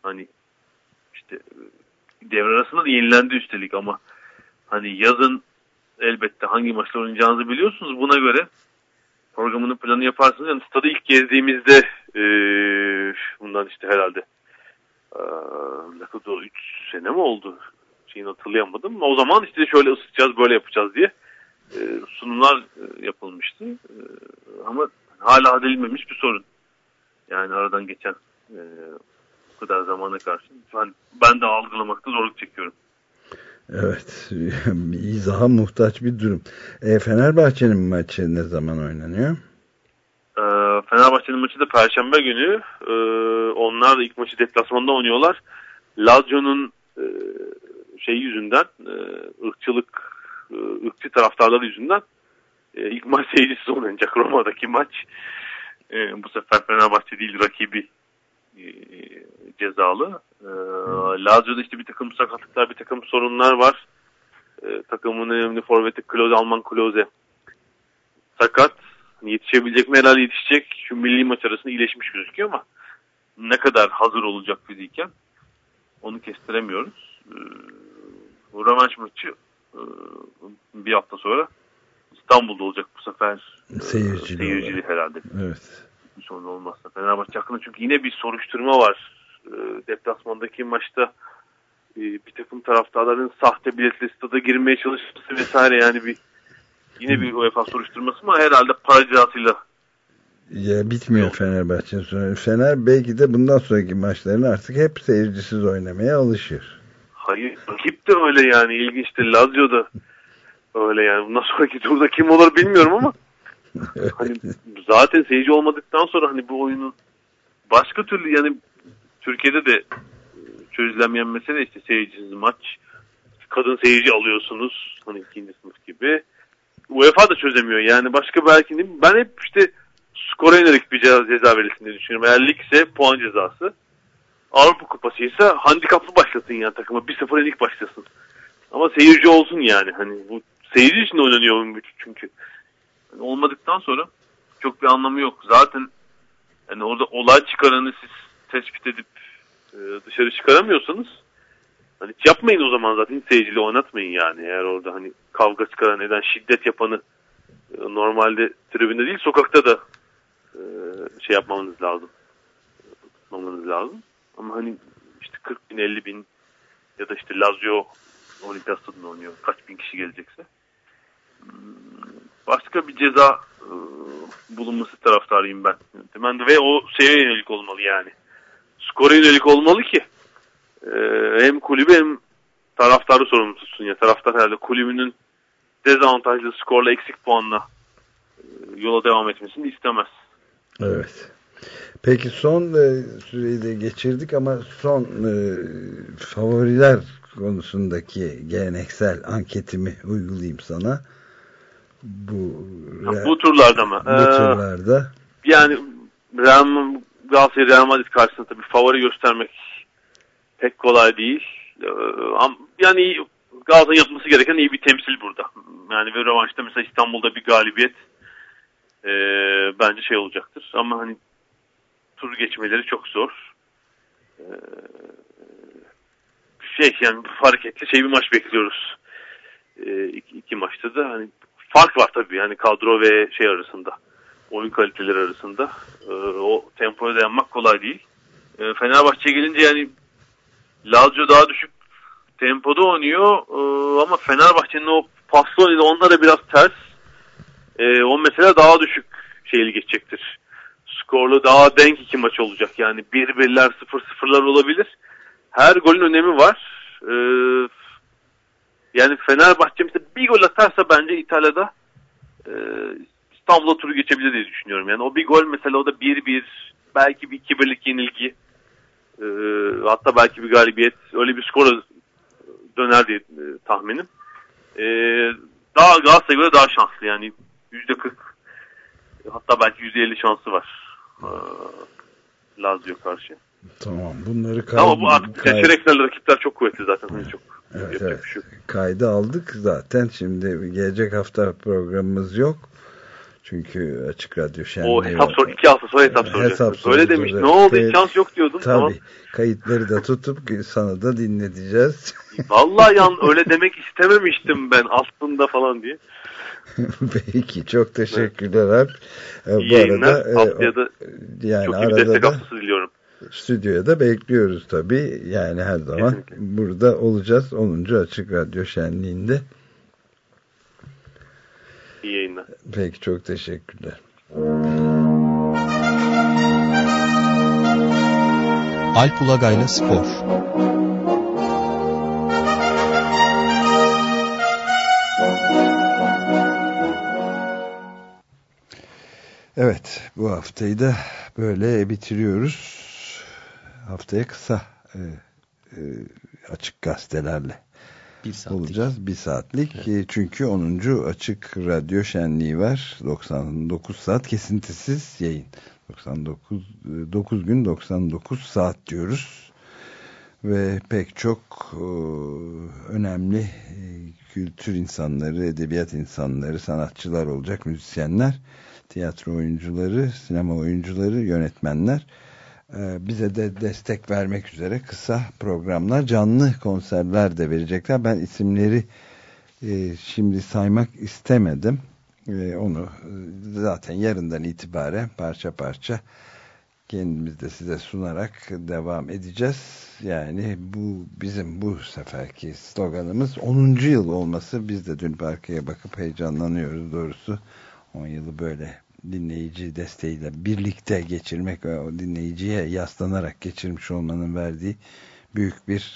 Hani işte e, devre arasında da yenilendi üstelik ama hani yazın elbette hangi maçlar oynayacağınızı biliyorsunuz. Buna göre programının planı yaparsınız. Yani stadı ilk gezdiğimizde e, bundan işte herhalde e, ne kadar 3 sene mi oldu? Şeyini hatırlayamadım. O zaman işte şöyle ısıtacağız böyle yapacağız diye e, sunumlar e, yapılmıştı. E, ama hala halledilmemiş bir sorun. Yani aradan geçen e, bu kadar zamana karşı. Ben, ben de algılamakta zorluk çekiyorum. Evet, izaha muhtaç bir durum. E, Fenerbahçe'nin maçı ne zaman oynanıyor? E, Fenerbahçe'nin maçı da Perşembe günü. E, onlar ilk maçı deplasmanda oynuyorlar. Lazio'nun e, şey yüzünden, e, ırkçılık, e, ırkçı taraftarları yüzünden e, ilk maç seyircisiz oynanacak Roma'daki maç. E, bu sefer Fenerbahçe değil rakibi e, cezalı. E, Lazio'da işte bir takım sakatlıklar, bir takım sorunlar var. E, takımın önemli forveti Klose, Alman Klose sakat. Yetişebilecek mi? Herhalde yetişecek. Şu milli maç arasında iyileşmiş gözüküyor ama ne kadar hazır olacak fiziken onu kestiremiyoruz. E, bu rövanş maçı e, bir hafta sonra İstanbul'da olacak bu sefer. E, Seyircili, seyircili herhalde. Evet. Bir sorun olmazsa. Fenerbahçe hakkında çünkü yine bir soruşturma var. E, deplasmandaki maçta e, bir takım taraftarların sahte biletle stada girmeye çalışması vesaire yani bir yine bir UEFA soruşturması ama herhalde para Ya bitmiyor Fenerbahçe'nin sonra. Fener belki de bundan sonraki maçlarını artık hep seyircisiz oynamaya alışır. Hayır rakip de öyle yani ilginçtir. Lazio'da öyle yani. Bundan sonraki turda kim olur bilmiyorum ama hani zaten seyirci olmadıktan sonra hani bu oyunun başka türlü yani Türkiye'de de çözülemeyen mesele işte seyircisiz maç. Kadın seyirci alıyorsunuz hani ikinci sınıf gibi. UEFA da çözemiyor yani başka belki değil mi? Ben hep işte skora yönelik bir ceza, ceza verilsin diye düşünüyorum. Eğer lig ise puan cezası. Avrupa Kupası ise handikaplı başlasın yani takıma. 1-0 lig başlasın. Ama seyirci olsun yani. Hani bu seyirci için oynanıyor çünkü. Yani olmadıktan sonra çok bir anlamı yok. Zaten yani orada olay çıkaranı siz tespit edip e, dışarı çıkaramıyorsanız hani hiç yapmayın o zaman zaten hiç seyirciyle oynatmayın yani. Eğer orada hani kavga çıkaran neden şiddet yapanı e, normalde tribünde değil sokakta da e, şey yapmamanız lazım. Tutmamanız lazım. Ama hani işte 40 bin 50 bin ya da işte Lazio Olimpiyat stadında oynuyor. Kaç bin kişi gelecekse. Hmm, Başka bir ceza e, bulunması taraftarıyım ben. Ben de ve o şeye yönelik olmalı yani. Skora yönelik olmalı ki e, hem kulübü hem taraftarı sorumlu tutsun. Ya taraftar herhalde kulübünün dezavantajlı skorla eksik puanla e, yola devam etmesini istemez. Evet. Peki son e, süreyi de geçirdik ama son e, favoriler konusundaki geleneksel anketimi uygulayayım sana. Bu, Ha, bu turlarda mı? Bu Ee, turlarda. Yani Real, Galatasaray Real Madrid karşısında tabii favori göstermek pek kolay değil. Ee, yani Galatasaray'ın yapması gereken iyi bir temsil burada. Yani ve rövanşta mesela İstanbul'da bir galibiyet e, bence şey olacaktır. Ama hani tur geçmeleri çok zor. Ee, şey yani hareketli şey bir maç bekliyoruz. Ee, iki, iki maçta da hani fark var tabii yani kadro ve şey arasında. Oyun kaliteleri arasında. Ee, o tempoya dayanmak kolay değil. Ee, Fenerbahçe gelince yani Lazio daha düşük tempoda oynuyor Ee, ama Fenerbahçe'nin o paslı oyunu onlara biraz ters. Ee, o mesela daha düşük şeyli geçecektir. Skorlu daha denk iki maç olacak. Yani 1-1'ler 0-0'lar olabilir. Her golün önemi var. Ee, yani Fenerbahçe bir gol atarsa bence İtalya'da e, İstanbul'a turu geçebilir diye düşünüyorum. Yani o bir gol mesela o da 1-1 belki bir 2-1'lik yenilgi e, hatta belki bir galibiyet öyle bir skora döner diye e, tahminim. E, daha Galatasaray'a göre daha şanslı yani %40 hatta belki %50 şansı var e, Lazio karşı. Tamam bunları kay- Ama bu artık kay- çeyrek finalde rakipler çok kuvvetli zaten. Hani çok Evet, evet. şey. Kaydı aldık zaten. Şimdi gelecek hafta programımız yok. Çünkü Açık Radyo Şenliği O hesap sor, iki hafta sonra hesap soracaksın. Öyle soracağız, demiş. evet. Ne oldu? Hiç şans yok diyordun. Tabii. Tamam. Kayıtları da tutup sana da dinleteceğiz. Vallahi yan öyle demek istememiştim ben aslında falan diye. Peki çok teşekkürler Alp. Ee, İyi bu yayınlar. arada e, Haftaya da yani çok iyi bir arada destek da haftası diliyorum. stüdyoya da bekliyoruz tabii. Yani her zaman burada olacağız 10. Açık Radyo Şenliği'nde. İyi yayınlar. Peki çok teşekkürler. Alp Ulagay'la Spor. Evet bu haftayı da böyle bitiriyoruz. Haftaya kısa e, e, açık gazetelerle Bir saatlik. olacağız. Bir saatlik. E, Çünkü 10. Açık Radyo Şenliği var. 99 saat kesintisiz yayın. 99 9 gün 99 saat diyoruz. Ve pek çok e, önemli e, kültür insanları, edebiyat insanları, sanatçılar olacak, müzisyenler, tiyatro oyuncuları, sinema oyuncuları, yönetmenler e, bize de destek vermek üzere kısa programlar, canlı konserler de verecekler. Ben isimleri e, şimdi saymak istemedim. E, onu e, zaten yarından itibaren parça parça kendimiz de size sunarak devam edeceğiz. Yani bu bizim bu seferki sloganımız 10. yıl olması. Biz de dün arkaya bakıp heyecanlanıyoruz doğrusu. 10 yılı böyle dinleyici desteğiyle birlikte geçirmek ve o dinleyiciye yaslanarak geçirmiş olmanın verdiği büyük bir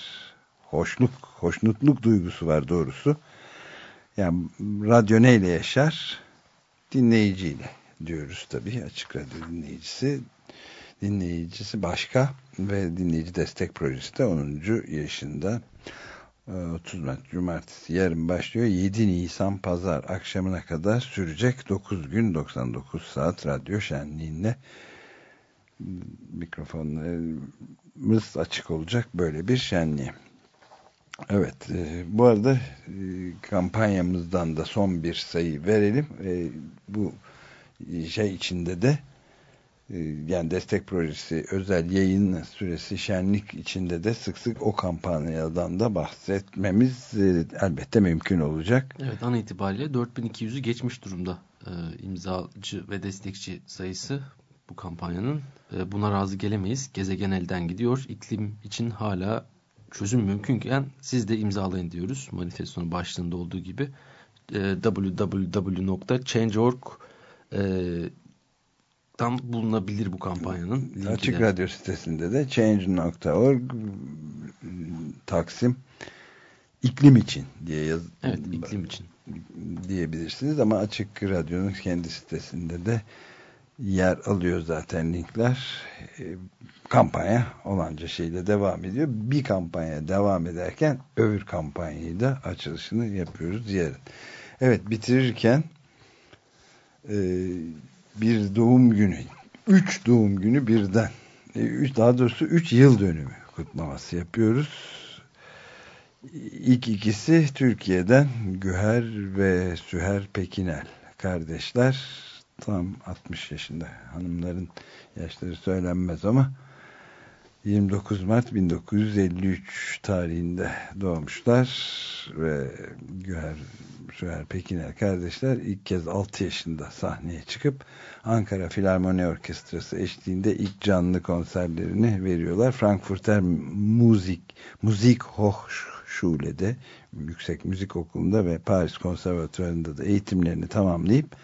hoşluk, hoşnutluk duygusu var doğrusu. Yani radyo neyle yaşar? Dinleyiciyle diyoruz tabii. Açık radyo dinleyicisi dinleyicisi başka ve dinleyici destek projesi de 10. yaşında 30 Mart Cumartesi yarın başlıyor. 7 Nisan Pazar akşamına kadar sürecek. 9 gün 99 saat radyo şenliğinde. Mikrofonlarımız açık olacak böyle bir şenliği evet e, bu arada e, kampanyamızdan da son bir sayı verelim. E, bu şey içinde de yani destek projesi özel yayın süresi şenlik içinde de sık sık o kampanyadan da bahsetmemiz e, elbette mümkün olacak. Evet an itibariyle 4200'ü geçmiş durumda e, imzacı ve destekçi sayısı bu kampanyanın. E, buna razı gelemeyiz. Gezegen elden gidiyor. İklim için hala çözüm mümkünken siz de imzalayın diyoruz. Manifestonun başlığında olduğu gibi e, www.change.org e, tam bulunabilir bu kampanyanın. linki Açık de. Radyo sitesinde de change.org Taksim iklim için diye yaz Evet iklim için. diyebilirsiniz ama Açık Radyo'nun kendi sitesinde de yer alıyor zaten linkler. E, kampanya olanca şeyle devam ediyor. Bir kampanya devam ederken öbür kampanyayı da açılışını yapıyoruz yarın. Evet bitirirken e, bir doğum günü, üç doğum günü birden, e, daha doğrusu üç yıl dönümü kutlaması yapıyoruz. İlk ikisi Türkiye'den Güher ve Süher Pekinel kardeşler. Tam 60 yaşında hanımların yaşları söylenmez ama 29 Mart 1953 tarihinde doğmuşlar ve Güher Süher Pekiner kardeşler ilk kez 6 yaşında sahneye çıkıp Ankara Filarmoni Orkestrası eşliğinde ilk canlı konserlerini veriyorlar. Frankfurter Musik Musik Hochschule'de Yüksek Müzik Okulu'nda ve Paris Konservatuvarı'nda da eğitimlerini tamamlayıp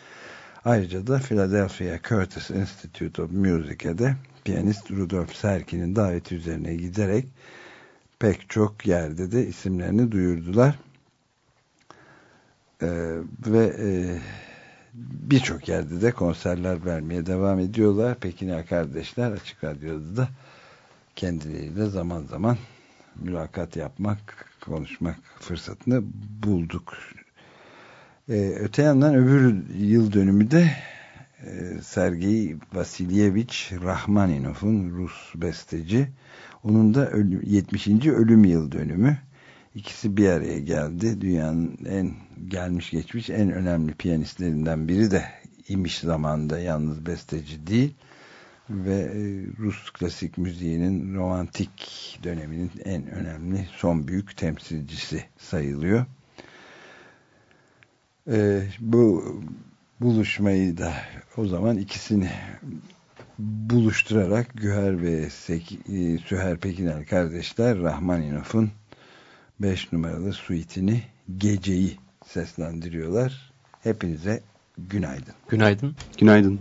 ayrıca da Philadelphia Curtis Institute of Music'e de piyanist Rudolf Serkin'in daveti üzerine giderek pek çok yerde de isimlerini duyurdular. Ee, ve e, birçok yerde de konserler vermeye devam ediyorlar. Pekin'e kardeşler Açık Radyo'da da kendileriyle zaman zaman mülakat yapmak, konuşmak fırsatını bulduk. Ee, öte yandan öbür yıl dönümü de e, Sergei Vasilyevich Rahmaninov'un Rus besteci. Onun da ölüm, 70. ölüm yıl dönümü. İkisi bir araya geldi. Dünyanın en gelmiş geçmiş en önemli piyanistlerinden biri de imiş zamanda yalnız besteci değil. Ve e, Rus klasik müziğinin romantik döneminin en önemli son büyük temsilcisi sayılıyor. Ee, bu buluşmayı da o zaman ikisini buluşturarak Güher ve Seki, e, Süher Pekinel kardeşler Rahmaninov'un 5 numaralı suitini Geceyi seslendiriyorlar. Hepinize günaydın. Günaydın. Günaydın.